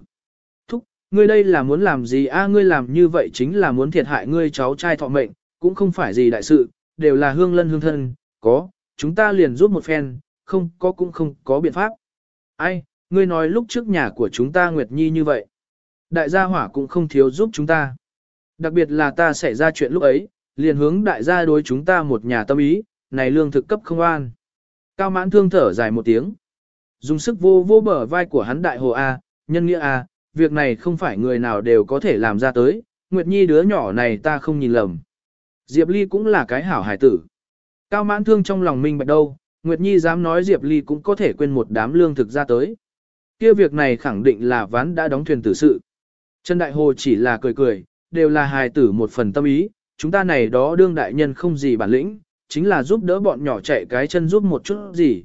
Ngươi đây là muốn làm gì a ngươi làm như vậy chính là muốn thiệt hại ngươi cháu trai thọ mệnh, cũng không phải gì đại sự, đều là hương lân hương thân, có, chúng ta liền giúp một phen, không có cũng không có biện pháp. Ai, ngươi nói lúc trước nhà của chúng ta Nguyệt Nhi như vậy. Đại gia hỏa cũng không thiếu giúp chúng ta. Đặc biệt là ta xảy ra chuyện lúc ấy, liền hướng đại gia đối chúng ta một nhà tâm ý, này lương thực cấp không an. Cao mãn thương thở dài một tiếng. Dùng sức vô vô bờ vai của hắn đại hồ A, nhân nghĩa A, việc này không phải người nào đều có thể làm ra tới, Nguyệt Nhi đứa nhỏ này ta không nhìn lầm. Diệp Ly cũng là cái hảo hải tử. Cao mãn thương trong lòng minh bạch đâu, Nguyệt Nhi dám nói Diệp Ly cũng có thể quên một đám lương thực ra tới. kia việc này khẳng định là ván đã đóng thuyền tử sự. Trần Đại Hồ chỉ là cười cười, đều là hài tử một phần tâm ý, chúng ta này đó đương đại nhân không gì bản lĩnh, chính là giúp đỡ bọn nhỏ chạy cái chân giúp một chút gì.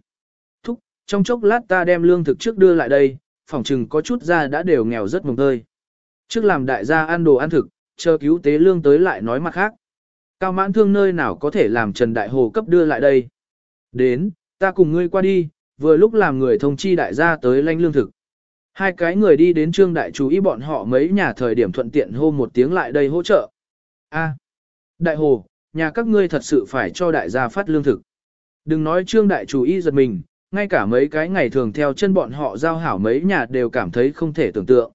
Thúc, trong chốc lát ta đem lương thực trước đưa lại đây, phòng chừng có chút ra đã đều nghèo rất mồng tơi. Trước làm đại gia ăn đồ ăn thực, chờ cứu tế lương tới lại nói mặt khác. Cao mãn thương nơi nào có thể làm Trần Đại Hồ cấp đưa lại đây. Đến, ta cùng ngươi qua đi, vừa lúc làm người thông chi đại gia tới lanh lương thực. Hai cái người đi đến trương đại chú ý bọn họ mấy nhà thời điểm thuận tiện hô một tiếng lại đây hỗ trợ. A, đại hồ, nhà các ngươi thật sự phải cho đại gia phát lương thực. Đừng nói trương đại chú ý giật mình, ngay cả mấy cái ngày thường theo chân bọn họ giao hảo mấy nhà đều cảm thấy không thể tưởng tượng.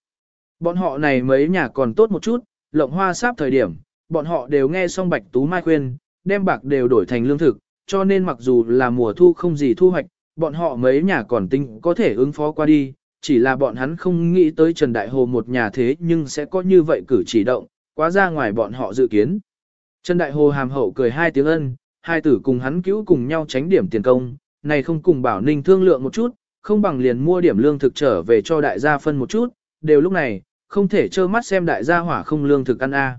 Bọn họ này mấy nhà còn tốt một chút, lộng hoa sáp thời điểm, bọn họ đều nghe xong bạch tú mai khuyên, đem bạc đều đổi thành lương thực, cho nên mặc dù là mùa thu không gì thu hoạch, bọn họ mấy nhà còn tinh có thể ứng phó qua đi, chỉ là bọn hắn không nghĩ tới Trần Đại Hồ một nhà thế nhưng sẽ có như vậy cử chỉ động, quá ra ngoài bọn họ dự kiến. Trần Đại Hồ hàm hậu cười hai tiếng ân, hai tử cùng hắn cứu cùng nhau tránh điểm tiền công, này không cùng Bảo Ninh thương lượng một chút, không bằng liền mua điểm lương thực trở về cho đại gia phân một chút, đều lúc này, không thể trơ mắt xem đại gia hỏa không lương thực ăn a.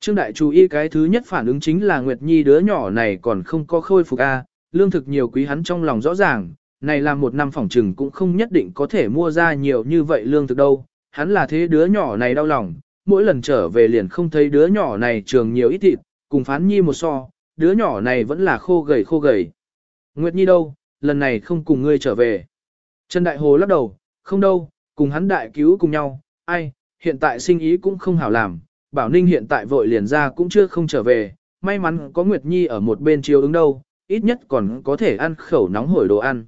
Trương Đại chú ý cái thứ nhất phản ứng chính là Nguyệt Nhi đứa nhỏ này còn không có khôi phục a, lương thực nhiều quý hắn trong lòng rõ ràng, này là một năm phòng trừng cũng không nhất định có thể mua ra nhiều như vậy lương thực đâu, hắn là thế đứa nhỏ này đau lòng, mỗi lần trở về liền không thấy đứa nhỏ này trường nhiều ít thịt, cùng phán nhi một so, đứa nhỏ này vẫn là khô gầy khô gầy. Nguyệt Nhi đâu, lần này không cùng ngươi trở về. Trần Đại Hồ lắc đầu, không đâu, cùng hắn đại cứu cùng nhau, ai, hiện tại sinh ý cũng không hảo làm, Bảo Ninh hiện tại vội liền ra cũng chưa không trở về, may mắn có Nguyệt Nhi ở một bên chiếu ứng đâu, ít nhất còn có thể ăn khẩu nóng hổi đồ ăn.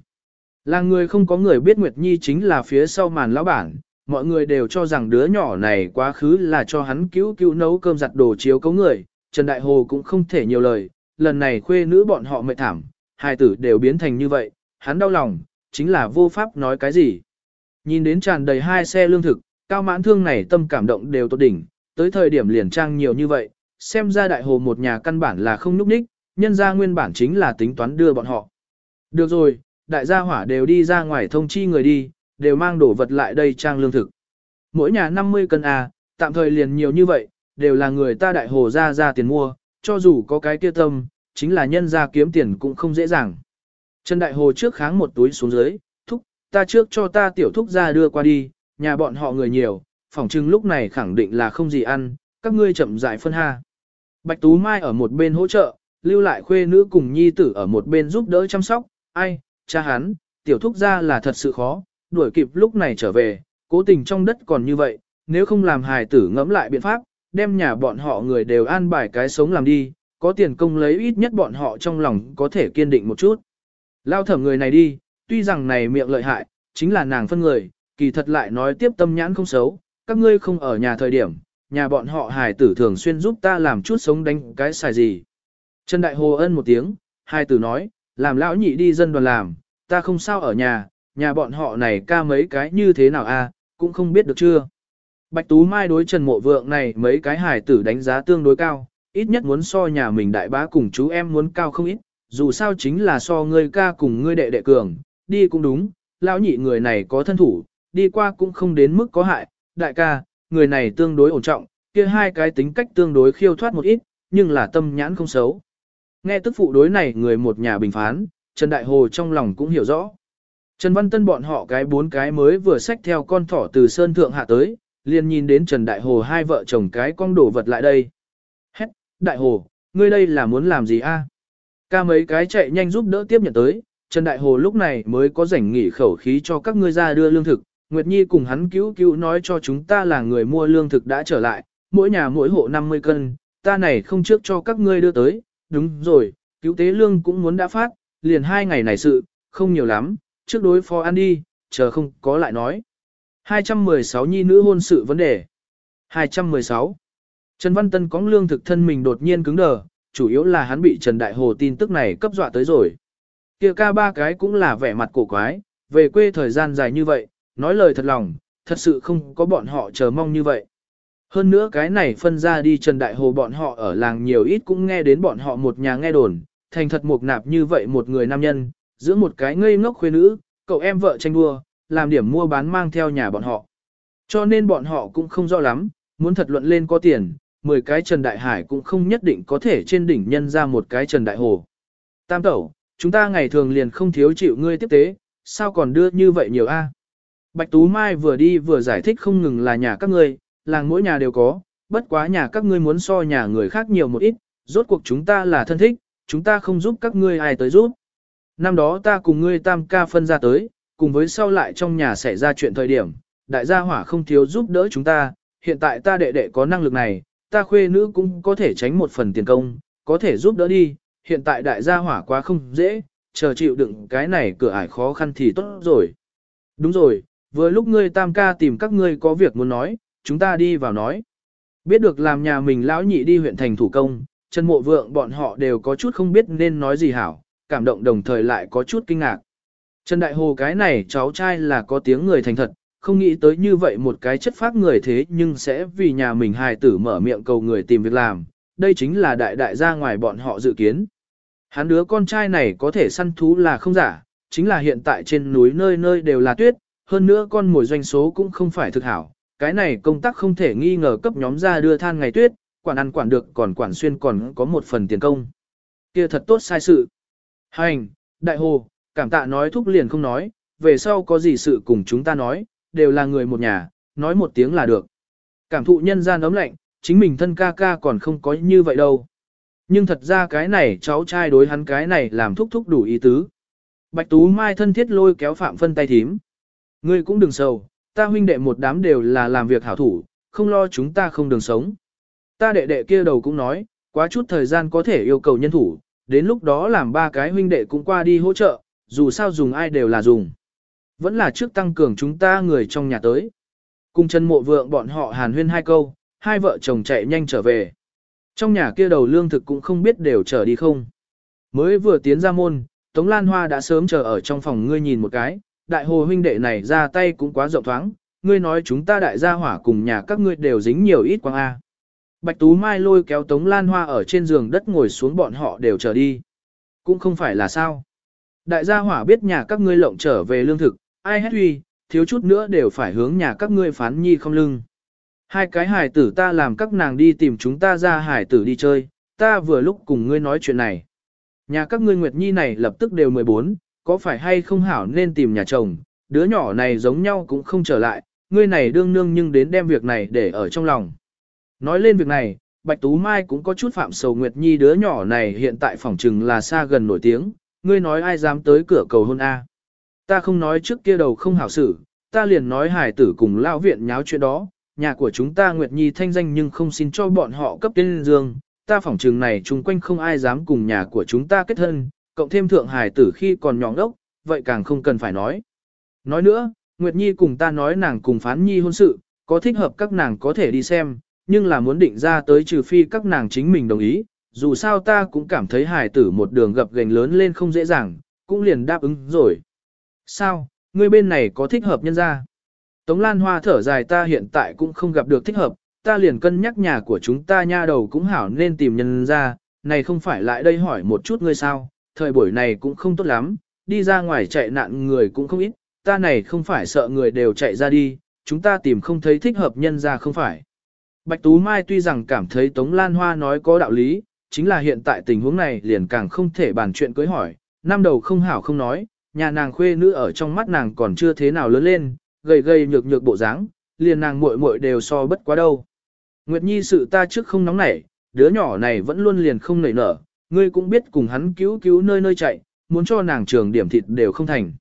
Là người không có người biết Nguyệt Nhi chính là phía sau màn lão bản, mọi người đều cho rằng đứa nhỏ này quá khứ là cho hắn cứu cứu nấu cơm giặt đồ chiếu cấu người, Trần Đại Hồ cũng không thể nhiều lời, lần này khuê nữ bọn họ mệt thảm, hai tử đều biến thành như vậy, hắn đau lòng, chính là vô pháp nói cái gì. Nhìn đến tràn đầy hai xe lương thực, cao mãn thương này tâm cảm động đều tốt đỉnh, tới thời điểm liền trang nhiều như vậy, xem ra đại hồ một nhà căn bản là không núp ních, nhân ra nguyên bản chính là tính toán đưa bọn họ. Được rồi, đại gia hỏa đều đi ra ngoài thông chi người đi, đều mang đồ vật lại đây trang lương thực. Mỗi nhà 50 cân à, tạm thời liền nhiều như vậy, đều là người ta đại hồ ra ra tiền mua, cho dù có cái kia tâm, chính là nhân ra kiếm tiền cũng không dễ dàng. Trần Đại Hồ trước kháng một túi xuống dưới, thúc, ta trước cho ta tiểu thúc ra đưa qua đi, nhà bọn họ người nhiều, phỏng chừng lúc này khẳng định là không gì ăn, các ngươi chậm rãi phân ha. Bạch Tú Mai ở một bên hỗ trợ, lưu lại khuê nữ cùng nhi tử ở một bên giúp đỡ chăm sóc, ai, cha hắn, tiểu thúc ra là thật sự khó, đuổi kịp lúc này trở về, cố tình trong đất còn như vậy, nếu không làm hài tử ngẫm lại biện pháp, đem nhà bọn họ người đều an bài cái sống làm đi, có tiền công lấy ít nhất bọn họ trong lòng có thể kiên định một chút. Lao thẩm người này đi, tuy rằng này miệng lợi hại, chính là nàng phân người, kỳ thật lại nói tiếp tâm nhãn không xấu, các ngươi không ở nhà thời điểm, nhà bọn họ hài tử thường xuyên giúp ta làm chút sống đánh cái xài gì. Trần Đại Hồ ân một tiếng, hai tử nói, làm lão nhị đi dân đoàn làm, ta không sao ở nhà, nhà bọn họ này ca mấy cái như thế nào a, cũng không biết được chưa. Bạch Tú Mai đối Trần Mộ Vượng này mấy cái hài tử đánh giá tương đối cao, ít nhất muốn so nhà mình đại bá cùng chú em muốn cao không ít, dù sao chính là so ngươi ca cùng ngươi đệ đệ cường, đi cũng đúng, lão nhị người này có thân thủ, đi qua cũng không đến mức có hại, đại ca, người này tương đối ổn trọng, kia hai cái tính cách tương đối khiêu thoát một ít, nhưng là tâm nhãn không xấu. Nghe tức phụ đối này người một nhà bình phán, Trần Đại Hồ trong lòng cũng hiểu rõ. Trần Văn Tân bọn họ cái bốn cái mới vừa xách theo con thỏ từ Sơn Thượng hạ tới, liền nhìn đến Trần Đại Hồ hai vợ chồng cái con đổ vật lại đây. Đại Hồ, ngươi đây là muốn làm gì a? Ca mấy cái chạy nhanh giúp đỡ tiếp nhận tới, Trần Đại Hồ lúc này mới có rảnh nghỉ khẩu khí cho các ngươi ra đưa lương thực. Nguyệt Nhi cùng hắn cứu cứu nói cho chúng ta là người mua lương thực đã trở lại, mỗi nhà mỗi hộ 50 cân, ta này không trước cho các ngươi đưa tới, đúng rồi, cứu tế lương cũng muốn đã phát, liền hai ngày này sự, không nhiều lắm, trước đối phó ăn đi, chờ không có lại nói. 216 nhi nữ hôn sự vấn đề. 216. Trần Văn Tân có lương thực thân mình đột nhiên cứng đờ, chủ yếu là hắn bị Trần Đại Hồ tin tức này cấp dọa tới rồi. Kia ca ba cái cũng là vẻ mặt cổ quái, về quê thời gian dài như vậy, nói lời thật lòng, thật sự không có bọn họ chờ mong như vậy. Hơn nữa cái này phân ra đi Trần Đại Hồ bọn họ ở làng nhiều ít cũng nghe đến bọn họ một nhà nghe đồn, thành thật mục nạp như vậy một người nam nhân, giữa một cái ngây ngốc khuê nữ, cậu em vợ tranh đua, làm điểm mua bán mang theo nhà bọn họ. Cho nên bọn họ cũng không rõ lắm, muốn thật luận lên có tiền, 10 cái Trần Đại Hải cũng không nhất định có thể trên đỉnh nhân ra một cái Trần Đại Hồ. Tam tẩu, chúng ta ngày thường liền không thiếu chịu ngươi tiếp tế, sao còn đưa như vậy nhiều a? Bạch Tú Mai vừa đi vừa giải thích không ngừng là nhà các ngươi, làng mỗi nhà đều có, bất quá nhà các ngươi muốn so nhà người khác nhiều một ít, rốt cuộc chúng ta là thân thích, chúng ta không giúp các ngươi ai tới giúp. Năm đó ta cùng ngươi tam ca phân ra tới, cùng với sau lại trong nhà xảy ra chuyện thời điểm, đại gia hỏa không thiếu giúp đỡ chúng ta, hiện tại ta đệ đệ có năng lực này, ta khuê nữ cũng có thể tránh một phần tiền công, có thể giúp đỡ đi, hiện tại đại gia hỏa quá không dễ, chờ chịu đựng cái này cửa ải khó khăn thì tốt rồi. Đúng rồi, vừa lúc ngươi tam ca tìm các ngươi có việc muốn nói, chúng ta đi vào nói. Biết được làm nhà mình lão nhị đi huyện thành thủ công, Trần Mộ Vượng bọn họ đều có chút không biết nên nói gì hảo, cảm động đồng thời lại có chút kinh ngạc. Trần Đại Hồ cái này cháu trai là có tiếng người thành thật, không nghĩ tới như vậy một cái chất phác người thế nhưng sẽ vì nhà mình hài tử mở miệng cầu người tìm việc làm, đây chính là đại đại gia ngoài bọn họ dự kiến. Hắn đứa con trai này có thể săn thú là không giả, chính là hiện tại trên núi nơi nơi đều là tuyết, hơn nữa con mồi doanh số cũng không phải thực hảo, cái này công tác không thể nghi ngờ cấp nhóm ra đưa than ngày tuyết, quản ăn quản được còn quản xuyên còn có một phần tiền công. kia thật tốt sai sự. Hành, đại hồ, cảm tạ nói thúc liền không nói, về sau có gì sự cùng chúng ta nói, đều là người một nhà, nói một tiếng là được. Cảm thụ nhân gian ấm lạnh, chính mình thân ca ca còn không có như vậy đâu. Nhưng thật ra cái này cháu trai đối hắn cái này làm thúc thúc đủ ý tứ. Bạch Tú Mai thân thiết lôi kéo Phạm Phân tay thím. Ngươi cũng đừng sầu, ta huynh đệ một đám đều là làm việc hảo thủ, không lo chúng ta không đường sống. Ta đệ đệ kia đầu cũng nói, quá chút thời gian có thể yêu cầu nhân thủ, đến lúc đó làm ba cái huynh đệ cũng qua đi hỗ trợ, dù sao dùng ai đều là dùng. Vẫn là trước tăng cường chúng ta người trong nhà tới. Cùng chân mộ vượng bọn họ hàn huyên hai câu, hai vợ chồng chạy nhanh trở về. Trong nhà kia đầu lương thực cũng không biết đều trở đi không. Mới vừa tiến ra môn, Tống Lan Hoa đã sớm chờ ở trong phòng ngươi nhìn một cái, đại hồ huynh đệ này ra tay cũng quá rộng thoáng, ngươi nói chúng ta đại gia hỏa cùng nhà các ngươi đều dính nhiều ít quang A. Bạch Tú Mai lôi kéo Tống Lan Hoa ở trên giường đất ngồi xuống bọn họ đều trở đi. Cũng không phải là sao. Đại gia hỏa biết nhà các ngươi lộng trở về lương thực, ai hết huy, thiếu chút nữa đều phải hướng nhà các ngươi phán nhi không lưng. Hai cái hải tử ta làm các nàng đi tìm chúng ta ra hải tử đi chơi, ta vừa lúc cùng ngươi nói chuyện này. Nhà các ngươi Nguyệt Nhi này lập tức đều 14, có phải hay không hảo nên tìm nhà chồng, đứa nhỏ này giống nhau cũng không trở lại, ngươi này đương nương nhưng đến đem việc này để ở trong lòng. Nói lên việc này, Bạch Tú Mai cũng có chút phạm sầu Nguyệt Nhi đứa nhỏ này hiện tại phỏng trừng là xa gần nổi tiếng, ngươi nói ai dám tới cửa cầu hôn A. Ta không nói trước kia đầu không hảo xử, ta liền nói hải tử cùng lao viện nháo chuyện đó, nhà của chúng ta Nguyệt Nhi thanh danh nhưng không xin cho bọn họ cấp tên dương, ta phỏng trường này chung quanh không ai dám cùng nhà của chúng ta kết thân, cộng thêm thượng hải tử khi còn nhỏ đốc, vậy càng không cần phải nói. Nói nữa, Nguyệt Nhi cùng ta nói nàng cùng phán Nhi hôn sự, có thích hợp các nàng có thể đi xem, nhưng là muốn định ra tới trừ phi các nàng chính mình đồng ý, dù sao ta cũng cảm thấy hải tử một đường gập gành lớn lên không dễ dàng, cũng liền đáp ứng rồi. Sao, ngươi bên này có thích hợp nhân ra? Tống Lan Hoa thở dài ta hiện tại cũng không gặp được thích hợp, ta liền cân nhắc nhà của chúng ta nha đầu cũng hảo nên tìm nhân ra, này không phải lại đây hỏi một chút ngươi sao, thời buổi này cũng không tốt lắm, đi ra ngoài chạy nạn người cũng không ít, ta này không phải sợ người đều chạy ra đi, chúng ta tìm không thấy thích hợp nhân ra không phải. Bạch Tú Mai tuy rằng cảm thấy Tống Lan Hoa nói có đạo lý, chính là hiện tại tình huống này liền càng không thể bàn chuyện cưới hỏi, năm đầu không hảo không nói, nhà nàng khuê nữ ở trong mắt nàng còn chưa thế nào lớn lên, gầy gầy nhược nhược bộ dáng, liền nàng muội muội đều so bất quá đâu. Nguyệt Nhi sự ta trước không nóng nảy, đứa nhỏ này vẫn luôn liền không nảy nở, ngươi cũng biết cùng hắn cứu cứu nơi nơi chạy, muốn cho nàng trường điểm thịt đều không thành.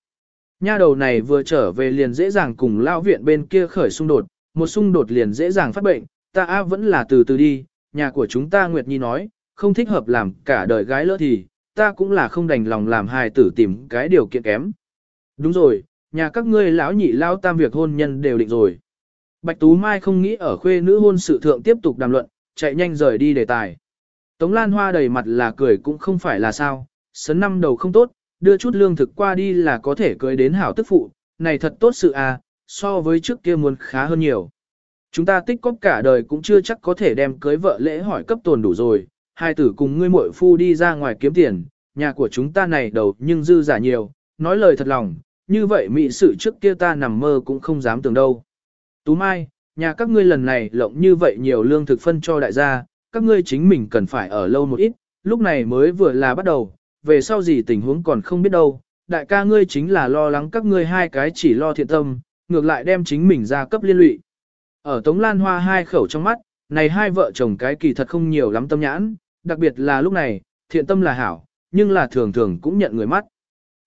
Nha đầu này vừa trở về liền dễ dàng cùng lao viện bên kia khởi xung đột, một xung đột liền dễ dàng phát bệnh, ta á vẫn là từ từ đi, nhà của chúng ta Nguyệt Nhi nói, không thích hợp làm cả đời gái lỡ thì, ta cũng là không đành lòng làm hài tử tìm cái điều kiện kém. Đúng rồi, nhà các ngươi lão nhị lao tam việc hôn nhân đều định rồi. Bạch Tú Mai không nghĩ ở khuê nữ hôn sự thượng tiếp tục đàm luận, chạy nhanh rời đi đề tài. Tống Lan Hoa đầy mặt là cười cũng không phải là sao, sấn năm đầu không tốt, đưa chút lương thực qua đi là có thể cưới đến hảo tức phụ, này thật tốt sự à, so với trước kia muốn khá hơn nhiều. Chúng ta tích cóp cả đời cũng chưa chắc có thể đem cưới vợ lễ hỏi cấp tồn đủ rồi, hai tử cùng ngươi muội phu đi ra ngoài kiếm tiền, nhà của chúng ta này đầu nhưng dư giả nhiều, nói lời thật lòng, như vậy mị sự trước kia ta nằm mơ cũng không dám tưởng đâu. Tú Mai, nhà các ngươi lần này lộng như vậy nhiều lương thực phân cho đại gia, các ngươi chính mình cần phải ở lâu một ít, lúc này mới vừa là bắt đầu, về sau gì tình huống còn không biết đâu, đại ca ngươi chính là lo lắng các ngươi hai cái chỉ lo thiện tâm, ngược lại đem chính mình ra cấp liên lụy. Ở Tống Lan Hoa hai khẩu trong mắt, này hai vợ chồng cái kỳ thật không nhiều lắm tâm nhãn, đặc biệt là lúc này, thiện tâm là hảo, nhưng là thường thường cũng nhận người mắt.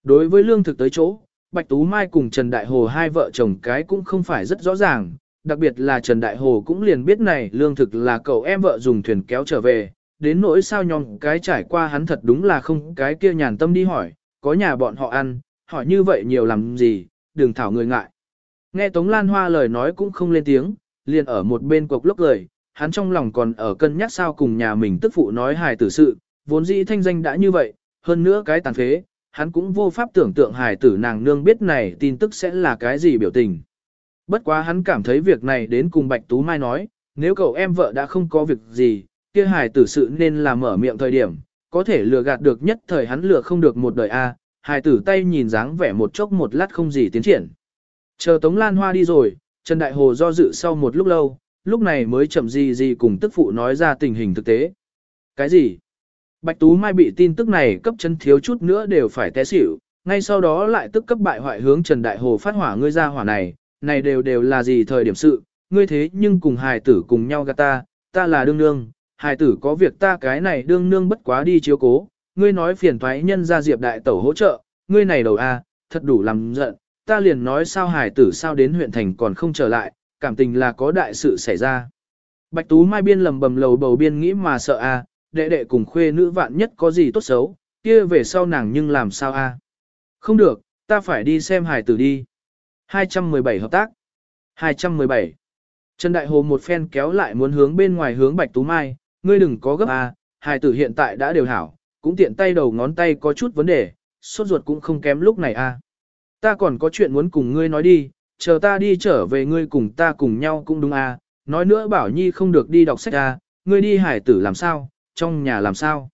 Đối với lương thực tới chỗ, Bạch Tú Mai cùng Trần Đại Hồ hai vợ chồng cái cũng không phải rất rõ ràng, đặc biệt là Trần Đại Hồ cũng liền biết này lương thực là cậu em vợ dùng thuyền kéo trở về, đến nỗi sao nhong cái trải qua hắn thật đúng là không cái kia nhàn tâm đi hỏi, có nhà bọn họ ăn, hỏi như vậy nhiều làm gì, đừng thảo người ngại. Nghe Tống Lan Hoa lời nói cũng không lên tiếng, liền ở một bên cục lốc lời, hắn trong lòng còn ở cân nhắc sao cùng nhà mình tức phụ nói hài tử sự, vốn dĩ thanh danh đã như vậy, hơn nữa cái tàn phế, hắn cũng vô pháp tưởng tượng hài tử nàng nương biết này tin tức sẽ là cái gì biểu tình. Bất quá hắn cảm thấy việc này đến cùng Bạch Tú Mai nói, nếu cậu em vợ đã không có việc gì, kia hài tử sự nên là mở miệng thời điểm, có thể lừa gạt được nhất thời hắn lừa không được một đời a. hài tử tay nhìn dáng vẻ một chốc một lát không gì tiến triển. Chờ Tống Lan Hoa đi rồi, Trần Đại Hồ do dự sau một lúc lâu, lúc này mới chậm gì gì cùng tức phụ nói ra tình hình thực tế. Cái gì? Bạch Tú Mai bị tin tức này cấp chân thiếu chút nữa đều phải té xỉu, ngay sau đó lại tức cấp bại hoại hướng Trần Đại Hồ phát hỏa ngươi ra hỏa này, này đều đều là gì thời điểm sự, ngươi thế nhưng cùng hài tử cùng nhau gạt ta, ta là đương nương, hài tử có việc ta cái này đương nương bất quá đi chiếu cố, ngươi nói phiền thoái nhân ra diệp đại tẩu hỗ trợ, ngươi này đầu a, thật đủ làm giận, ta liền nói sao hài tử sao đến huyện thành còn không trở lại, cảm tình là có đại sự xảy ra. Bạch Tú Mai biên lầm bầm lầu bầu biên nghĩ mà sợ a, đệ đệ cùng khuê nữ vạn nhất có gì tốt xấu, kia về sau nàng nhưng làm sao a? Không được, ta phải đi xem hài tử đi. 217 hợp tác. 217. Trần Đại Hồ một phen kéo lại muốn hướng bên ngoài hướng Bạch Tú Mai, ngươi đừng có gấp a, hài tử hiện tại đã đều hảo, cũng tiện tay đầu ngón tay có chút vấn đề, sốt ruột cũng không kém lúc này a. Ta còn có chuyện muốn cùng ngươi nói đi, chờ ta đi trở về ngươi cùng ta cùng nhau cũng đúng à Nói nữa bảo nhi không được đi đọc sách à ngươi đi hải tử làm sao, trong nhà làm sao.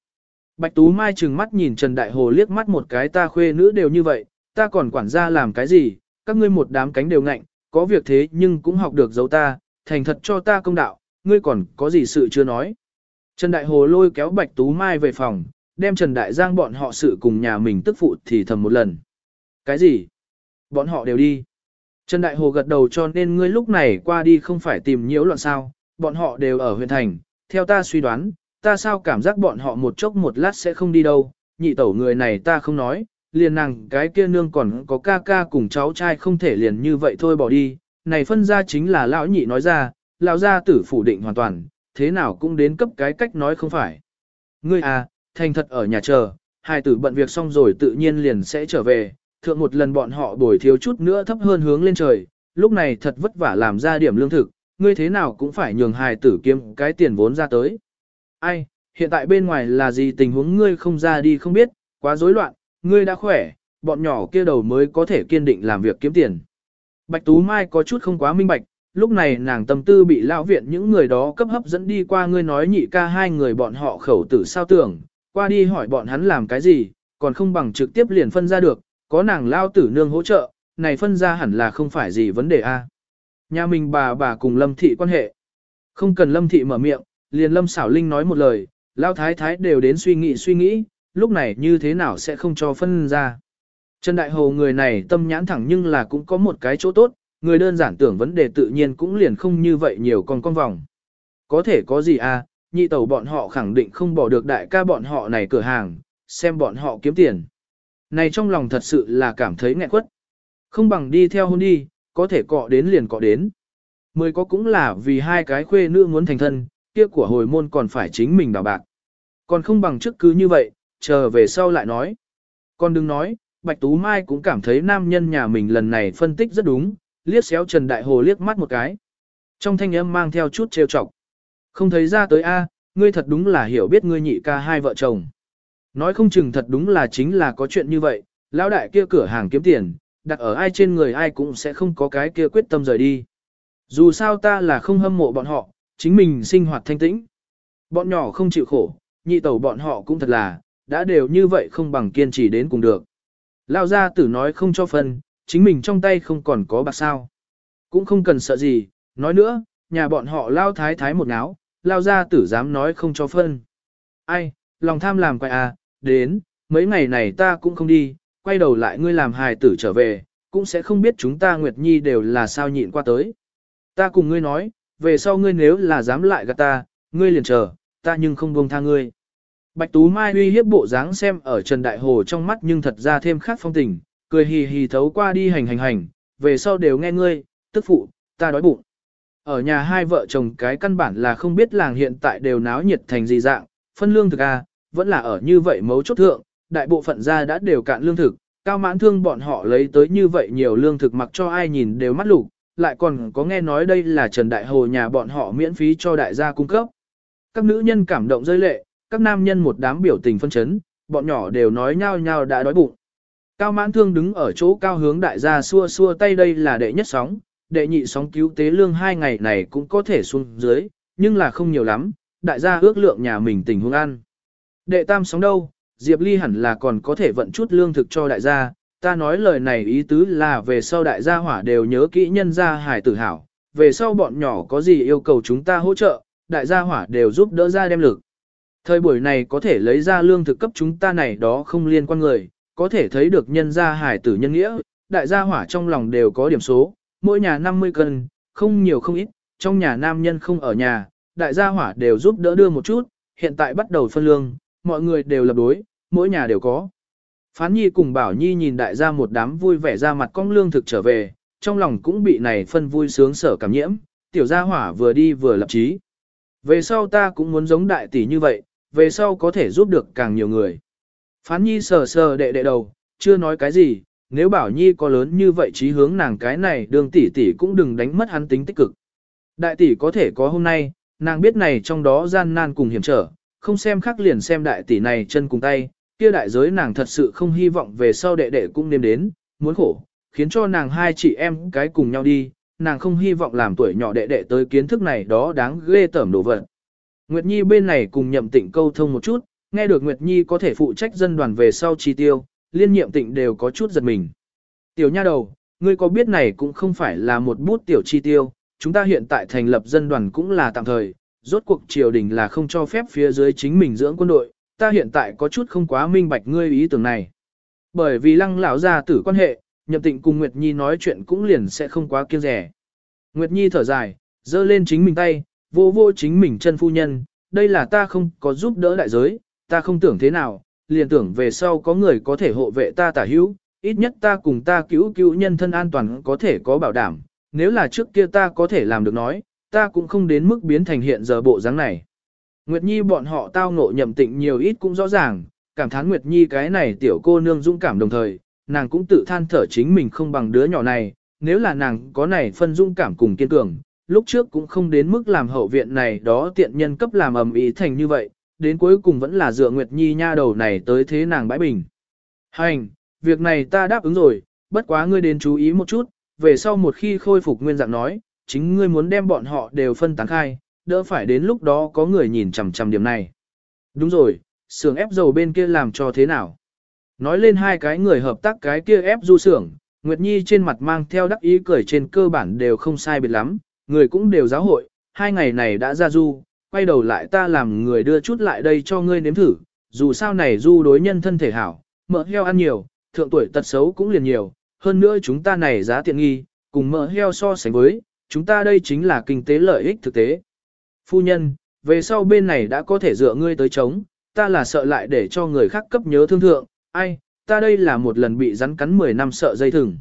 Bạch Tú Mai trừng mắt nhìn Trần Đại Hồ liếc mắt một cái ta khuê nữ đều như vậy, ta còn quản gia làm cái gì, các ngươi một đám cánh đều ngạnh, có việc thế nhưng cũng học được giấu ta, thành thật cho ta công đạo, ngươi còn có gì sự chưa nói. Trần Đại Hồ lôi kéo Bạch Tú Mai về phòng, đem Trần Đại Giang bọn họ sự cùng nhà mình tức phụ thì thầm một lần. Cái gì? Bọn họ đều đi. Trần Đại Hồ gật đầu cho nên ngươi lúc này qua đi không phải tìm nhiễu loạn sao, bọn họ đều ở huyện thành, theo ta suy đoán, ta sao cảm giác bọn họ một chốc một lát sẽ không đi đâu, nhị tẩu người này ta không nói, liền nàng cái kia nương còn có ca ca cùng cháu trai không thể liền như vậy thôi bỏ đi, này phân ra chính là lão nhị nói ra, lão gia tử phủ định hoàn toàn, thế nào cũng đến cấp cái cách nói không phải. Ngươi à, thành thật ở nhà chờ, hai tử bận việc xong rồi tự nhiên liền sẽ trở về, thượng một lần bọn họ bồi thiếu chút nữa thấp hơn hướng lên trời, lúc này thật vất vả làm ra điểm lương thực, ngươi thế nào cũng phải nhường hài tử kiếm cái tiền vốn ra tới. Ai, hiện tại bên ngoài là gì tình huống ngươi không ra đi không biết, quá rối loạn, ngươi đã khỏe, bọn nhỏ kia đầu mới có thể kiên định làm việc kiếm tiền. Bạch Tú Mai có chút không quá minh bạch, lúc này nàng tâm tư bị lão viện những người đó cấp hấp dẫn đi qua ngươi nói nhị ca hai người bọn họ khẩu tử sao tưởng, qua đi hỏi bọn hắn làm cái gì, còn không bằng trực tiếp liền phân ra được, có nàng lao tử nương hỗ trợ, này phân ra hẳn là không phải gì vấn đề a. Nhà mình bà bà cùng Lâm Thị quan hệ. Không cần Lâm Thị mở miệng, liền Lâm Xảo Linh nói một lời, lao thái thái đều đến suy nghĩ suy nghĩ, lúc này như thế nào sẽ không cho phân ra. Trần Đại Hồ người này tâm nhãn thẳng nhưng là cũng có một cái chỗ tốt, người đơn giản tưởng vấn đề tự nhiên cũng liền không như vậy nhiều con con vòng. Có thể có gì à, nhị tẩu bọn họ khẳng định không bỏ được đại ca bọn họ này cửa hàng, xem bọn họ kiếm tiền. Này trong lòng thật sự là cảm thấy nghẹn quất. Không bằng đi theo hôn đi, có thể cọ đến liền cọ đến. Mười có cũng là vì hai cái khuê nữ muốn thành thân, kia của hồi môn còn phải chính mình đào bạc. Còn không bằng trước cứ như vậy, chờ về sau lại nói. Còn đừng nói, Bạch Tú Mai cũng cảm thấy nam nhân nhà mình lần này phân tích rất đúng, liếc xéo Trần Đại Hồ liếc mắt một cái. Trong thanh âm mang theo chút trêu chọc. Không thấy ra tới a, ngươi thật đúng là hiểu biết ngươi nhị ca hai vợ chồng. Nói không chừng thật đúng là chính là có chuyện như vậy, lão đại kia cửa hàng kiếm tiền, đặt ở ai trên người ai cũng sẽ không có cái kia quyết tâm rời đi. Dù sao ta là không hâm mộ bọn họ, chính mình sinh hoạt thanh tĩnh. Bọn nhỏ không chịu khổ, nhị tẩu bọn họ cũng thật là, đã đều như vậy không bằng kiên trì đến cùng được. Lao gia tử nói không cho phân, chính mình trong tay không còn có bạc sao. Cũng không cần sợ gì, nói nữa, nhà bọn họ lao thái thái một áo, lao gia tử dám nói không cho phân. Ai, lòng tham làm quay à, đến, mấy ngày này ta cũng không đi, quay đầu lại ngươi làm hài tử trở về, cũng sẽ không biết chúng ta Nguyệt Nhi đều là sao nhịn qua tới. Ta cùng ngươi nói, về sau ngươi nếu là dám lại gạt ta, ngươi liền chờ, ta nhưng không buông tha ngươi. Bạch Tú Mai uy hiếp bộ dáng xem ở Trần Đại Hồ trong mắt nhưng thật ra thêm khác phong tình, cười hì hì thấu qua đi hành hành hành, về sau đều nghe ngươi, tức phụ, ta đói bụng. Ở nhà hai vợ chồng cái căn bản là không biết làng hiện tại đều náo nhiệt thành gì dạng, phân lương thực à, vẫn là ở như vậy mấu chốt thượng, đại bộ phận gia đã đều cạn lương thực, cao mãn thương bọn họ lấy tới như vậy nhiều lương thực mặc cho ai nhìn đều mắt lục, lại còn có nghe nói đây là Trần Đại Hồ nhà bọn họ miễn phí cho đại gia cung cấp. Các nữ nhân cảm động rơi lệ, các nam nhân một đám biểu tình phân chấn, bọn nhỏ đều nói nhau nhau đã đói bụng. Cao mãn thương đứng ở chỗ cao hướng đại gia xua xua tay đây là đệ nhất sóng, đệ nhị sóng cứu tế lương hai ngày này cũng có thể xuống dưới, nhưng là không nhiều lắm, đại gia ước lượng nhà mình tình huống ăn. Đệ tam sóng đâu, Diệp Ly hẳn là còn có thể vận chút lương thực cho đại gia, ta nói lời này ý tứ là về sau đại gia hỏa đều nhớ kỹ nhân gia hải tử hảo, về sau bọn nhỏ có gì yêu cầu chúng ta hỗ trợ, đại gia hỏa đều giúp đỡ ra đem lực. Thời buổi này có thể lấy ra lương thực cấp chúng ta này đó không liên quan người, có thể thấy được nhân gia hải tử nhân nghĩa, đại gia hỏa trong lòng đều có điểm số, mỗi nhà 50 cân, không nhiều không ít, trong nhà nam nhân không ở nhà, đại gia hỏa đều giúp đỡ đưa một chút, hiện tại bắt đầu phân lương, mọi người đều lập đối, mỗi nhà đều có. Phán Nhi cùng Bảo Nhi nhìn đại gia một đám vui vẻ ra mặt con lương thực trở về, trong lòng cũng bị này phân vui sướng sở cảm nhiễm, tiểu gia hỏa vừa đi vừa lập trí. Về sau ta cũng muốn giống đại tỷ như vậy, về sau có thể giúp được càng nhiều người. Phán Nhi sờ sờ đệ đệ đầu, chưa nói cái gì, nếu Bảo Nhi có lớn như vậy trí hướng nàng cái này đường tỷ tỷ cũng đừng đánh mất hắn tính tích cực. Đại tỷ có thể có hôm nay, nàng biết này trong đó gian nan cùng hiểm trở, không xem khác liền xem đại tỷ này chân cùng tay, kia đại giới nàng thật sự không hy vọng về sau đệ đệ cũng nêm đến, muốn khổ, khiến cho nàng hai chị em cái cùng nhau đi, nàng không hy vọng làm tuổi nhỏ đệ đệ tới kiến thức này đó đáng ghê tởm đồ vật. Nguyệt Nhi bên này cùng nhậm tịnh câu thông một chút, nghe được Nguyệt Nhi có thể phụ trách dân đoàn về sau chi tiêu, liên nhiệm tịnh đều có chút giật mình. Tiểu nha đầu, ngươi có biết này cũng không phải là một bút tiểu chi tiêu, chúng ta hiện tại thành lập dân đoàn cũng là tạm thời, rốt cuộc triều đình là không cho phép phía dưới chính mình dưỡng quân đội, ta hiện tại có chút không quá minh bạch ngươi ý tưởng này. Bởi vì lăng lão gia tử quan hệ, nhậm tịnh cùng Nguyệt Nhi nói chuyện cũng liền sẽ không quá kiêng rẻ. Nguyệt Nhi thở dài, giơ lên chính mình tay, vô vô chính mình chân phu nhân, đây là ta không có giúp đỡ đại giới, ta không tưởng thế nào, liền tưởng về sau có người có thể hộ vệ ta tả hữu, ít nhất ta cùng ta cứu cứu nhân thân an toàn có thể có bảo đảm, nếu là trước kia ta có thể làm được nói, ta cũng không đến mức biến thành hiện giờ bộ dáng này. Nguyệt Nhi bọn họ tao ngộ nhậm tịnh nhiều ít cũng rõ ràng, cảm thán Nguyệt Nhi cái này tiểu cô nương dũng cảm đồng thời, nàng cũng tự than thở chính mình không bằng đứa nhỏ này, nếu là nàng có này phân dũng cảm cùng kiên cường, lúc trước cũng không đến mức làm hậu viện này đó tiện nhân cấp làm ầm ý thành như vậy, đến cuối cùng vẫn là dựa Nguyệt Nhi nha đầu này tới thế nàng bãi bình. Hành, việc này ta đáp ứng rồi, bất quá ngươi đến chú ý một chút, về sau một khi khôi phục nguyên dạng nói, chính ngươi muốn đem bọn họ đều phân tán khai, đỡ phải đến lúc đó có người nhìn chằm chằm điểm này. Đúng rồi, xưởng ép dầu bên kia làm cho thế nào? Nói lên hai cái người hợp tác cái kia ép du xưởng, Nguyệt Nhi trên mặt mang theo đắc ý cười trên cơ bản đều không sai biệt lắm, người cũng đều giáo hội, hai ngày này đã ra du, quay đầu lại ta làm người đưa chút lại đây cho ngươi nếm thử, dù sao này du đối nhân thân thể hảo, mỡ heo ăn nhiều, thượng tuổi tật xấu cũng liền nhiều, hơn nữa chúng ta này giá tiện nghi, cùng mỡ heo so sánh với, chúng ta đây chính là kinh tế lợi ích thực tế. Phu nhân, về sau bên này đã có thể dựa ngươi tới chống, ta là sợ lại để cho người khác cấp nhớ thương thượng, ai, ta đây là một lần bị rắn cắn 10 năm sợ dây thừng.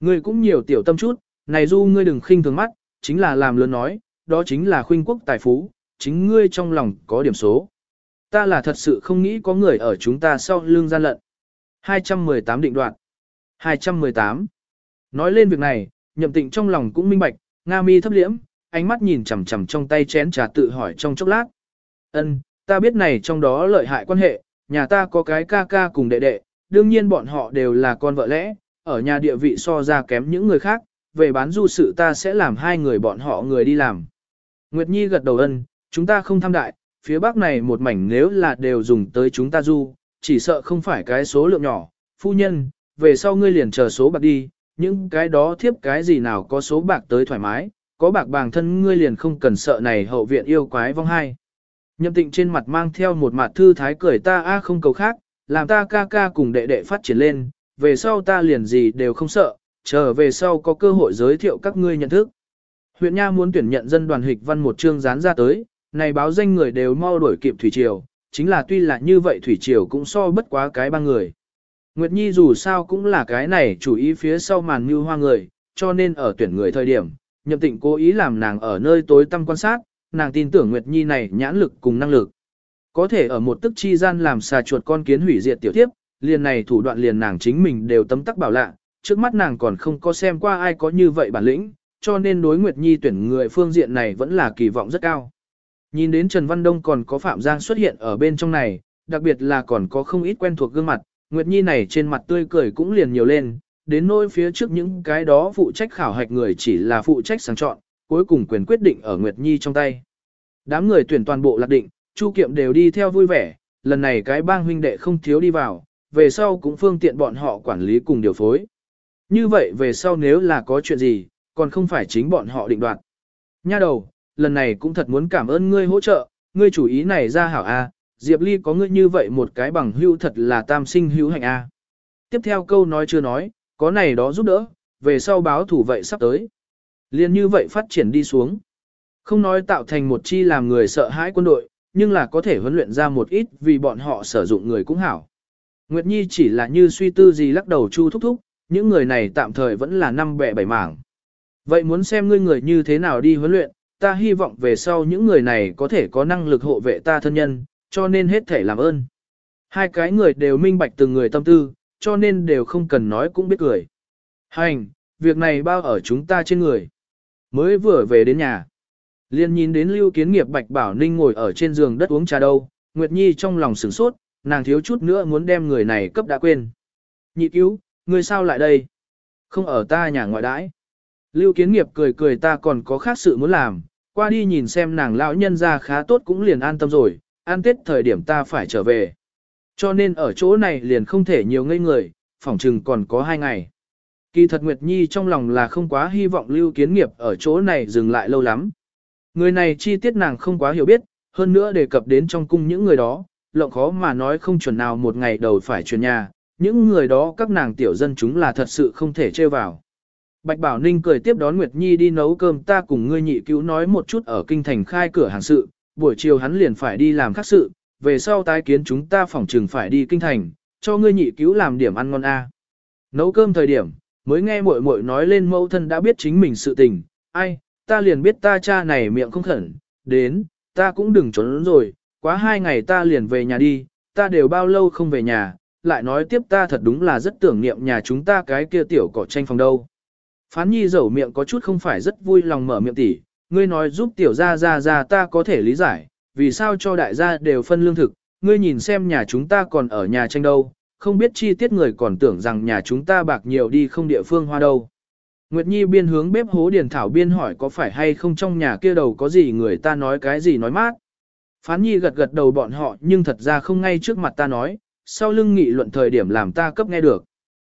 Ngươi cũng nhiều tiểu tâm chút, này du ngươi đừng khinh thường mắt, chính là làm lớn nói, đó chính là khuynh quốc tài phú, chính ngươi trong lòng có điểm số. Ta là thật sự không nghĩ có người ở chúng ta sau lương gian lận. 218 định đoạn. 218. Nói lên việc này, nhậm tịnh trong lòng cũng minh bạch, Nga mi thấp liễm, ánh mắt nhìn chằm chằm trong tay chén trà tự hỏi trong chốc lát. Ân, ta biết này trong đó lợi hại quan hệ, nhà ta có cái ca ca cùng đệ đệ, đương nhiên bọn họ đều là con vợ lẽ, ở nhà địa vị so ra kém những người khác, về bán du sự ta sẽ làm hai người bọn họ người đi làm. Nguyệt Nhi gật đầu ân, chúng ta không tham đại, phía bắc này một mảnh nếu là đều dùng tới chúng ta du, chỉ sợ không phải cái số lượng nhỏ, phu nhân, về sau ngươi liền chờ số bạc đi, những cái đó thiếp cái gì nào có số bạc tới thoải mái, có bạc bằng thân ngươi liền không cần sợ này hậu viện yêu quái vong hai. Nhậm tịnh trên mặt mang theo một mặt thư thái cười ta a không cầu khác, làm ta ca ca cùng đệ đệ phát triển lên, về sau ta liền gì đều không sợ, chờ về sau có cơ hội giới thiệu các ngươi nhận thức. Huyện Nha muốn tuyển nhận dân đoàn hịch văn một chương dán ra tới, này báo danh người đều mau đuổi kịp Thủy Triều, chính là tuy là như vậy Thủy Triều cũng so bất quá cái ba người. Nguyệt Nhi dù sao cũng là cái này chủ ý phía sau màn như hoa người, cho nên ở tuyển người thời điểm, nhậm tịnh cố ý làm nàng ở nơi tối tăm quan sát, nàng tin tưởng Nguyệt Nhi này nhãn lực cùng năng lực. Có thể ở một tức chi gian làm xà chuột con kiến hủy diệt tiểu tiếp, liền này thủ đoạn liền nàng chính mình đều tấm tắc bảo lạ, trước mắt nàng còn không có xem qua ai có như vậy bản lĩnh, cho nên đối Nguyệt Nhi tuyển người phương diện này vẫn là kỳ vọng rất cao. Nhìn đến Trần Văn Đông còn có Phạm Giang xuất hiện ở bên trong này, đặc biệt là còn có không ít quen thuộc gương mặt, Nguyệt Nhi này trên mặt tươi cười cũng liền nhiều lên, đến nỗi phía trước những cái đó phụ trách khảo hạch người chỉ là phụ trách sáng chọn, cuối cùng quyền quyết định ở Nguyệt Nhi trong tay. Đám người tuyển toàn bộ lạc định, Chu Kiệm đều đi theo vui vẻ, lần này cái bang huynh đệ không thiếu đi vào, về sau cũng phương tiện bọn họ quản lý cùng điều phối. Như vậy về sau nếu là có chuyện gì, còn không phải chính bọn họ định đoạt. Nha đầu, lần này cũng thật muốn cảm ơn ngươi hỗ trợ, ngươi chủ ý này ra hảo A, Diệp Ly có ngươi như vậy một cái bằng hữu thật là tam sinh hữu hạnh A. Tiếp theo câu nói chưa nói, có này đó giúp đỡ, về sau báo thủ vậy sắp tới. Liên như vậy phát triển đi xuống. Không nói tạo thành một chi làm người sợ hãi quân đội, nhưng là có thể huấn luyện ra một ít vì bọn họ sử dụng người cũng hảo. Nguyệt Nhi chỉ là như suy tư gì lắc đầu chu thúc thúc, những người này tạm thời vẫn là năm bẻ bảy mảng. Vậy muốn xem ngươi người như thế nào đi huấn luyện, ta hy vọng về sau những người này có thể có năng lực hộ vệ ta thân nhân, cho nên hết thể làm ơn. Hai cái người đều minh bạch từng người tâm tư, cho nên đều không cần nói cũng biết cười. Hành, việc này bao ở chúng ta trên người. Mới vừa về đến nhà. Liên nhìn đến Lưu Kiến Nghiệp Bạch Bảo Ninh ngồi ở trên giường đất uống trà đâu, Nguyệt Nhi trong lòng sửng sốt, nàng thiếu chút nữa muốn đem người này cấp đã quên. Nhị cứu, người sao lại đây? Không ở ta nhà ngoại đãi. Lưu Kiến Nghiệp cười cười ta còn có khác sự muốn làm, qua đi nhìn xem nàng lão nhân ra khá tốt cũng liền an tâm rồi, an tết thời điểm ta phải trở về. Cho nên ở chỗ này liền không thể nhiều ngây người, phỏng chừng còn có hai ngày. Kỳ thật Nguyệt Nhi trong lòng là không quá hy vọng lưu kiến nghiệp ở chỗ này dừng lại lâu lắm. Người này chi tiết nàng không quá hiểu biết, hơn nữa đề cập đến trong cung những người đó, lộng khó mà nói không chuẩn nào một ngày đầu phải chuyển nhà, những người đó các nàng tiểu dân chúng là thật sự không thể chơi vào. Bạch Bảo Ninh cười tiếp đón Nguyệt Nhi đi nấu cơm ta cùng ngươi nhị cứu nói một chút ở kinh thành khai cửa hàng sự, buổi chiều hắn liền phải đi làm khác sự, về sau tái kiến chúng ta phỏng trường phải đi kinh thành, cho ngươi nhị cứu làm điểm ăn ngon a. Nấu cơm thời điểm, mới nghe muội muội nói lên mẫu thân đã biết chính mình sự tình, ai, ta liền biết ta cha này miệng không khẩn, đến, ta cũng đừng trốn rồi, quá hai ngày ta liền về nhà đi, ta đều bao lâu không về nhà, lại nói tiếp ta thật đúng là rất tưởng niệm nhà chúng ta cái kia tiểu cỏ tranh phòng đâu. Phán nhi dẩu miệng có chút không phải rất vui lòng mở miệng tỉ, ngươi nói giúp tiểu gia gia gia ta có thể lý giải, vì sao cho đại gia đều phân lương thực, ngươi nhìn xem nhà chúng ta còn ở nhà tranh đâu, không biết chi tiết người còn tưởng rằng nhà chúng ta bạc nhiều đi không địa phương hoa đâu. Nguyệt Nhi biên hướng bếp hố điền thảo biên hỏi có phải hay không trong nhà kia đầu có gì người ta nói cái gì nói mát. Phán Nhi gật gật đầu bọn họ nhưng thật ra không ngay trước mặt ta nói, sau lưng nghị luận thời điểm làm ta cấp nghe được.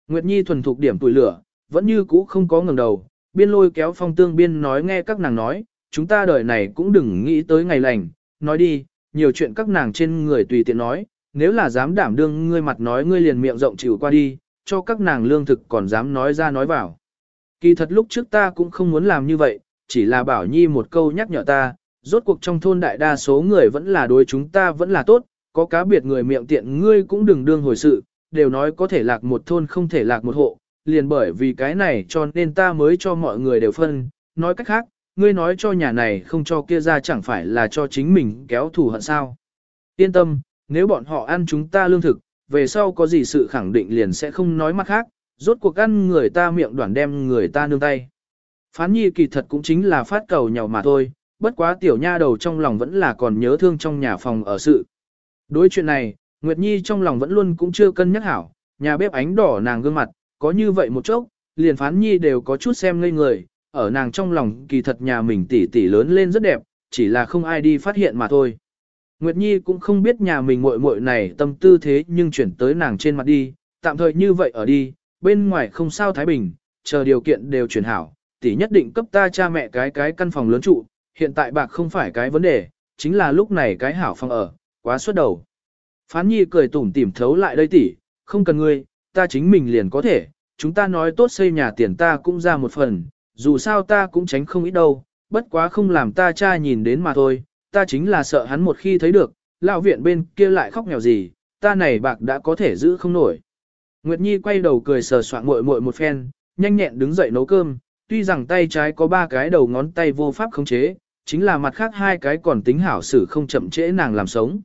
Nguyệt Nhi thuần thục điểm tuổi lửa, vẫn như cũ không có ngừng đầu, biên lôi kéo phong tương biên nói nghe các nàng nói, chúng ta đời này cũng đừng nghĩ tới ngày lành, nói đi, nhiều chuyện các nàng trên người tùy tiện nói, nếu là dám đảm đương ngươi mặt nói ngươi liền miệng rộng chịu qua đi, cho các nàng lương thực còn dám nói ra nói vào. Kỳ thật lúc trước ta cũng không muốn làm như vậy, chỉ là bảo nhi một câu nhắc nhở ta, rốt cuộc trong thôn đại đa số người vẫn là đối chúng ta vẫn là tốt, có cá biệt người miệng tiện ngươi cũng đừng đương hồi sự, đều nói có thể lạc một thôn không thể lạc một hộ, liền bởi vì cái này cho nên ta mới cho mọi người đều phân, nói cách khác, ngươi nói cho nhà này không cho kia ra chẳng phải là cho chính mình kéo thù hận sao. Yên tâm, nếu bọn họ ăn chúng ta lương thực, về sau có gì sự khẳng định liền sẽ không nói mặt khác, rốt cuộc ăn người ta miệng đoản đem người ta nương tay. Phán nhi kỳ thật cũng chính là phát cầu nhau mà thôi, bất quá tiểu nha đầu trong lòng vẫn là còn nhớ thương trong nhà phòng ở sự. Đối chuyện này, Nguyệt Nhi trong lòng vẫn luôn cũng chưa cân nhắc hảo, nhà bếp ánh đỏ nàng gương mặt, có như vậy một chốc, liền phán nhi đều có chút xem ngây người, ở nàng trong lòng kỳ thật nhà mình tỷ tỷ lớn lên rất đẹp, chỉ là không ai đi phát hiện mà thôi. Nguyệt Nhi cũng không biết nhà mình muội muội này tâm tư thế nhưng chuyển tới nàng trên mặt đi, tạm thời như vậy ở đi, bên ngoài không sao thái bình, chờ điều kiện đều chuyển hảo, tỷ nhất định cấp ta cha mẹ cái cái căn phòng lớn trụ, hiện tại bạc không phải cái vấn đề, chính là lúc này cái hảo phòng ở, quá suốt đầu. Phán Nhi cười tủm tỉm thấu lại đây tỷ, không cần ngươi, ta chính mình liền có thể, chúng ta nói tốt xây nhà tiền ta cũng ra một phần, dù sao ta cũng tránh không ít đâu, bất quá không làm ta cha nhìn đến mà thôi, ta chính là sợ hắn một khi thấy được, lão viện bên kia lại khóc nghèo gì, ta này bạc đã có thể giữ không nổi. Nguyệt Nhi quay đầu cười sờ soạn muội muội một phen, nhanh nhẹn đứng dậy nấu cơm, tuy rằng tay trái có ba cái đầu ngón tay vô pháp khống chế, chính là mặt khác hai cái còn tính hảo xử không chậm trễ nàng làm sống.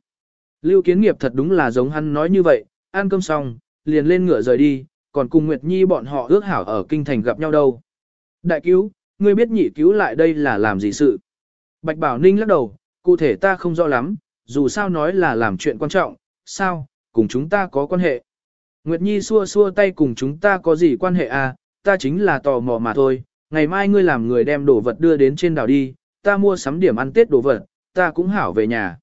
Lưu Kiến Nghiệp thật đúng là giống hắn nói như vậy, ăn cơm xong, liền lên ngựa rời đi, còn cùng Nguyệt Nhi bọn họ ước hảo ở kinh thành gặp nhau đâu. Đại cứu, ngươi biết nhị cứu lại đây là làm gì sự? Bạch Bảo Ninh lắc đầu, cụ thể ta không rõ lắm, dù sao nói là làm chuyện quan trọng, sao, cùng chúng ta có quan hệ. Nguyệt Nhi xua xua tay cùng chúng ta có gì quan hệ à, ta chính là tò mò mà thôi, ngày mai ngươi làm người đem đồ vật đưa đến trên đảo đi, ta mua sắm điểm ăn Tết đồ vật, ta cũng hảo về nhà.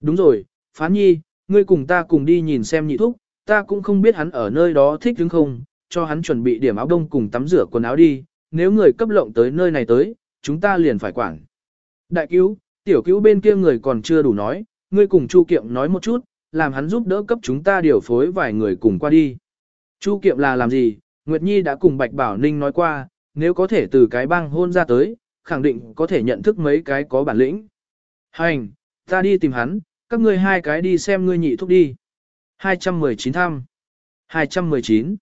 Đúng rồi, Phán Nhi, ngươi cùng ta cùng đi nhìn xem nhị thúc, ta cũng không biết hắn ở nơi đó thích đứng không, cho hắn chuẩn bị điểm áo đông cùng tắm rửa quần áo đi, nếu người cấp lộng tới nơi này tới, chúng ta liền phải quản. Đại cứu, tiểu cứu bên kia người còn chưa đủ nói, ngươi cùng Chu Kiệm nói một chút, làm hắn giúp đỡ cấp chúng ta điều phối vài người cùng qua đi. Chu Kiệm là làm gì? Nguyệt Nhi đã cùng Bạch Bảo Ninh nói qua, nếu có thể từ cái băng hôn ra tới, khẳng định có thể nhận thức mấy cái có bản lĩnh. Hành, ta đi tìm hắn, các ngươi hai cái đi xem ngươi nhị thúc đi. 219 thăm. 219.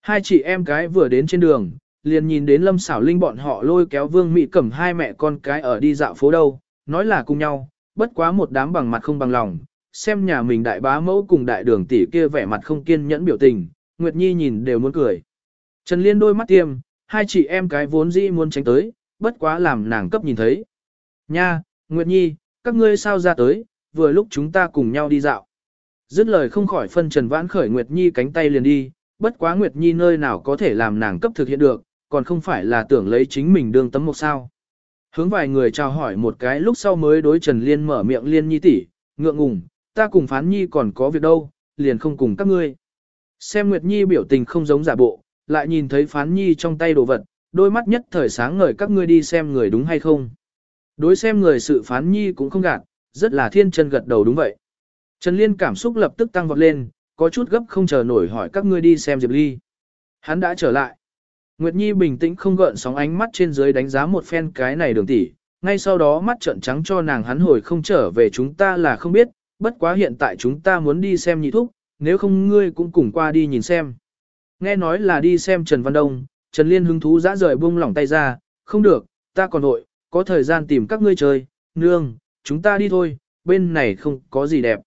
Hai chị em cái vừa đến trên đường, liền nhìn đến Lâm Xảo Linh bọn họ lôi kéo Vương Mị cẩm hai mẹ con cái ở đi dạo phố đâu, nói là cùng nhau, bất quá một đám bằng mặt không bằng lòng, xem nhà mình đại bá mẫu cùng đại đường tỷ kia vẻ mặt không kiên nhẫn biểu tình, Nguyệt Nhi nhìn đều muốn cười. Trần Liên đôi mắt tiêm, hai chị em cái vốn dĩ muốn tránh tới, bất quá làm nàng cấp nhìn thấy. Nha, Nguyệt Nhi, các ngươi sao ra tới, vừa lúc chúng ta cùng nhau đi dạo. Dứt lời không khỏi phân trần vãn khởi Nguyệt Nhi cánh tay liền đi, bất quá Nguyệt Nhi nơi nào có thể làm nàng cấp thực hiện được, còn không phải là tưởng lấy chính mình đương tấm một sao. Hướng vài người chào hỏi một cái lúc sau mới đối Trần Liên mở miệng Liên Nhi tỷ, ngượng ngùng, ta cùng Phán Nhi còn có việc đâu, liền không cùng các ngươi. Xem Nguyệt Nhi biểu tình không giống giả bộ, lại nhìn thấy Phán Nhi trong tay đồ vật, đôi mắt nhất thời sáng ngời các ngươi đi xem người đúng hay không. Đối xem người sự Phán Nhi cũng không gạt, rất là thiên chân gật đầu đúng vậy. Trần Liên cảm xúc lập tức tăng vọt lên, có chút gấp không chờ nổi hỏi các ngươi đi xem Diệp Ly. Hắn đã trở lại. Nguyệt Nhi bình tĩnh không gợn sóng ánh mắt trên dưới đánh giá một phen cái này đường tỷ, ngay sau đó mắt trợn trắng cho nàng hắn hồi không trở về chúng ta là không biết, bất quá hiện tại chúng ta muốn đi xem nhị thúc, nếu không ngươi cũng cùng qua đi nhìn xem. Nghe nói là đi xem Trần Văn Đông, Trần Liên hứng thú dã rời buông lỏng tay ra, không được, ta còn nội, có thời gian tìm các ngươi chơi, nương, chúng ta đi thôi, bên này không có gì đẹp.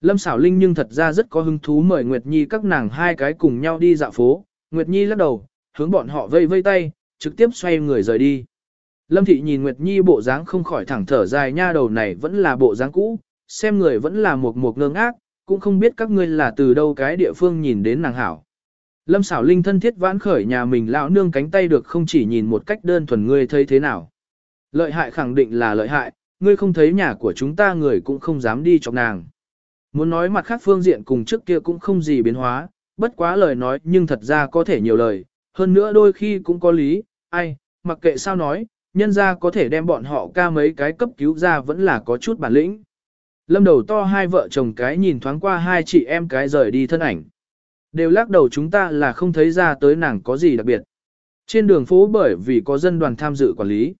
Lâm xảo linh nhưng thật ra rất có hứng thú mời Nguyệt Nhi các nàng hai cái cùng nhau đi dạo phố, Nguyệt Nhi lắc đầu, hướng bọn họ vây vây tay, trực tiếp xoay người rời đi. Lâm Thị nhìn Nguyệt Nhi bộ dáng không khỏi thẳng thở dài nha đầu này vẫn là bộ dáng cũ, xem người vẫn là một một ngơ ngác, cũng không biết các ngươi là từ đâu cái địa phương nhìn đến nàng hảo. Lâm xảo linh thân thiết vãn khởi nhà mình lão nương cánh tay được không chỉ nhìn một cách đơn thuần ngươi thấy thế nào. Lợi hại khẳng định là lợi hại, ngươi không thấy nhà của chúng ta người cũng không dám đi chọc nàng. Muốn nói mặt khác phương diện cùng trước kia cũng không gì biến hóa, bất quá lời nói nhưng thật ra có thể nhiều lời, hơn nữa đôi khi cũng có lý, ai, mặc kệ sao nói, nhân ra có thể đem bọn họ ca mấy cái cấp cứu ra vẫn là có chút bản lĩnh. Lâm đầu to hai vợ chồng cái nhìn thoáng qua hai chị em cái rời đi thân ảnh. Đều lắc đầu chúng ta là không thấy ra tới nàng có gì đặc biệt. Trên đường phố bởi vì có dân đoàn tham dự quản lý.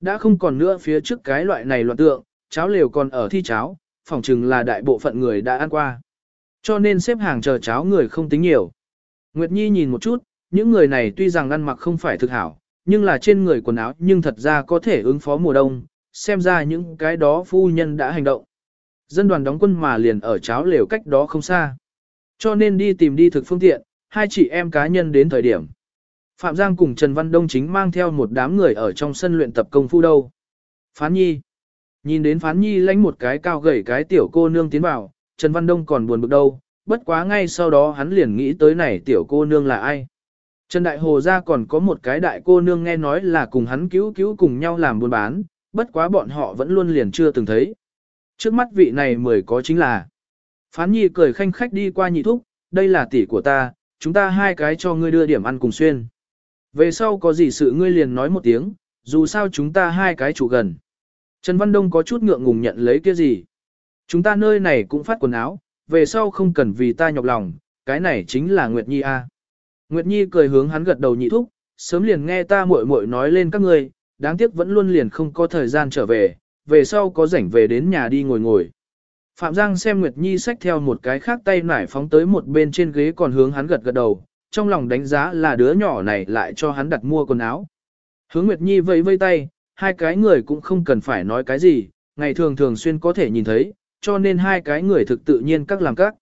Đã không còn nữa phía trước cái loại này loạn tượng, cháo lều còn ở thi cháo, phỏng chừng là đại bộ phận người đã ăn qua. Cho nên xếp hàng chờ cháo người không tính nhiều. Nguyệt Nhi nhìn một chút, những người này tuy rằng ăn mặc không phải thực hảo, nhưng là trên người quần áo nhưng thật ra có thể ứng phó mùa đông, xem ra những cái đó phu nhân đã hành động. Dân đoàn đóng quân mà liền ở cháo lều cách đó không xa. Cho nên đi tìm đi thực phương tiện, hai chị em cá nhân đến thời điểm. Phạm Giang cùng Trần Văn Đông chính mang theo một đám người ở trong sân luyện tập công phu đâu. Phán Nhi. Nhìn đến Phán Nhi lánh một cái cao gầy cái tiểu cô nương tiến vào, Trần Văn Đông còn buồn bực đâu, bất quá ngay sau đó hắn liền nghĩ tới này tiểu cô nương là ai. Trần Đại Hồ ra còn có một cái đại cô nương nghe nói là cùng hắn cứu cứu cùng nhau làm buôn bán, bất quá bọn họ vẫn luôn liền chưa từng thấy. Trước mắt vị này mười có chính là. Phán Nhi cười khanh khách đi qua nhị thúc, đây là tỷ của ta, chúng ta hai cái cho ngươi đưa điểm ăn cùng xuyên. Về sau có gì sự ngươi liền nói một tiếng, dù sao chúng ta hai cái chủ gần. Trần Văn Đông có chút ngượng ngùng nhận lấy kia gì. Chúng ta nơi này cũng phát quần áo, về sau không cần vì ta nhọc lòng, cái này chính là Nguyệt Nhi A. Nguyệt Nhi cười hướng hắn gật đầu nhị thúc, sớm liền nghe ta muội muội nói lên các ngươi, đáng tiếc vẫn luôn liền không có thời gian trở về, về sau có rảnh về đến nhà đi ngồi ngồi. Phạm Giang xem Nguyệt Nhi xách theo một cái khác tay nải phóng tới một bên trên ghế còn hướng hắn gật gật đầu, trong lòng đánh giá là đứa nhỏ này lại cho hắn đặt mua quần áo. Hướng Nguyệt Nhi vẫy vây tay, hai cái người cũng không cần phải nói cái gì, ngày thường thường xuyên có thể nhìn thấy, cho nên hai cái người thực tự nhiên các làm các.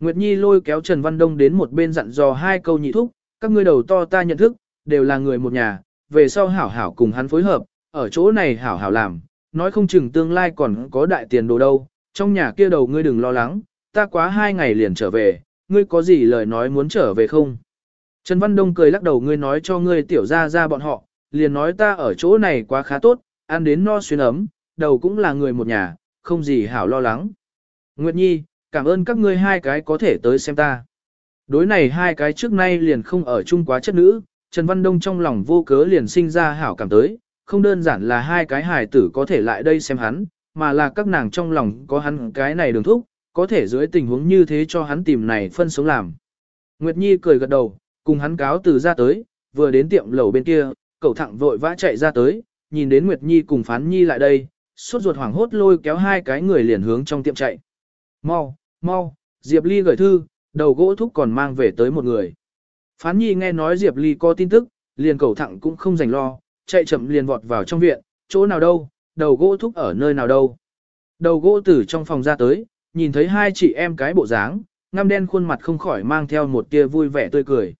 Nguyệt Nhi lôi kéo Trần Văn Đông đến một bên dặn dò hai câu nhị thúc, các ngươi đầu to ta nhận thức, đều là người một nhà, về sau hảo hảo cùng hắn phối hợp, ở chỗ này hảo hảo làm, nói không chừng tương lai còn có đại tiền đồ đâu, trong nhà kia đầu ngươi đừng lo lắng, ta quá hai ngày liền trở về, ngươi có gì lời nói muốn trở về không? Trần Văn Đông cười lắc đầu ngươi nói cho ngươi tiểu ra ra bọn họ, liền nói ta ở chỗ này quá khá tốt, ăn đến no xuyên ấm, đầu cũng là người một nhà, không gì hảo lo lắng. Nguyệt Nhi, cảm ơn các ngươi hai cái có thể tới xem ta. Đối này hai cái trước nay liền không ở chung quá chất nữ, Trần Văn Đông trong lòng vô cớ liền sinh ra hảo cảm tới, không đơn giản là hai cái hài tử có thể lại đây xem hắn, mà là các nàng trong lòng có hắn cái này đường thúc, có thể dưới tình huống như thế cho hắn tìm này phân sống làm. Nguyệt Nhi cười gật đầu, cùng hắn cáo từ ra tới, vừa đến tiệm lẩu bên kia, cậu thẳng vội vã chạy ra tới, nhìn đến Nguyệt Nhi cùng Phán Nhi lại đây, suốt ruột hoảng hốt lôi kéo hai cái người liền hướng trong tiệm chạy. Mau, mau, Diệp Ly gửi thư, đầu gỗ thúc còn mang về tới một người. Phán Nhi nghe nói Diệp Ly có tin tức, liền cầu thẳng cũng không dành lo, chạy chậm liền vọt vào trong viện, chỗ nào đâu, đầu gỗ thúc ở nơi nào đâu. Đầu gỗ tử trong phòng ra tới, nhìn thấy hai chị em cái bộ dáng, ngăm đen khuôn mặt không khỏi mang theo một tia vui vẻ tươi cười.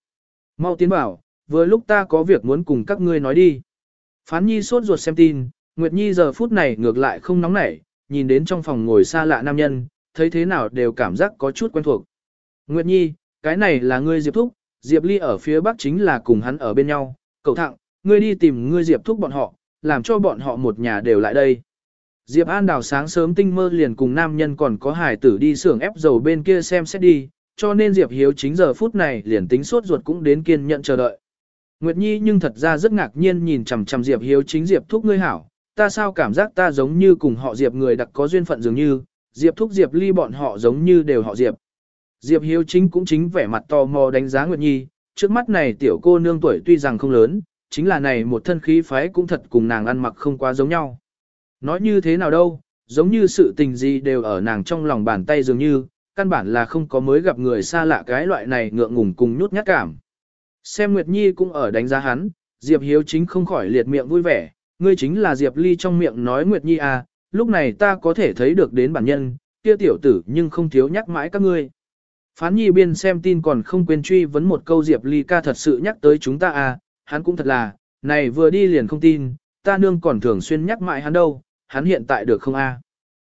Mau tiến bảo, vừa lúc ta có việc muốn cùng các ngươi nói đi. Phán Nhi sốt ruột xem tin, Nguyệt Nhi giờ phút này ngược lại không nóng nảy, nhìn đến trong phòng ngồi xa lạ nam nhân, thấy thế nào đều cảm giác có chút quen thuộc. Nguyệt Nhi, cái này là ngươi Diệp Thúc, Diệp Ly ở phía bắc chính là cùng hắn ở bên nhau, cậu thẳng, ngươi đi tìm ngươi Diệp Thúc bọn họ, làm cho bọn họ một nhà đều lại đây. Diệp An đào sáng sớm tinh mơ liền cùng nam nhân còn có hải tử đi xưởng ép dầu bên kia xem xét đi, cho nên Diệp Hiếu chính giờ phút này liền tính sốt ruột cũng đến kiên nhận chờ đợi. Nguyệt Nhi nhưng thật ra rất ngạc nhiên nhìn chằm chằm Diệp Hiếu chính Diệp thúc ngươi hảo, ta sao cảm giác ta giống như cùng họ Diệp người đặc có duyên phận dường như, Diệp thúc Diệp ly bọn họ giống như đều họ Diệp. Diệp Hiếu chính cũng chính vẻ mặt tò mò đánh giá Nguyệt Nhi, trước mắt này tiểu cô nương tuổi tuy rằng không lớn, chính là này một thân khí phái cũng thật cùng nàng ăn mặc không quá giống nhau. Nói như thế nào đâu, giống như sự tình gì đều ở nàng trong lòng bàn tay dường như, căn bản là không có mới gặp người xa lạ cái loại này ngượng ngùng cùng nhút nhát cảm. Xem Nguyệt Nhi cũng ở đánh giá hắn, Diệp Hiếu chính không khỏi liệt miệng vui vẻ, ngươi chính là Diệp Ly trong miệng nói Nguyệt Nhi à, lúc này ta có thể thấy được đến bản nhân, kia tiểu tử nhưng không thiếu nhắc mãi các ngươi. Phán Nhi biên xem tin còn không quên truy vấn một câu Diệp Ly ca thật sự nhắc tới chúng ta à, hắn cũng thật là, này vừa đi liền không tin, ta nương còn thường xuyên nhắc mãi hắn đâu, hắn hiện tại được không a?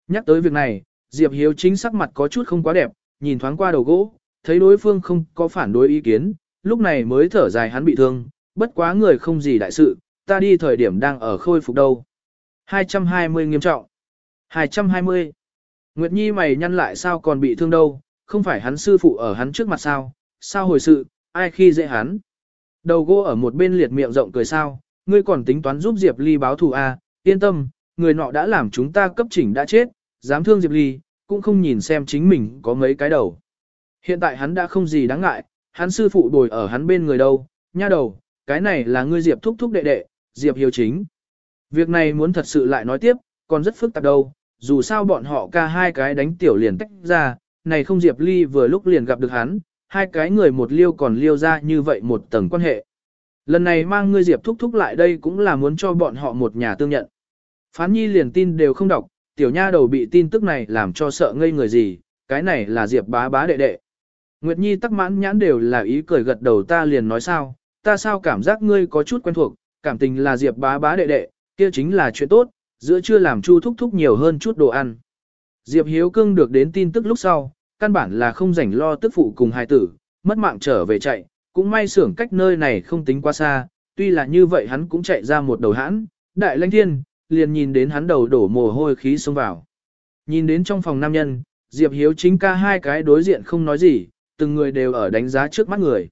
Nhắc tới việc này, Diệp Hiếu chính sắc mặt có chút không quá đẹp, nhìn thoáng qua đầu gỗ, thấy đối phương không có phản đối ý kiến, lúc này mới thở dài hắn bị thương, bất quá người không gì đại sự, ta đi thời điểm đang ở khôi phục đâu. 220 nghiêm trọng. 220. Nguyệt Nhi mày nhăn lại sao còn bị thương đâu, không phải hắn sư phụ ở hắn trước mặt sao, sao hồi sự, ai khi dễ hắn. Đầu gỗ ở một bên liệt miệng rộng cười sao, ngươi còn tính toán giúp Diệp Ly báo thù à, yên tâm, người nọ đã làm chúng ta cấp chỉnh đã chết, dám thương Diệp Ly, cũng không nhìn xem chính mình có mấy cái đầu. Hiện tại hắn đã không gì đáng ngại, hắn sư phụ bồi ở hắn bên người đâu, nha đầu, cái này là ngươi Diệp thúc thúc đệ đệ, Diệp Hiếu chính. Việc này muốn thật sự lại nói tiếp, còn rất phức tạp đâu, dù sao bọn họ ca hai cái đánh tiểu liền tách ra, này không Diệp Ly vừa lúc liền gặp được hắn, hai cái người một liêu còn liêu ra như vậy một tầng quan hệ. Lần này mang ngươi Diệp thúc thúc lại đây cũng là muốn cho bọn họ một nhà tương nhận. Phán nhi liền tin đều không đọc, tiểu nha đầu bị tin tức này làm cho sợ ngây người gì, cái này là Diệp bá bá đệ đệ. Nguyệt Nhi tắc mãn nhãn đều là ý cười gật đầu ta liền nói sao, ta sao cảm giác ngươi có chút quen thuộc, cảm tình là Diệp bá bá đệ đệ, kia chính là chuyện tốt, giữa chưa làm chu thúc thúc nhiều hơn chút đồ ăn. Diệp Hiếu Cương được đến tin tức lúc sau, căn bản là không rảnh lo tức phụ cùng hai tử, mất mạng trở về chạy, cũng may xưởng cách nơi này không tính quá xa, tuy là như vậy hắn cũng chạy ra một đầu hãn, đại lãnh thiên, liền nhìn đến hắn đầu đổ mồ hôi khí xông vào. Nhìn đến trong phòng nam nhân, Diệp Hiếu chính ca hai cái đối diện không nói gì, từng người đều ở đánh giá trước mắt người.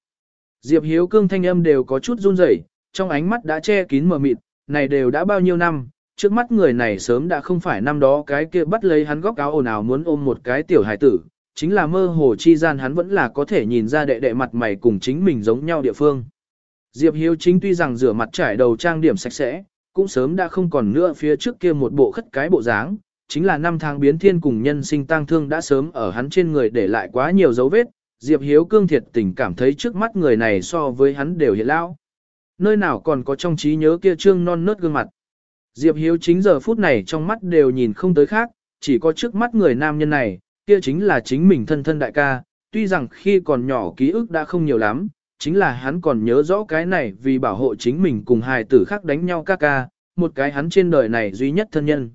Diệp Hiếu cương thanh âm đều có chút run rẩy, trong ánh mắt đã che kín mờ mịt, này đều đã bao nhiêu năm, trước mắt người này sớm đã không phải năm đó cái kia bắt lấy hắn góc áo ồn ào muốn ôm một cái tiểu hải tử, chính là mơ hồ chi gian hắn vẫn là có thể nhìn ra đệ đệ mặt mày cùng chính mình giống nhau địa phương. Diệp Hiếu chính tuy rằng rửa mặt trải đầu trang điểm sạch sẽ, cũng sớm đã không còn nữa phía trước kia một bộ khất cái bộ dáng, chính là năm tháng biến thiên cùng nhân sinh tang thương đã sớm ở hắn trên người để lại quá nhiều dấu vết, Diệp Hiếu cương thiệt tình cảm thấy trước mắt người này so với hắn đều hiện lão. Nơi nào còn có trong trí nhớ kia trương non nớt gương mặt. Diệp Hiếu chính giờ phút này trong mắt đều nhìn không tới khác, chỉ có trước mắt người nam nhân này, kia chính là chính mình thân thân đại ca, tuy rằng khi còn nhỏ ký ức đã không nhiều lắm, chính là hắn còn nhớ rõ cái này vì bảo hộ chính mình cùng hài tử khác đánh nhau ca ca, một cái hắn trên đời này duy nhất thân nhân.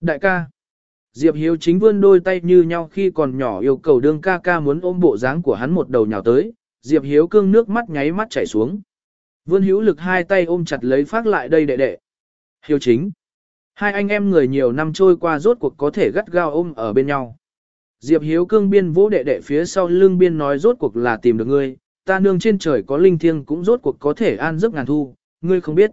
Đại ca, Diệp Hiếu chính vươn đôi tay như nhau khi còn nhỏ yêu cầu đương ca ca muốn ôm bộ dáng của hắn một đầu nhào tới, Diệp Hiếu cương nước mắt nháy mắt chảy xuống. Vươn hữu lực hai tay ôm chặt lấy phát lại đây đệ đệ. Hiếu chính. Hai anh em người nhiều năm trôi qua rốt cuộc có thể gắt gao ôm ở bên nhau. Diệp Hiếu cương biên vỗ đệ đệ phía sau lưng biên nói rốt cuộc là tìm được ngươi, ta nương trên trời có linh thiêng cũng rốt cuộc có thể an giấc ngàn thu, ngươi không biết.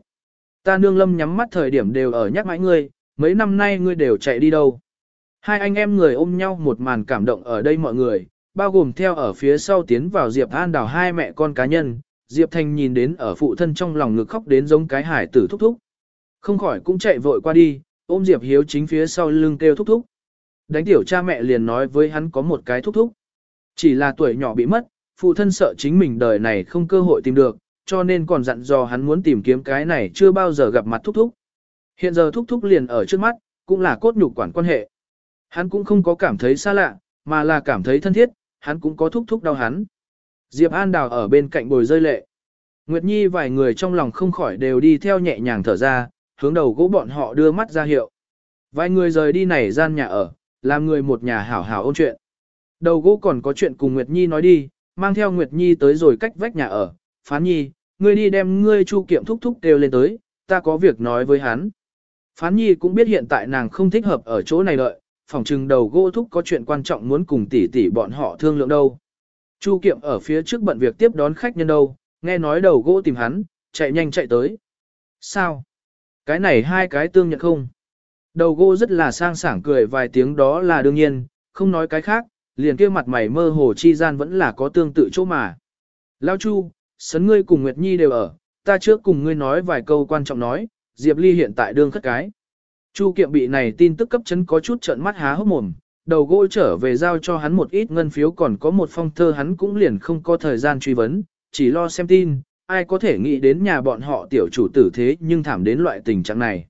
Ta nương lâm nhắm mắt thời điểm đều ở nhắc mãi ngươi, mấy năm nay ngươi đều chạy đi đâu. Hai anh em người ôm nhau một màn cảm động ở đây mọi người, bao gồm theo ở phía sau tiến vào Diệp An đào hai mẹ con cá nhân, Diệp Thành nhìn đến ở phụ thân trong lòng ngực khóc đến giống cái hải tử thúc thúc. Không khỏi cũng chạy vội qua đi, ôm Diệp Hiếu chính phía sau lưng kêu thúc thúc. Đánh tiểu cha mẹ liền nói với hắn có một cái thúc thúc. Chỉ là tuổi nhỏ bị mất, phụ thân sợ chính mình đời này không cơ hội tìm được, cho nên còn dặn dò hắn muốn tìm kiếm cái này chưa bao giờ gặp mặt thúc thúc. Hiện giờ thúc thúc liền ở trước mắt, cũng là cốt nhục quản quan hệ. Hắn cũng không có cảm thấy xa lạ, mà là cảm thấy thân thiết, hắn cũng có thúc thúc đau hắn. Diệp An Đào ở bên cạnh bồi rơi lệ. Nguyệt Nhi vài người trong lòng không khỏi đều đi theo nhẹ nhàng thở ra, hướng đầu gỗ bọn họ đưa mắt ra hiệu. Vài người rời đi này gian nhà ở, làm người một nhà hảo hảo ôn chuyện. Đầu gỗ còn có chuyện cùng Nguyệt Nhi nói đi, mang theo Nguyệt Nhi tới rồi cách vách nhà ở, phán nhi, ngươi đi đem ngươi chu kiệm thúc thúc kêu lên tới, ta có việc nói với hắn. Phán nhi cũng biết hiện tại nàng không thích hợp ở chỗ này đợi, phòng trừng đầu gỗ thúc có chuyện quan trọng muốn cùng tỷ tỷ bọn họ thương lượng đâu. Chu kiệm ở phía trước bận việc tiếp đón khách nhân đâu, nghe nói đầu gỗ tìm hắn, chạy nhanh chạy tới. Sao? Cái này hai cái tương nhận không? Đầu gỗ rất là sang sảng cười vài tiếng đó là đương nhiên, không nói cái khác, liền kia mặt mày mơ hồ chi gian vẫn là có tương tự chỗ mà. Lao Chu, sấn ngươi cùng Nguyệt Nhi đều ở, ta trước cùng ngươi nói vài câu quan trọng nói, Diệp Ly hiện tại đương khất cái. Chu kiệm bị này tin tức cấp chấn có chút trợn mắt há hốc mồm, đầu gỗ trở về giao cho hắn một ít ngân phiếu còn có một phong thơ hắn cũng liền không có thời gian truy vấn, chỉ lo xem tin, ai có thể nghĩ đến nhà bọn họ tiểu chủ tử thế nhưng thảm đến loại tình trạng này.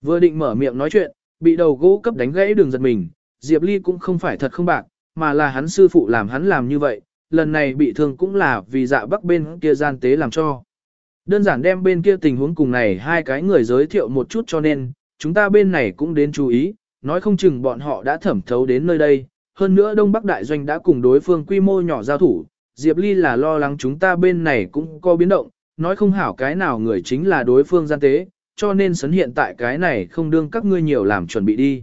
Vừa định mở miệng nói chuyện, bị đầu gỗ cấp đánh gãy đường giật mình, Diệp Ly cũng không phải thật không bạc, mà là hắn sư phụ làm hắn làm như vậy, lần này bị thương cũng là vì dạ bắc bên kia gian tế làm cho. Đơn giản đem bên kia tình huống cùng này hai cái người giới thiệu một chút cho nên, chúng ta bên này cũng đến chú ý, nói không chừng bọn họ đã thẩm thấu đến nơi đây. Hơn nữa Đông Bắc Đại Doanh đã cùng đối phương quy mô nhỏ giao thủ, Diệp Ly là lo lắng chúng ta bên này cũng có biến động, nói không hảo cái nào người chính là đối phương gian tế, cho nên sấn hiện tại cái này không đương các ngươi nhiều làm chuẩn bị đi.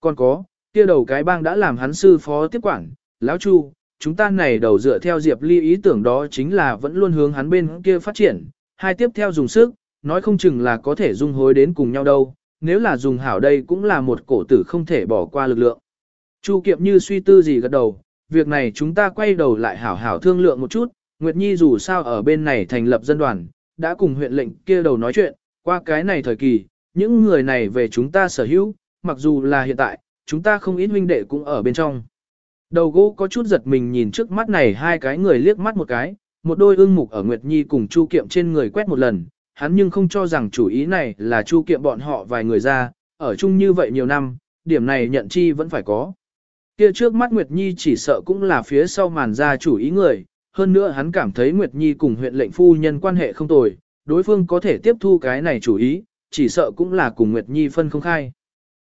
Còn có, kia đầu cái bang đã làm hắn sư phó tiếp quản, lão Chu, chúng ta này đầu dựa theo Diệp Ly ý tưởng đó chính là vẫn luôn hướng hắn bên kia phát triển, hai tiếp theo dùng sức, nói không chừng là có thể dung hối đến cùng nhau đâu, nếu là dùng hảo đây cũng là một cổ tử không thể bỏ qua lực lượng. Chu Kiệm như suy tư gì gật đầu, việc này chúng ta quay đầu lại hảo hảo thương lượng một chút, Nguyệt Nhi dù sao ở bên này thành lập dân đoàn, đã cùng huyện lệnh kia đầu nói chuyện, qua cái này thời kỳ, những người này về chúng ta sở hữu, mặc dù là hiện tại, chúng ta không ít huynh đệ cũng ở bên trong. Đầu gỗ có chút giật mình nhìn trước mắt này hai cái người liếc mắt một cái, một đôi ương mục ở Nguyệt Nhi cùng Chu Kiệm trên người quét một lần, hắn nhưng không cho rằng chủ ý này là Chu Kiệm bọn họ vài người ra, ở chung như vậy nhiều năm, điểm này nhận chi vẫn phải có. Kia trước mắt Nguyệt Nhi chỉ sợ cũng là phía sau màn ra chủ ý người, hơn nữa hắn cảm thấy Nguyệt Nhi cùng huyện lệnh phu nhân quan hệ không tồi, đối phương có thể tiếp thu cái này chủ ý, chỉ sợ cũng là cùng Nguyệt Nhi phân không khai.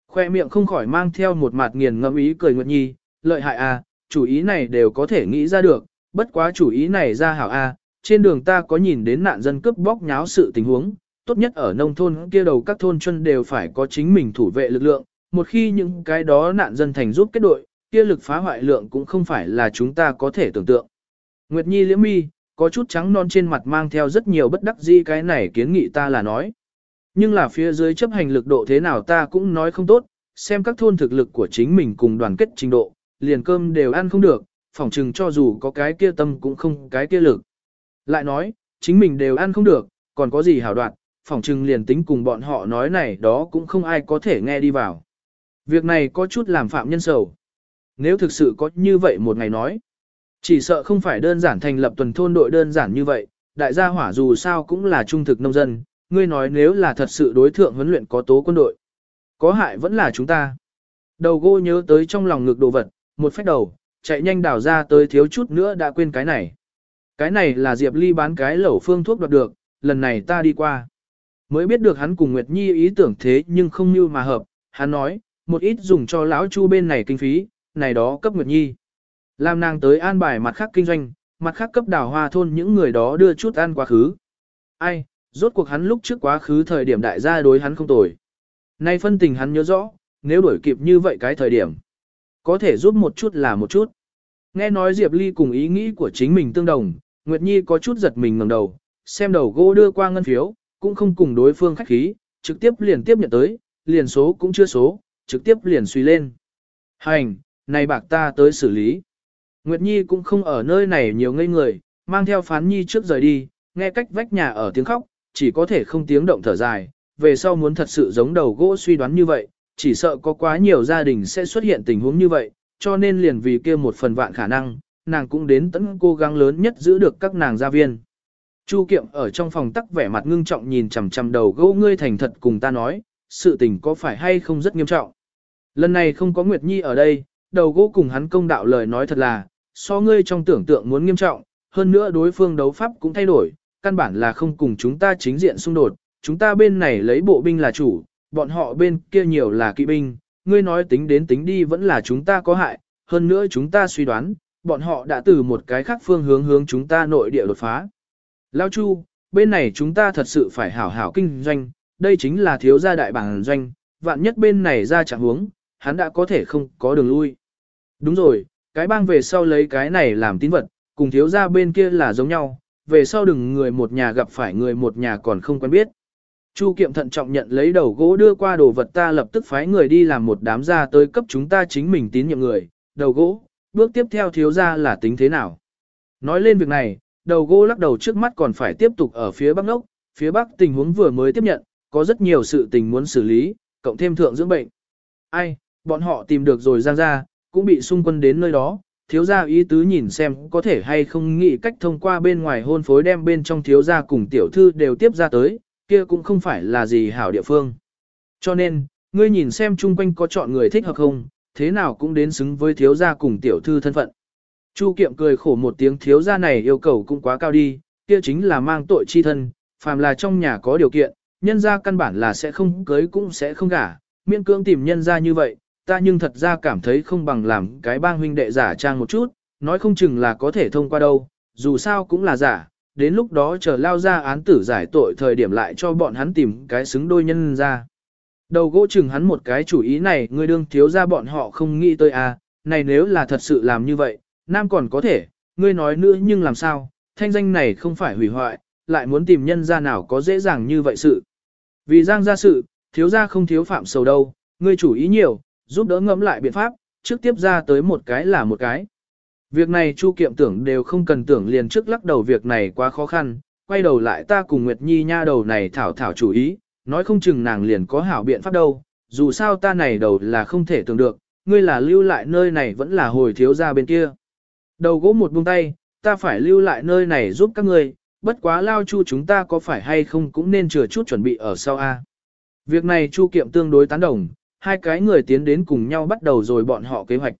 Khoe miệng không khỏi mang theo một mặt nghiền ngẫm ý cười Nguyệt Nhi, lợi hại à, chủ ý này đều có thể nghĩ ra được, bất quá chủ ý này ra hảo a, trên đường ta có nhìn đến nạn dân cướp bóc nháo sự tình huống, tốt nhất ở nông thôn kia đầu các thôn chân đều phải có chính mình thủ vệ lực lượng, một khi những cái đó nạn dân thành giúp kết đội, kia lực phá hoại lượng cũng không phải là chúng ta có thể tưởng tượng. Nguyệt Nhi liễm mi, có chút trắng non trên mặt mang theo rất nhiều bất đắc dĩ cái này kiến nghị ta là nói. Nhưng là phía dưới chấp hành lực độ thế nào ta cũng nói không tốt, xem các thôn thực lực của chính mình cùng đoàn kết trình độ, liền cơm đều ăn không được, phỏng chừng cho dù có cái kia tâm cũng không cái kia lực. Lại nói, chính mình đều ăn không được, còn có gì hảo đoạn, phỏng chừng liền tính cùng bọn họ nói này đó cũng không ai có thể nghe đi vào. Việc này có chút làm phạm nhân sầu. Nếu thực sự có như vậy một ngày nói, chỉ sợ không phải đơn giản thành lập tuần thôn đội đơn giản như vậy, đại gia hỏa dù sao cũng là trung thực nông dân, ngươi nói nếu là thật sự đối thượng huấn luyện có tố quân đội. Có hại vẫn là chúng ta. Đầu gô nhớ tới trong lòng ngực đồ vật, một phép đầu, chạy nhanh đảo ra tới thiếu chút nữa đã quên cái này. Cái này là Diệp Ly bán cái lẩu phương thuốc đoạt được, lần này ta đi qua. Mới biết được hắn cùng Nguyệt Nhi ý tưởng thế nhưng không như mà hợp, hắn nói, một ít dùng cho lão chu bên này kinh phí, này đó cấp Nguyệt Nhi. Làm nàng tới an bài mặt khác kinh doanh, mặt khác cấp đảo hoa thôn những người đó đưa chút ăn quá khứ. Ai, rốt cuộc hắn lúc trước quá khứ thời điểm đại gia đối hắn không tồi. Nay phân tình hắn nhớ rõ, nếu đổi kịp như vậy cái thời điểm. Có thể giúp một chút là một chút. Nghe nói Diệp Ly cùng ý nghĩ của chính mình tương đồng, Nguyệt Nhi có chút giật mình ngẩng đầu, xem đầu gỗ đưa qua ngân phiếu, cũng không cùng đối phương khách khí, trực tiếp liền tiếp nhận tới, liền số cũng chưa số, trực tiếp liền suy lên. Hành, này bạc ta tới xử lý. Nguyệt Nhi cũng không ở nơi này nhiều ngây người, mang theo phán nhi trước rời đi, nghe cách vách nhà ở tiếng khóc, chỉ có thể không tiếng động thở dài, về sau muốn thật sự giống đầu gỗ suy đoán như vậy, chỉ sợ có quá nhiều gia đình sẽ xuất hiện tình huống như vậy, cho nên liền vì kia một phần vạn khả năng, nàng cũng đến tận cố gắng lớn nhất giữ được các nàng gia viên. Chu Kiệm ở trong phòng tắc vẻ mặt ngưng trọng nhìn chằm chằm đầu gỗ ngươi thành thật cùng ta nói, sự tình có phải hay không rất nghiêm trọng. Lần này không có Nguyệt Nhi ở đây, đầu gỗ cùng hắn công đạo lời nói thật là, so ngươi trong tưởng tượng muốn nghiêm trọng, hơn nữa đối phương đấu pháp cũng thay đổi, căn bản là không cùng chúng ta chính diện xung đột, chúng ta bên này lấy bộ binh là chủ, bọn họ bên kia nhiều là kỵ binh, ngươi nói tính đến tính đi vẫn là chúng ta có hại, hơn nữa chúng ta suy đoán, bọn họ đã từ một cái khác phương hướng hướng chúng ta nội địa đột phá. Lao Chu, bên này chúng ta thật sự phải hảo hảo kinh doanh, đây chính là thiếu gia đại bản doanh, vạn nhất bên này ra chẳng hướng, hắn đã có thể không có đường lui. Đúng rồi, cái bang về sau lấy cái này làm tín vật, cùng thiếu gia bên kia là giống nhau, về sau đừng người một nhà gặp phải người một nhà còn không quen biết. Chu Kiệm thận trọng nhận lấy đầu gỗ đưa qua đồ vật ta lập tức phái người đi làm một đám gia tới cấp chúng ta chính mình tín nhiệm người, đầu gỗ, bước tiếp theo thiếu gia là tính thế nào. Nói lên việc này, đầu gỗ lắc đầu trước mắt còn phải tiếp tục ở phía bắc ngốc, phía bắc tình huống vừa mới tiếp nhận, có rất nhiều sự tình muốn xử lý, cộng thêm thượng dưỡng bệnh. Ai, bọn họ tìm được rồi giang ra, cũng bị xung quân đến nơi đó, thiếu gia ý tứ nhìn xem có thể hay không nghĩ cách thông qua bên ngoài hôn phối đem bên trong thiếu gia cùng tiểu thư đều tiếp ra tới, kia cũng không phải là gì hảo địa phương. Cho nên, ngươi nhìn xem chung quanh có chọn người thích hợp không, thế nào cũng đến xứng với thiếu gia cùng tiểu thư thân phận. Chu Kiệm cười khổ một tiếng thiếu gia này yêu cầu cũng quá cao đi, kia chính là mang tội chi thân, phàm là trong nhà có điều kiện, nhân gia căn bản là sẽ không cưới cũng sẽ không gả, miễn cưỡng tìm nhân gia như vậy, ta nhưng thật ra cảm thấy không bằng làm cái bang huynh đệ giả trang một chút, nói không chừng là có thể thông qua đâu, dù sao cũng là giả, đến lúc đó chờ lao ra án tử giải tội thời điểm lại cho bọn hắn tìm cái xứng đôi nhân ra. Đầu gỗ chừng hắn một cái chủ ý này, người đương thiếu ra bọn họ không nghĩ tới à, này nếu là thật sự làm như vậy, nam còn có thể, ngươi nói nữa nhưng làm sao, thanh danh này không phải hủy hoại, lại muốn tìm nhân ra nào có dễ dàng như vậy sự. Vì giang ra sự, thiếu ra không thiếu phạm sầu đâu, ngươi chủ ý nhiều, giúp đỡ ngẫm lại biện pháp, trước tiếp ra tới một cái là một cái. Việc này Chu Kiệm tưởng đều không cần tưởng liền trước lắc đầu việc này quá khó khăn, quay đầu lại ta cùng Nguyệt Nhi nha đầu này thảo thảo chủ ý, nói không chừng nàng liền có hảo biện pháp đâu, dù sao ta này đầu là không thể tưởng được, ngươi là lưu lại nơi này vẫn là hồi thiếu ra bên kia. Đầu gỗ một buông tay, ta phải lưu lại nơi này giúp các ngươi, bất quá lao chu chúng ta có phải hay không cũng nên chừa chút chuẩn bị ở sau a. Việc này Chu Kiệm tương đối tán đồng, hai cái người tiến đến cùng nhau bắt đầu rồi bọn họ kế hoạch.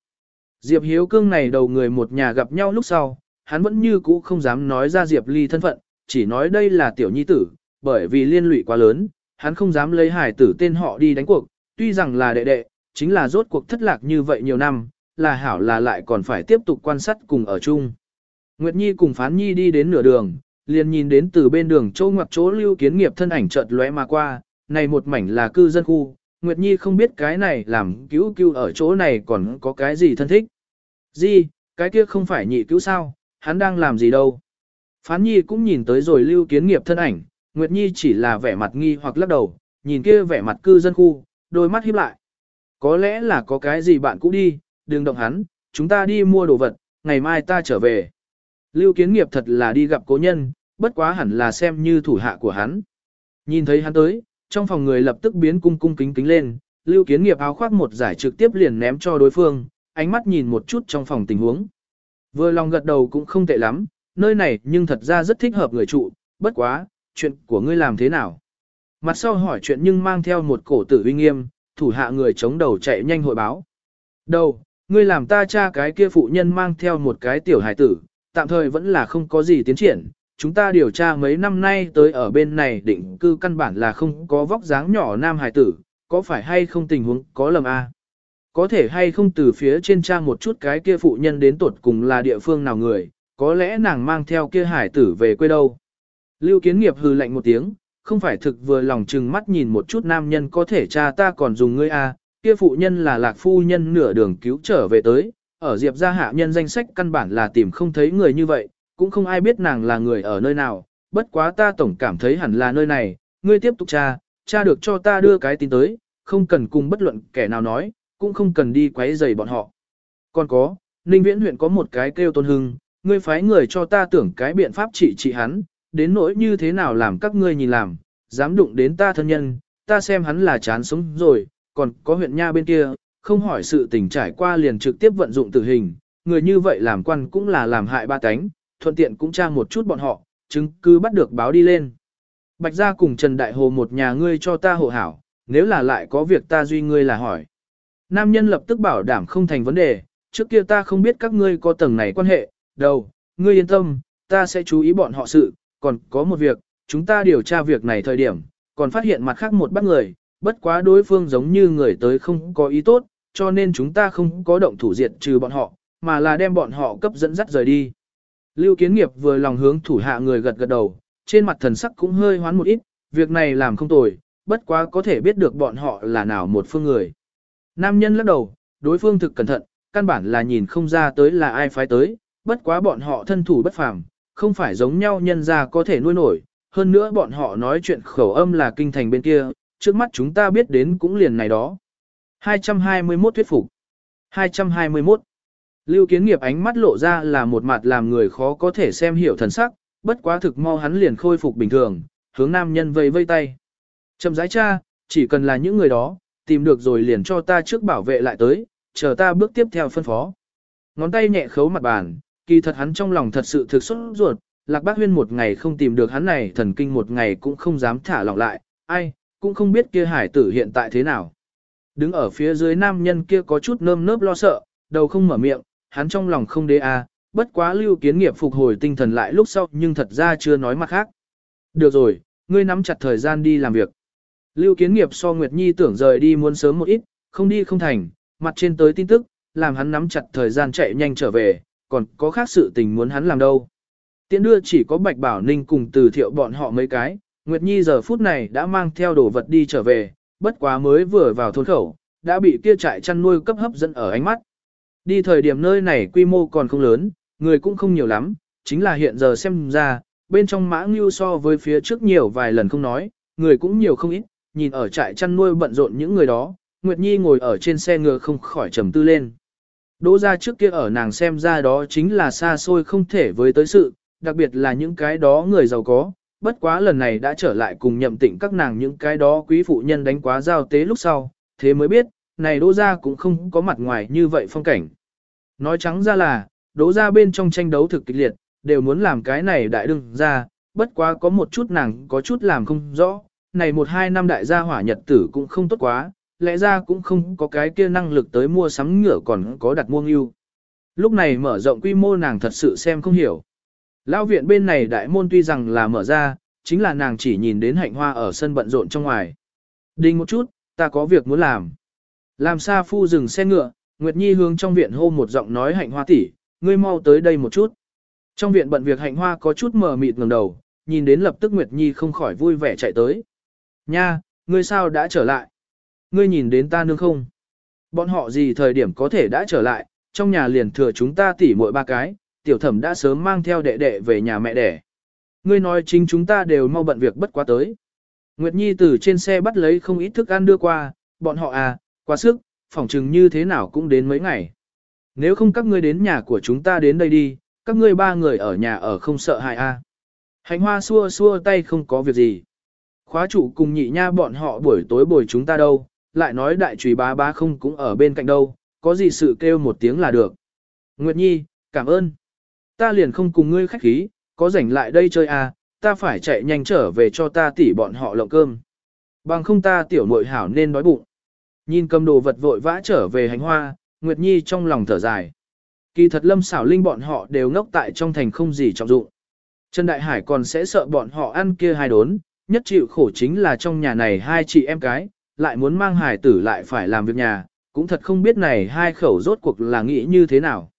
Diệp Hiếu Cương này đầu người một nhà gặp nhau lúc sau, hắn vẫn như cũ không dám nói ra Diệp Ly thân phận, chỉ nói đây là tiểu nhi tử, bởi vì liên lụy quá lớn, hắn không dám lấy hải tử tên họ đi đánh cuộc, tuy rằng là đệ đệ, chính là rốt cuộc thất lạc như vậy nhiều năm, là hảo là lại còn phải tiếp tục quan sát cùng ở chung. Nguyệt Nhi cùng Phán Nhi đi đến nửa đường, liền nhìn đến từ bên đường châu ngoặc chỗ lưu kiến nghiệp thân ảnh chợt lóe mà qua, này một mảnh là cư dân khu, Nguyệt Nhi không biết cái này làm cứu cứu ở chỗ này còn có cái gì thân thích. Gì, cái kia không phải nhị cứu sao, hắn đang làm gì đâu. Phán Nhi cũng nhìn tới rồi lưu kiến nghiệp thân ảnh, Nguyệt Nhi chỉ là vẻ mặt nghi hoặc lắc đầu, nhìn kia vẻ mặt cư dân khu, đôi mắt híp lại. Có lẽ là có cái gì bạn cũng đi, đừng động hắn, chúng ta đi mua đồ vật, ngày mai ta trở về. Lưu kiến nghiệp thật là đi gặp cố nhân, bất quá hẳn là xem như thủ hạ của hắn. Nhìn thấy hắn tới, trong phòng người lập tức biến cung cung kính kính lên, lưu kiến nghiệp áo khoác một giải trực tiếp liền ném cho đối phương, ánh mắt nhìn một chút trong phòng tình huống. Vừa lòng gật đầu cũng không tệ lắm, nơi này nhưng thật ra rất thích hợp người trụ, bất quá, chuyện của ngươi làm thế nào? Mặt sau hỏi chuyện nhưng mang theo một cổ tử uy nghiêm, thủ hạ người chống đầu chạy nhanh hội báo. Đầu, ngươi làm ta cha cái kia phụ nhân mang theo một cái tiểu hải tử, tạm thời vẫn là không có gì tiến triển, chúng ta điều tra mấy năm nay tới ở bên này định cư căn bản là không có vóc dáng nhỏ nam hải tử, có phải hay không tình huống có lầm a? À? Có thể hay không từ phía trên trang một chút cái kia phụ nhân đến tuột cùng là địa phương nào người, có lẽ nàng mang theo kia hải tử về quê đâu. Lưu kiến nghiệp hừ lạnh một tiếng, không phải thực vừa lòng chừng mắt nhìn một chút nam nhân có thể cha ta còn dùng ngươi a, à? kia phụ nhân là lạc phu nhân nửa đường cứu trở về tới, ở diệp gia hạ nhân danh sách căn bản là tìm không thấy người như vậy, cũng không ai biết nàng là người ở nơi nào, bất quá ta tổng cảm thấy hẳn là nơi này, ngươi tiếp tục tra, tra được cho ta đưa cái tin tới, không cần cùng bất luận kẻ nào nói, cũng không cần đi quấy rầy bọn họ. Còn có, Ninh Viễn huyện có một cái kêu tôn hưng, ngươi phái người cho ta tưởng cái biện pháp trị trị hắn, đến nỗi như thế nào làm các ngươi nhìn làm, dám đụng đến ta thân nhân, ta xem hắn là chán sống rồi, còn có huyện nha bên kia, không hỏi sự tình trải qua liền trực tiếp vận dụng tử hình, người như vậy làm quan cũng là làm hại ba cánh, thuận tiện cũng tra một chút bọn họ, chứng cứ bắt được báo đi lên. Bạch gia cùng Trần Đại Hồ một nhà ngươi cho ta hộ hảo, nếu là lại có việc ta duy ngươi là hỏi. Nam nhân lập tức bảo đảm không thành vấn đề, trước kia ta không biết các ngươi có tầng này quan hệ, đâu, ngươi yên tâm, ta sẽ chú ý bọn họ sự, còn có một việc, chúng ta điều tra việc này thời điểm, còn phát hiện mặt khác một bác người, bất quá đối phương giống như người tới không có ý tốt, cho nên chúng ta không có động thủ diệt trừ bọn họ, mà là đem bọn họ cấp dẫn dắt rời đi. Lưu Kiến Nghiệp vừa lòng hướng thủ hạ người gật gật đầu, trên mặt thần sắc cũng hơi hoán một ít, việc này làm không tồi, bất quá có thể biết được bọn họ là nào một phương người. Nam nhân lắc đầu, đối phương thực cẩn thận, căn bản là nhìn không ra tới là ai phái tới, bất quá bọn họ thân thủ bất phàm, không phải giống nhau nhân ra có thể nuôi nổi, hơn nữa bọn họ nói chuyện khẩu âm là kinh thành bên kia, trước mắt chúng ta biết đến cũng liền này đó. 221 thuyết phục 221 Lưu kiến nghiệp ánh mắt lộ ra là một mặt làm người khó có thể xem hiểu thần sắc, bất quá thực mau hắn liền khôi phục bình thường, hướng nam nhân vây vây tay. Chậm rãi cha, chỉ cần là những người đó, tìm được rồi liền cho ta trước bảo vệ lại tới, chờ ta bước tiếp theo phân phó. Ngón tay nhẹ khấu mặt bàn, kỳ thật hắn trong lòng thật sự thực xuất ruột, Lạc Bác Huyên một ngày không tìm được hắn này thần kinh một ngày cũng không dám thả lỏng lại, ai, cũng không biết kia hải tử hiện tại thế nào. Đứng ở phía dưới nam nhân kia có chút nơm nớp lo sợ, đầu không mở miệng, hắn trong lòng không đế a, bất quá lưu kiến nghiệp phục hồi tinh thần lại lúc sau nhưng thật ra chưa nói mặt khác. Được rồi, ngươi nắm chặt thời gian đi làm việc. Lưu kiến nghiệp so Nguyệt Nhi tưởng rời đi muốn sớm một ít, không đi không thành, mặt trên tới tin tức, làm hắn nắm chặt thời gian chạy nhanh trở về, còn có khác sự tình muốn hắn làm đâu. Tiễn đưa chỉ có Bạch Bảo Ninh cùng từ thiệu bọn họ mấy cái, Nguyệt Nhi giờ phút này đã mang theo đồ vật đi trở về, bất quá mới vừa vào thôn khẩu, đã bị kia trại chăn nuôi cấp hấp dẫn ở ánh mắt. Đi thời điểm nơi này quy mô còn không lớn, người cũng không nhiều lắm, chính là hiện giờ xem ra, bên trong mã ngưu so với phía trước nhiều vài lần không nói, người cũng nhiều không ít, nhìn ở trại chăn nuôi bận rộn những người đó, Nguyệt Nhi ngồi ở trên xe ngựa không khỏi trầm tư lên. Đỗ ra trước kia ở nàng xem ra đó chính là xa xôi không thể với tới sự, đặc biệt là những cái đó người giàu có, bất quá lần này đã trở lại cùng nhậm tịnh các nàng những cái đó quý phụ nhân đánh quá giao tế lúc sau, thế mới biết, này đỗ ra cũng không có mặt ngoài như vậy phong cảnh. Nói trắng ra là, đỗ ra bên trong tranh đấu thực kịch liệt, đều muốn làm cái này đại đương ra, bất quá có một chút nàng có chút làm không rõ, này một hai năm đại gia hỏa nhật tử cũng không tốt quá, lẽ ra cũng không có cái kia năng lực tới mua sắm ngựa còn có đặt mua ưu. Lúc này mở rộng quy mô nàng thật sự xem không hiểu. Lão viện bên này đại môn tuy rằng là mở ra, chính là nàng chỉ nhìn đến hạnh hoa ở sân bận rộn trong ngoài. Đình một chút, ta có việc muốn làm. Làm xa phu dừng xe ngựa, Nguyệt Nhi hướng trong viện hô một giọng nói hạnh hoa tỷ, ngươi mau tới đây một chút. Trong viện bận việc hạnh hoa có chút mờ mịt ngẩng đầu, nhìn đến lập tức Nguyệt Nhi không khỏi vui vẻ chạy tới. Nha, ngươi sao đã trở lại? Ngươi nhìn đến ta nương không? Bọn họ gì thời điểm có thể đã trở lại, trong nhà liền thừa chúng ta tỉ muội ba cái, tiểu thẩm đã sớm mang theo đệ đệ về nhà mẹ đẻ. Ngươi nói chính chúng ta đều mau bận việc bất quá tới. Nguyệt Nhi từ trên xe bắt lấy không ít thức ăn đưa qua, bọn họ à, quá sức, phỏng chừng như thế nào cũng đến mấy ngày. Nếu không các ngươi đến nhà của chúng ta đến đây đi, các ngươi ba người ở nhà ở không sợ hại a. À. Hành hoa xua xua tay không có việc gì. Khóa chủ cùng nhị nha bọn họ buổi tối bồi chúng ta đâu, lại nói đại trùy bá bá không cũng ở bên cạnh đâu, có gì sự kêu một tiếng là được. Nguyệt Nhi, cảm ơn. Ta liền không cùng ngươi khách khí, có rảnh lại đây chơi à, ta phải chạy nhanh trở về cho ta tỉ bọn họ lộng cơm. Bằng không ta tiểu muội hảo nên đói bụng. Nhìn cầm đồ vật vội vã trở về hành hoa, Nguyệt Nhi trong lòng thở dài. Kỳ thật lâm xảo linh bọn họ đều ngốc tại trong thành không gì trọng dụng. Trần Đại Hải còn sẽ sợ bọn họ ăn kia hai đốn, nhất chịu khổ chính là trong nhà này hai chị em cái, lại muốn mang hải tử lại phải làm việc nhà, cũng thật không biết này hai khẩu rốt cuộc là nghĩ như thế nào.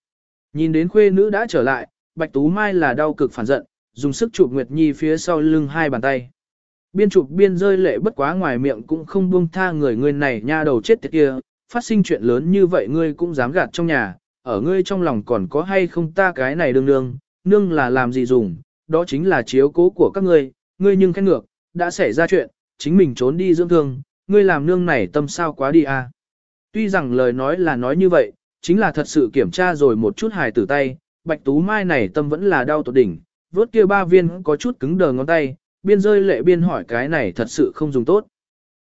Nhìn đến khuê nữ đã trở lại, Bạch Tú Mai là đau cực phản giận, dùng sức chụp Nguyệt Nhi phía sau lưng hai bàn tay. Biên chụp biên rơi lệ bất quá ngoài miệng cũng không buông tha người người này nha đầu chết tiệt kia, phát sinh chuyện lớn như vậy ngươi cũng dám gạt trong nhà, ở ngươi trong lòng còn có hay không ta cái này đương đương nương là làm gì dùng, đó chính là chiếu cố của các ngươi, ngươi nhưng khen ngược, đã xảy ra chuyện, chính mình trốn đi dưỡng thương, ngươi làm nương này tâm sao quá đi à. Tuy rằng lời nói là nói như vậy, chính là thật sự kiểm tra rồi một chút hài tử tay, bạch tú mai này tâm vẫn là đau tột đỉnh, vốt kia ba viên có chút cứng đờ ngón tay, biên rơi lệ biên hỏi cái này thật sự không dùng tốt.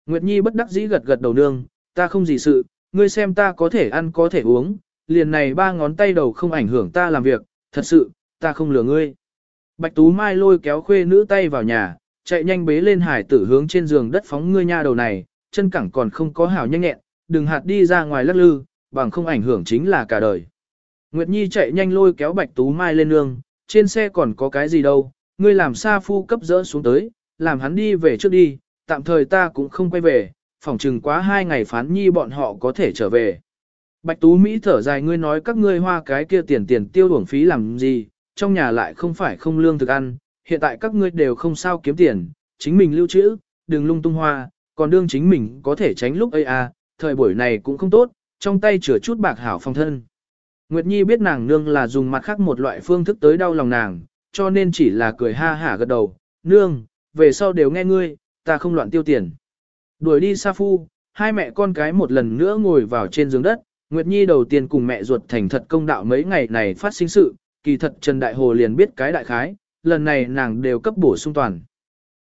Nguyệt Nhi bất đắc dĩ gật gật đầu nương, ta không gì sự, ngươi xem ta có thể ăn có thể uống, liền này ba ngón tay đầu không ảnh hưởng ta làm việc, thật sự, ta không lừa ngươi. Bạch Tú Mai lôi kéo khuê nữ tay vào nhà, chạy nhanh bế lên hải tử hướng trên giường đất phóng ngươi nha đầu này, chân cẳng còn không có hảo nhanh nhẹn, đừng hạt đi ra ngoài lắc lư, bằng không ảnh hưởng chính là cả đời. Nguyệt Nhi chạy nhanh lôi kéo Bạch Tú Mai lên nương, trên xe còn có cái gì đâu, ngươi làm xa phu cấp dỡ xuống tới, làm hắn đi về trước đi, tạm thời ta cũng không quay về, phỏng chừng quá hai ngày phán nhi bọn họ có thể trở về. Bạch Tú Mỹ thở dài ngươi nói các ngươi hoa cái kia tiền tiền tiêu uổng phí làm gì, trong nhà lại không phải không lương thực ăn, hiện tại các ngươi đều không sao kiếm tiền, chính mình lưu trữ, đừng lung tung hoa, còn đương chính mình có thể tránh lúc ấy à, thời buổi này cũng không tốt, trong tay chừa chút bạc hảo phong thân. Nguyệt Nhi biết nàng nương là dùng mặt khác một loại phương thức tới đau lòng nàng, cho nên chỉ là cười ha hả gật đầu, nương, về sau đều nghe ngươi, ta không loạn tiêu tiền. Đuổi đi Sa Phu, hai mẹ con cái một lần nữa ngồi vào trên giường đất, Nguyệt Nhi đầu tiên cùng mẹ ruột thành thật công đạo mấy ngày này phát sinh sự, kỳ thật Trần Đại Hồ liền biết cái đại khái, lần này nàng đều cấp bổ sung toàn.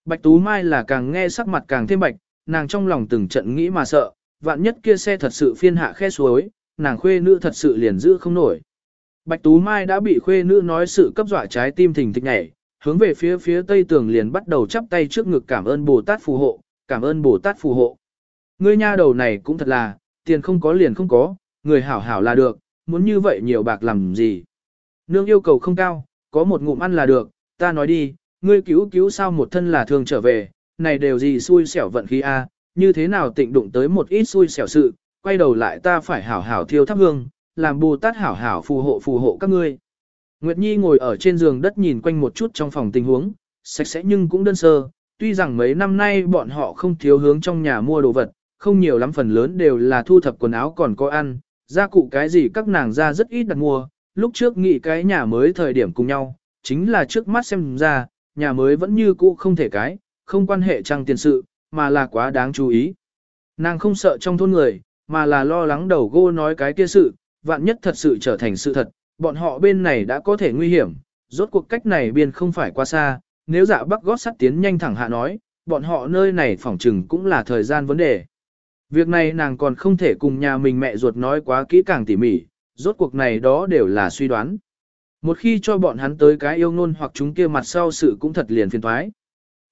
Bạch Tú Mai là càng nghe sắc mặt càng thêm bạch, nàng trong lòng từng trận nghĩ mà sợ, vạn nhất kia xe thật sự phiên hạ khe suối, nàng khuê nữ thật sự liền giữ không nổi. Bạch Tú Mai đã bị khuê nữ nói sự cấp dọa trái tim thình thịch nhảy, hướng về phía phía tây tường liền bắt đầu chắp tay trước ngực cảm ơn Bồ Tát phù hộ, cảm ơn Bồ Tát phù hộ. Ngươi nha đầu này cũng thật là, tiền không có liền không có, người hảo hảo là được, muốn như vậy nhiều bạc làm gì. Nương yêu cầu không cao, có một ngụm ăn là được, ta nói đi, ngươi cứu cứu sao một thân là thường trở về, này đều gì xui xẻo vận khí a, như thế nào tịnh đụng tới một ít xui xẻo sự, quay đầu lại ta phải hảo hảo thiêu thắp hương, làm Bồ Tát hảo hảo phù hộ phù hộ các ngươi. Nguyệt Nhi ngồi ở trên giường đất nhìn quanh một chút trong phòng tình huống, sạch sẽ nhưng cũng đơn sơ, tuy rằng mấy năm nay bọn họ không thiếu hướng trong nhà mua đồ vật, không nhiều lắm phần lớn đều là thu thập quần áo còn có ăn, gia cụ cái gì các nàng ra rất ít đặt mua, lúc trước nghĩ cái nhà mới thời điểm cùng nhau, chính là trước mắt xem ra, nhà mới vẫn như cũ không thể cái, không quan hệ trăng tiền sự, mà là quá đáng chú ý. Nàng không sợ trong thôn người, mà là lo lắng đầu gô nói cái kia sự, vạn nhất thật sự trở thành sự thật, bọn họ bên này đã có thể nguy hiểm, rốt cuộc cách này biên không phải quá xa, nếu dạ bắc gót sắt tiến nhanh thẳng hạ nói, bọn họ nơi này phỏng chừng cũng là thời gian vấn đề. Việc này nàng còn không thể cùng nhà mình mẹ ruột nói quá kỹ càng tỉ mỉ, rốt cuộc này đó đều là suy đoán. Một khi cho bọn hắn tới cái yêu ngôn hoặc chúng kia mặt sau sự cũng thật liền phiền thoái.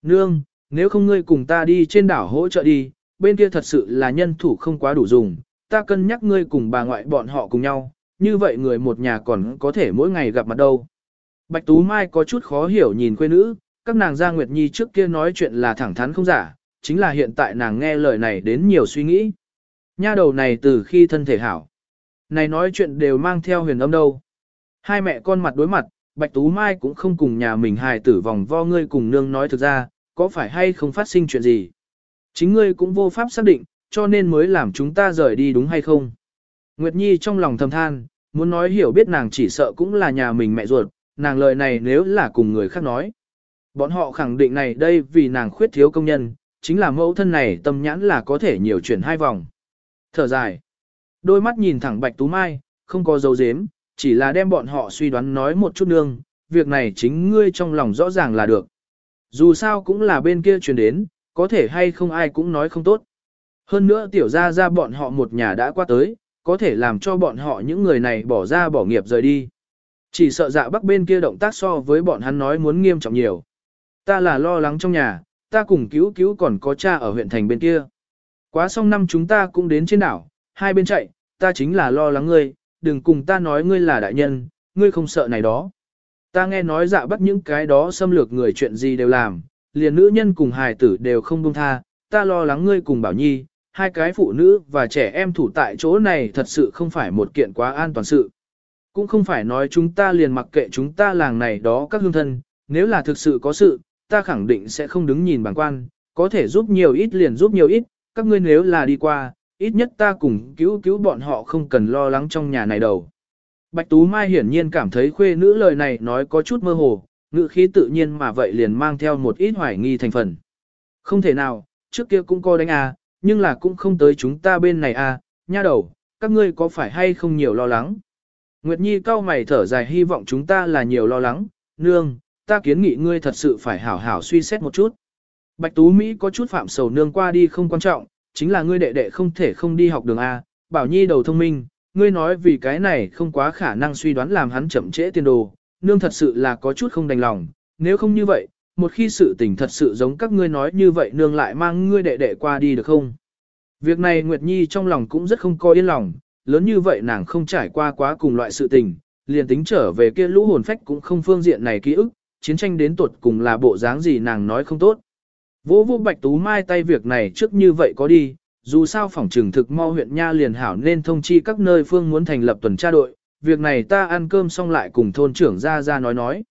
Nương, nếu không ngươi cùng ta đi trên đảo hỗ trợ đi, bên kia thật sự là nhân thủ không quá đủ dùng, ta cân nhắc ngươi cùng bà ngoại bọn họ cùng nhau, như vậy người một nhà còn có thể mỗi ngày gặp mặt đâu. Bạch Tú Mai có chút khó hiểu nhìn quê nữ, các nàng Gia Nguyệt Nhi trước kia nói chuyện là thẳng thắn không giả, chính là hiện tại nàng nghe lời này đến nhiều suy nghĩ. Nha đầu này từ khi thân thể hảo. Này nói chuyện đều mang theo huyền âm đâu. Hai mẹ con mặt đối mặt, Bạch Tú Mai cũng không cùng nhà mình hài tử vòng vo ngươi cùng nương nói thực ra, có phải hay không phát sinh chuyện gì. Chính ngươi cũng vô pháp xác định, cho nên mới làm chúng ta rời đi đúng hay không. Nguyệt Nhi trong lòng thầm than, muốn nói hiểu biết nàng chỉ sợ cũng là nhà mình mẹ ruột, nàng lời này nếu là cùng người khác nói. Bọn họ khẳng định này đây vì nàng khuyết thiếu công nhân, chính là mẫu thân này tâm nhãn là có thể nhiều chuyển hai vòng. Thở dài. Đôi mắt nhìn thẳng Bạch Tú Mai, không có dấu dếm, chỉ là đem bọn họ suy đoán nói một chút nương, việc này chính ngươi trong lòng rõ ràng là được. Dù sao cũng là bên kia truyền đến, có thể hay không ai cũng nói không tốt. Hơn nữa tiểu ra ra bọn họ một nhà đã qua tới, có thể làm cho bọn họ những người này bỏ ra bỏ nghiệp rời đi. Chỉ sợ dạ bắc bên kia động tác so với bọn hắn nói muốn nghiêm trọng nhiều. Ta là lo lắng trong nhà, ta cùng cứu cứu còn có cha ở huyện thành bên kia. Quá xong năm chúng ta cũng đến trên đảo, hai bên chạy, ta chính là lo lắng ngươi, đừng cùng ta nói ngươi là đại nhân, ngươi không sợ này đó. Ta nghe nói dạ bắt những cái đó xâm lược người chuyện gì đều làm, liền nữ nhân cùng hài tử đều không buông tha, ta lo lắng ngươi cùng bảo nhi, hai cái phụ nữ và trẻ em thủ tại chỗ này thật sự không phải một kiện quá an toàn sự. Cũng không phải nói chúng ta liền mặc kệ chúng ta làng này đó các hương thân, nếu là thực sự có sự, ta khẳng định sẽ không đứng nhìn bằng quan, có thể giúp nhiều ít liền giúp nhiều ít, các ngươi nếu là đi qua, ít nhất ta cùng cứu cứu bọn họ không cần lo lắng trong nhà này đâu. Bạch Tú Mai hiển nhiên cảm thấy khuê nữ lời này nói có chút mơ hồ, ngữ khí tự nhiên mà vậy liền mang theo một ít hoài nghi thành phần. Không thể nào, trước kia cũng coi đánh à, nhưng là cũng không tới chúng ta bên này à, nha đầu, các ngươi có phải hay không nhiều lo lắng. Nguyệt Nhi cao mày thở dài hy vọng chúng ta là nhiều lo lắng, nương, ta kiến nghị ngươi thật sự phải hảo hảo suy xét một chút. Bạch Tú Mỹ có chút phạm sầu nương qua đi không quan trọng, chính là ngươi đệ đệ không thể không đi học đường A, bảo nhi đầu thông minh, ngươi nói vì cái này không quá khả năng suy đoán làm hắn chậm trễ tiền đồ, nương thật sự là có chút không đành lòng, nếu không như vậy, một khi sự tình thật sự giống các ngươi nói như vậy nương lại mang ngươi đệ đệ qua đi được không? Việc này Nguyệt Nhi trong lòng cũng rất không coi yên lòng, lớn như vậy nàng không trải qua quá cùng loại sự tình, liền tính trở về kia lũ hồn phách cũng không phương diện này ký ức, chiến tranh đến tuột cùng là bộ dáng gì nàng nói không tốt. Vô vô Bạch Tú Mai tay việc này trước như vậy có đi, dù sao phòng trừng thực mau huyện Nha liền hảo nên thông chi các nơi phương muốn thành lập tuần tra đội, việc này ta ăn cơm xong lại cùng thôn trưởng ra ra nói nói.